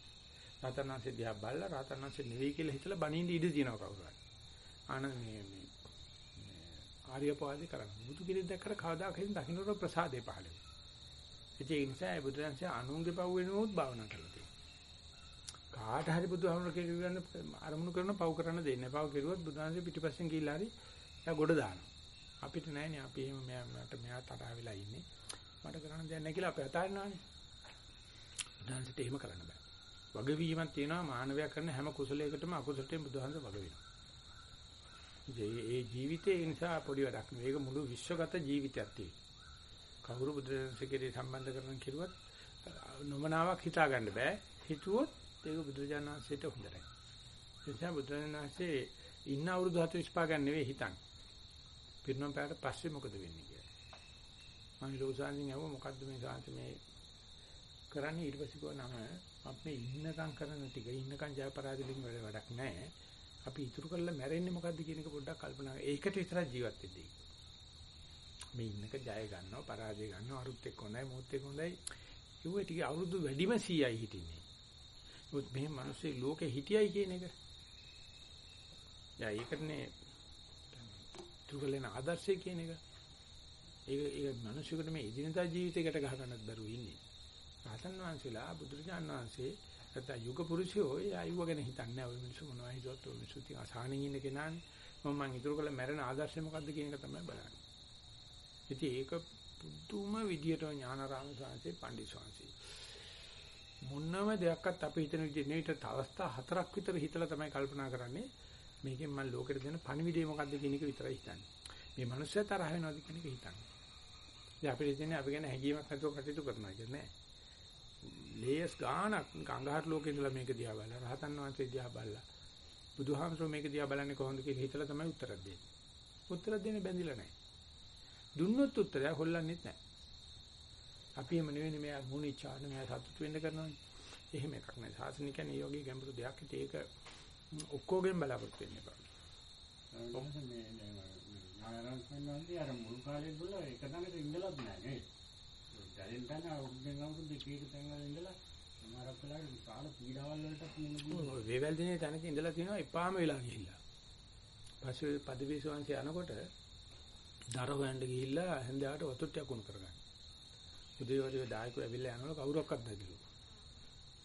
රහතන් වහන්සේ දිහා බලලා රහතන් වහන්සේ නෙවෙයි කියලා හිතලා බණින්න ඉඩ තියෙනවා කවුරු හරි. ආන මේ මේ ආර්යපාදේ කරන්නේ. බුදු කෙනෙක් දැක්කට කවදාක හින් දකින්නට ප්‍රසාදේ පහළ වෙනවා. ඒ නිසා ඒ බුදුරජාන්සේ අනුන්ගේ පව් වෙනවොත් භාවනා කරලා තියෙනවා. කාට හරි බුදුහාමුදුරු කියන අරමුණු කරන පව් කරන්න දෙන්නේ. පව් කෙරුවොත් බුදුරජාන්සේ පිටිපස්සෙන් ගිහිල්ලා හරි එයා ගොඩ දානවා. අපිට නෑනේ අපි එහෙම මෙයා මට මෙයා තරහ වෙලා ඉන්නේ. මට කරන්න දෙයක් නැහැ කියලා අපි හතාරිනවානේ. බුදුරජාන්සේට එහෙම කරන්න බෑ. වගවීමක් තියෙනවා මානවයා කරන හැම කුසලයකටම අකුසලයෙන් බුදුහන්සේ වග වෙනවා. ඒ ජීවිතේ ඒ නිසා පොඩි වැඩක් නෙවෙයි. ඒක මුළු විශ්වගත ජීවිතයක් තියෙනවා. කවුරු බුදුරජාණන්සේගේ සම්බන්ධ කරන කිරුවත් නොමනාවක් හිතා ගන්න බෑ. හිතුවොත් ඒක බුදුරජාණන්සේට හොඳ නැහැ. ඒ නිසා බුදුරජාණන්සේ ඉන්න අවුරුදු 45 ගන්න නෙවෙයි හිතන්නේ. පිරුණම් පැයට පස්සේ මොකද වෙන්නේ කියලා. මම ලෝසාන්සින් අහුව මොකද්ද මේ සාන්ත මේ කරන්නේ ඊට පස්සේ කිව්වා නම අපි ඉන්නකම් කරන ටික ඉන්නකම් ජය පරාජය වලින් වැඩ වැඩක් නැහැ. අපි ඉතුරු කරලා මැරෙන්නේ මොකද්ද කියන එක පොඩ්ඩක් කල්පනා කරලා ඒකට විතරක් ජීවත් වෙන්න. මේ ඉන්නක ජය ගන්නවා පරාජය ගන්නවා අරුත් එක්ක හොඳයි මොහොත් එක්ක හොඳයි. ඒව ටික අවුරුදු වැඩිම 100යි හිටින්නේ. මොකද මේ මිනිස්සු ලෝකේ හිටියයි කියන එක. යා ඒකනේ තුගලෙන ආදර්ශය කියන එක. ඒක ඒක මිනිස්සුන්ට මේ එදිනදා ජීවිතයකට ගහ ගන්නත් බැරුව ඉන්නේ. රහතන් වහන්සේලා බුදුරජාණන් වහන්සේ නැත්නම් යුග පුරුෂයෝ ඒ අයුව ගැන හිතන්නේ ඔය මිනිස්සු මොනවා හිතුවත් ඔය මිනිස්සු තිය අසහනින් ඉන්න කෙනානේ මම මං ඉතුරු කළ මැරෙන ආදර්ශය මොකද්ද කියන එක තමයි බලන්නේ. ඉතින් ඒක පුදුම විදියට ඥානාරාම සාංශේ පණ්ඩිත සාංශේ මොනම දෙයක්වත් අපි හිතන විදිහට නෙවෙයි අවස්ථා හතරක් විතර හිතලා තමයි කල්පනා කරන්නේ මේකෙන් මම ලෝකෙට දෙන පණිවිඩය මොකද්ද කියන එක විතරයි හිතන්නේ. මේ මනුස්සය තරහ වෙනවද කියන එක හිතන්නේ. ඉතින් අපිට ඉතින් අපි ගැන හැඟීමක් නැතුව කටයුතු කරනවා කියන්නේ නෑ. ලේස් ගානක් ගංගාහර ලෝකේ ඉඳලා මේක දිහා බලලා රහතන් වහන්සේ දිහා බලලා බුදුහාමසෝ මේක දිහා බලන්නේ කොහොමද කියලා හිතලා තමයි උත්තර දෙන්නේ. උත්තර දෙන්නේ බැඳිලා නැහැ. දුන්නොත් උත්තරය හොල්ලන්නෙත් නැහැ. අපි එම නෙවෙයි මෙයා මුනිචාන මෙයා සතුට වෙන්න කරනවානේ. එහෙම එකක් නෑ. සාසනික කියන්නේ මේ වගේ ගැඹුරු දෙයක්. ඒක ඔක්කොගෙන් බලාපොරොත්තු වෙන්න එපා. මේ මේ නායරන් කියන්නේ අර මුල් කාලේ බුල එක තැනක ඉඳලත් නැහැ නේද? දැන් දැන් අවුරුද්දෙන් අවුරුද්ද එක තැන්වල ඉඳලා සමහරක් වෙලාවට විශාල පීඩාවල් වලට මුහුණ දීලා ඔය වේවැල් දිනේ තැනක ඉඳලා තියෙනවා එපාම වෙලා ගිහිල්ලා. පස්සේ පදවි සෝංශය යනකොට දර හොයන්න ගිහිල්ලා හැන්දෑවට වතුර ටිකක් උණු කරගන්න. උදේ වගේ දායකයෝ ඇවිල්ලා යනකොට කවුරක්වත් නැතිලු.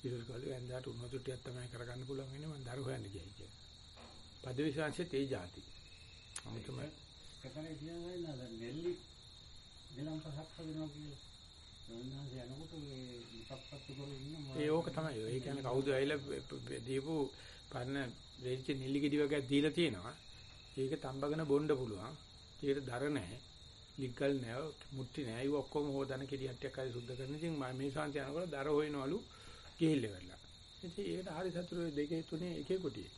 ඊට පස්සේ හැන්දෑවට උණු වතුර ටිකක් තමයි කරගන්න පුළුවන් වෙන්නේ මම දර හොයන්න ගියයි කියලා. පදවි සෝංශයේ තේ જાති. අමුතුම එකතන කියන්නේ නේද නෙල්ලි දෙලම් පහක් හදනවා කියලා. ඒ ඕක තමයි. ඒ කියන්නේ කවුද ඇවිල්ලා දීපු පරණ වෙච්ච නිලි ගෙඩි වගේ දීලා තියෙනවා. ඒක තඹගෙන බොන්න පුළුවන්. ඒකට දර නැහැ. ලිග්ගල් නැහැ. මුට්ටි නැහැ. ඒක ඔක්කොම හොදන කෙඩි හට්ටියක් හරි සුද්ධ කරන ඉතින් මම මේ ශාන්ති යනකොට දර හොයනවලු ගිහිල්ල වෙලා. ඉතින් ඒකට හරි සතුරු දෙකේ තුනේ එකේ කොටියේ.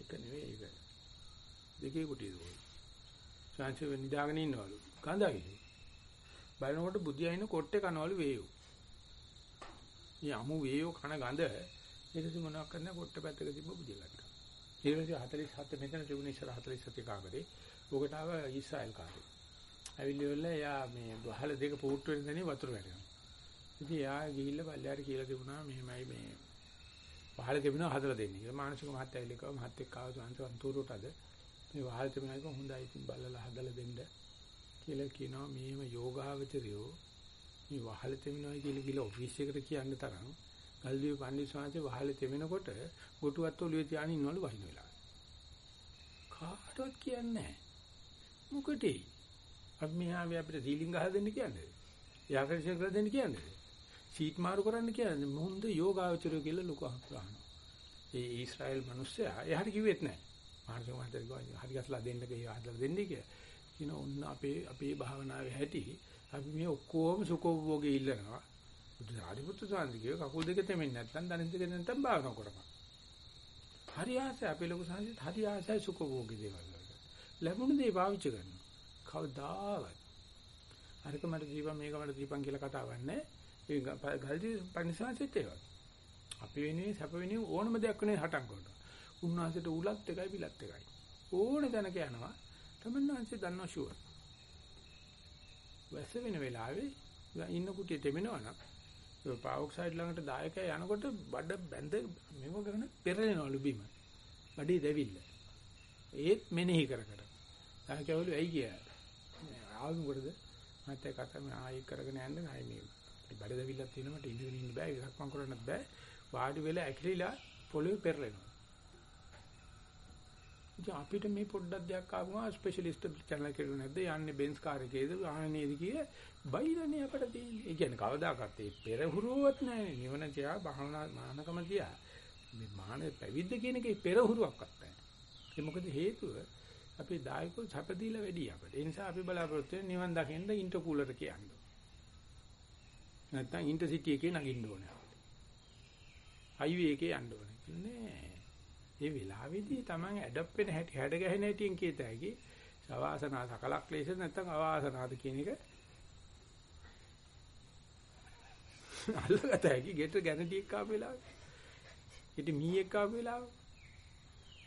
එක නෙවෙයි ඒක. දෙකේ කොටියේ දුවන. ශාන්ති වෙ නිදාගෙන ඉන්නවලු. කඳාවිලු. බලනකොට බුදියා ඉන්න කොට්ටේ කනවලු වේයෝ. මේ අමු වේයෝ කන ගඳ ඊටසි මොනවක් කරන්න කොට්ටේ පැත්තක තිබ්බ බුදියා ගත්තා. ඊට පස්සේ 47 මෙතන තිබුණ ඉස්සර 47 කාමරේ. ඔකට ආව ඊශ්‍රායල් කාර්යය. ඇවිල්ලිවල යා මේ වහල දෙක පුට්ටු වෙන තැනින් වතුර වැටෙනවා. ඉතින් යා ගිහිල්ලා පල්ලෙහාට කියලා තිබුණා මෙහෙමයි මේ වහල තිබුණා හදලා දෙන්න කියලා. මානසික මහත්තයා ඇවිල්ලා කිව්වා මහත්තයෙක් ආව අන්තෝරටද මේ වහල තිබුණායික හොඳයි ඉතින් බලලා හදලා දෙන්න කියලා කියනවා මේම යෝගාවචරයෝ මේ වහල තෙමිනවයි කියලා කියලා ඔෆිස් එකට කියන්න තරම් ගල්දිය පන්දි සමාජයේ වහල තෙමිනකොට ගොටුවත් ඔළුවේ තියාගෙන ඉන්නවලු වහින වෙලා. කාටවත් කියන්නේ නැහැ. මොකටේ? අපි මෙහා අපිට සීලිංග ගහලා දෙන්න කියන්නේ. යාකර්ෂණ කරලා දෙන්න කියන්නේ. සීට් මාරු කරන්න කියන්නේ මොහොන්ද යෝගාවචරය කියලා ලොකු අහනවා. ඒ ඊශ්‍රායල් මිනිස්සයා එහාට කිව්වෙත් නැහැ. මාර්ගම හතර ගියා හරි ගස්ලා දෙන්න කියලා හදලා දෙන්නේ කියලා. කියන ඔන්න අපේ අපේ භාවනාවේ හැටි අපි මේ ඔක්කොම සුඛෝභෝගේ ඉල්ලනවා. බුදු සාරිපුත්තු සාන්තිගේ කකුල් දෙක තෙමෙන්නේ නැත්නම් දණින් දෙක නැත්නම් භාවනා කරපන්. හරි ආසයි අපේ ලොකු සංසිත හරි ආසයි සුඛෝභෝගී දේවල් වලට. ලැබුණ දේ පාවිච්චි කරනවා. කවදාවත්. අරක මට දීපන් මේක මට දීපන් කියලා කතාවක් නැහැ. ඒ ගල්දී පරිසංසිත ඒවා. අපි වෙනුවේ සැප වෙනුවේ ඕනම දෙයක් වෙනේ හටන් කරනවා. උන්වහන්සේට උලත් එකයි පිලත් එකයි. ඕන තැනක යනවා. තමන්වහන්සේ දන්නවා ෂුවර්. වැස්ස වෙන වෙලාවේ ඉන්න කුටිය දෙමෙනවනම් ඒ පාවොක්සයිඩ් ළඟට දායකයා යනකොට බඩ බැඳ මෙව ගන්න පෙරලෙනවලු බිම. බඩේ දැවිල්ල. ඒත් මෙනෙහි කර කර. දායකයවලු ඇයි ගියා. ආවු මොකටද? මහත්තයා කතා මේ ආයෙ කරගෙන යන්න ආයෙ මේ බඩ දැවිල්ලක් තියෙනවා මට ඉඳගෙන ඉන්න බෑ ඉරක් මං කරන්නත් බෑ. වාඩි වෙලා ඇකිලිලා පොළවේ පෙරලෙනවා. ඉතින් අපිට මේ පොඩ්ඩක් දෙයක් ආවම ස්පෙෂලිස්ට් channel එකේ නැද්ද යන්නේ බෙන්ස් කාර් එකේද ආනේද කිය බයිරනේ අපිට තියෙන්නේ. ඒ කියන්නේ කවදාකවත් ඒ පෙරහුරුවක් නැහැ. නිවන තියා භාවනා මානකම තියා. මේ මාන පැවිද්ද කියන එකේ පෙරහුරුවක්වත් නැහැ. ඒ මොකද හේතුව අපි දායකව සැප දීලා වැඩි අපිට. ඒ නිසා අපි බලාපොරොත්තු වෙන නිවන් දකින්න ඉන්ටර්කූලර් කියන්නේ. නැත්තම් ඉන්ටර්සිටි එකේ නගින්න ඕනේ අපිට. හයිවේ එකේ යන්න ඕනේ. නෑ. ඒ වෙලාවේදී Taman ඇඩප් වෙන හැටි හැඩ ගැහෙන හැටියෙන් කියත හැකි සවාසනා සකලක් ලේස නැත්නම් අවාසනාද කියන එක අල්ලගත හැකි ගෙට ගැරන්ටියක් ආපු වෙලාවේ. ඉතින් මීයක් ආපු වෙලාව.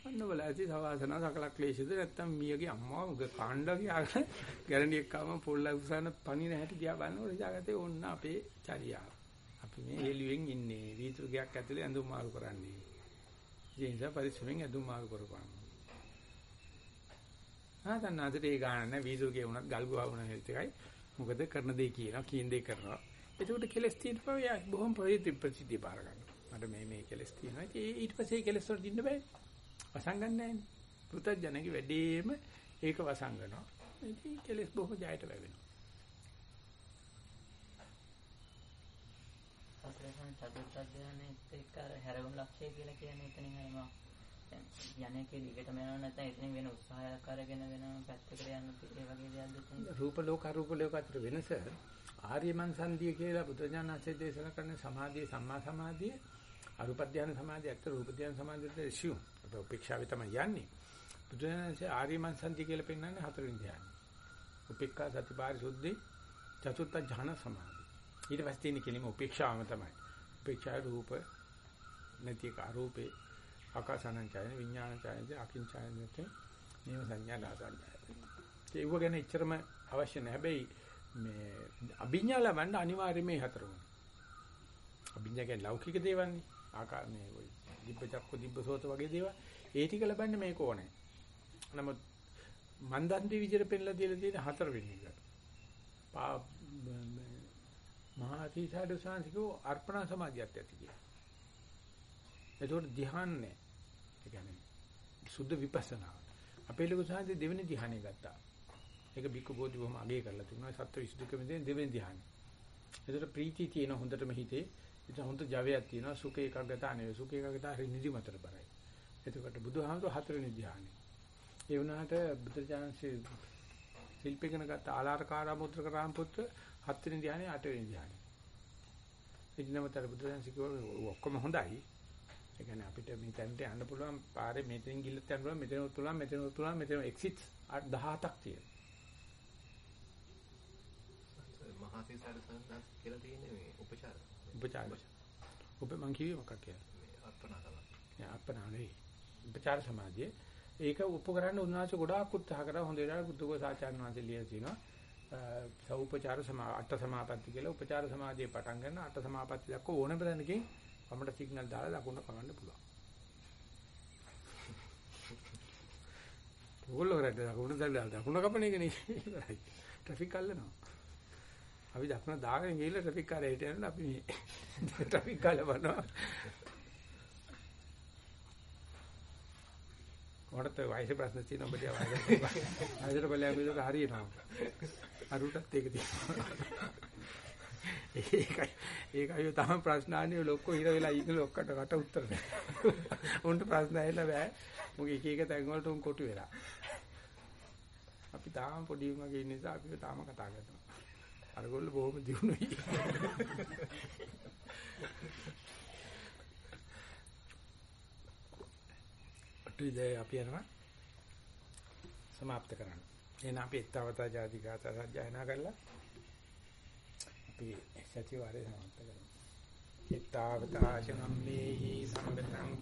අන්න බලද්දි සවාසනා සකලක් ලේසද නැත්නම් මීයගේ අම්මා උග කාණ්ඩ කියාගෙන ගැරන්ටියක් ආවම පොල්ල උසන පණින හැටි දිහා බලනකොට ඉජාගතේ ඕන්න අපේ චර්යාව. අපි මේ හෙළුවෙන් ඉන්නේ. වීතුරු ගයක් ඇතුලේ ඇඳුම් මාරු කරන්නේ. ඒ නිසා පරිස්සමෙන් ඇඳුම් මාරු කරපන්. ආතන්නාතේ ඒ ගාන නැහැ වීදුරුගේ වුණත් ගල් ගුවා වුණත් එකයි. මොකද කරන දේ කියනවා කියන දේ කරනවා. ඒකට කෙලස් තියෙනවා යා බොහොම ප්‍රතිප්‍රතිදී පාර ගන්නවා. මට මේ මේ කෙලස් තියෙනවා. ඉතින් ඊට පස්සේ කෙලස් වලට ඉන්න බෑ. වසංගන්නේ නැහැ. පුතඥගේ වැඩේම ඒක වසංගනවා. ඉතින් කෙලස් බොහොම ජයට වැවෙනවා. සතරසන් චතුර්ථ ධානයේත් එක්ක අර හැරවුම් ලක්ෂය කියලා කියන්නේ එතනින් අයම දැන් යන්නේකේ දිගටම යනවා නැත්නම් එතනින් වෙන උත්සාහයක් අරගෙන වෙන පැත්තකට යන්න ඒ වගේ දෙයක්ද එතන රූප ලෝක අරූප ලෝක අතර වෙනස ආර්යමන් සංධිය කියලා බුදුජානනාථේ දේශනා කරන සමාධිය සම්මා සමාධිය අරූප ධානය සමාධිය අතර රූප ධානය සමාධියට ශියු අපේ උපේක්ෂාවේ තමයි යන්නේ. බුදුජානනාථේ ආර්යමන් සංධිය කියලා පෙන්වන්නේ හතරවෙනි ධානය උපේක්ඛා සතිපාරි සුද්ධි චතුර්ථ ඥාන සමාධි. ඊට පස්සේ තියෙන කෙලිම උපේක්ෂාවම තමයි. උපේක්ෂා රූප නැති කාරූපේ ආකාසානං ඡායන විඥාන ඡායන අකින් ඡායන නැති නේම සංඥා දාසන්. ඒක ගැන එච්චරම අවශ්‍ය නැහැ. හැබැයි මේ අභිඥා ලබන්න අනිවාර්යයෙන් මේ හතර ඕනේ. අභිඥා කියන්නේ ලෞකික දේවල්නේ. ආකා මේ ඔය දිබ්බ චක්ක දිබ්බ සෝත වගේ දේවල්. ඒ ටික ලබන්න මේක ඕනේ. නමුත් මන්දන්ති විදිහට පෙන්ලා දීලා තියෙන හතර වෙනි එක. පා මහා තීසාඩු සාන්තිකෝ අර්පණ සමාධියත් ඇති කියලා. ඒකට ධ්‍යාන නෑ. ඒ කියන්නේ සුද්ධ විපස්සනා. අපේ ලොකු සාන්ති දෙවෙනි ධ්‍යානෙ ගත්තා. ඒක බික්ක බෝධි බොහොම අගය කරලා තිබුණා. සත්‍ය විසුද්ධිකම දෙන දෙවෙනි ධ්‍යානෙ. ඒකට ප්‍රීතිය තියෙන හොඳටම හිතේ. ඒක හොඳ ජවයක් තියෙනවා. සුඛ ඒකග්ගතා නෙවෙයි. සුඛ ඒකග්ගතා හරි නිදිමතට බරයි. එතකොට බුදුහාමුදුර හතරවෙනි ධ්‍යානෙ. ඒ වුණාට බුදුචාන්සේ ශිල්පිකන ගත්ත ආලාරකාරා මුද්‍රක රාමපුත්‍ර හත්වෙනි ධ්‍යානෙ අටවෙනි ධ්‍යානෙ. එදිනමතර බුදුචාන්සේ කිව්වා ඔක්කොම හොඳයි. ඒ කියන්නේ අපිට මේ තැනට යන්න පුළුවන් පාරේ මෙතනින් ගිල්ලත් යන්න පුළුවන් මෙතන උත් පුළුවන් මෙතන උත් පුළුවන් මෙතන එක්සිට් 17ක් තියෙනවා. මහා සීසාර සංඝාත කියලා තියෙන්නේ මේ උපචාර. උපචාර. උප මං කිව්වේ මොකක් කියලා? අර්පණා තමයි. අප්පනා නෙවෙයි. උපචාර සමාධිය. ඒක උප කරන්න උන්වහන්සේ ගොඩාක් උත්සාහ කරා හොඳ වෙලාවට බුද්ධඝෝස ආචාර්ය වහන්සේ ලියලා තිනවා. සෞපචාර සමා අට සමාපatti කියලා උපචාර සමාධියේ පටන් ගන්න අට සමාපatti දක්වා ඕනම දැනකින් අපිට සිග්නල් දාලා දකුණ කවන්න පුළුවන්. ඕගොල්ලෝ රට දකුණ දාලා දකුණ කපන එක නේ ඉවරයි. ට්‍රැෆික් අල්ලනවා. අපි දකුණ දාගෙන ගිහලා ට්‍රැෆික් කාර්යය හිට යනවා අපි මේ ට්‍රැෆික් කාර්ය බලනවා. කොහොමද වයස ප්‍රශ්න තියෙන ඔබට වයස වයසට බලයන් විතර හරියනවා. අරුටත් ඒක තියෙනවා. ඒකයි ඒකයි තමයි ප්‍රශ්න අහන්නේ ලොක්කෝ හිර වෙලා ඉන්න ලොක්කට කට උත්තර නැහැ. උන්ට ප්‍රශ්න ඇහිලා බෑ. මොකද එක එක තැන් වලට උන් කොටු වෙලා. අපි තාම පොඩි වගේ ඉන්න නිසා අපිව තාම කතා කරනවා. අරගොල්ලෝ බොහොම දියුණුයි. අටවිදේ අපි යනවා සමාප්ත කරන්න. එන අපි එක්තාවතා ජාති ගාථා සජ්ජායනා කරලා අපි සතිವಾರේ සමත් කරමු. එක්තාවතා චනම්මේහි සම්බතං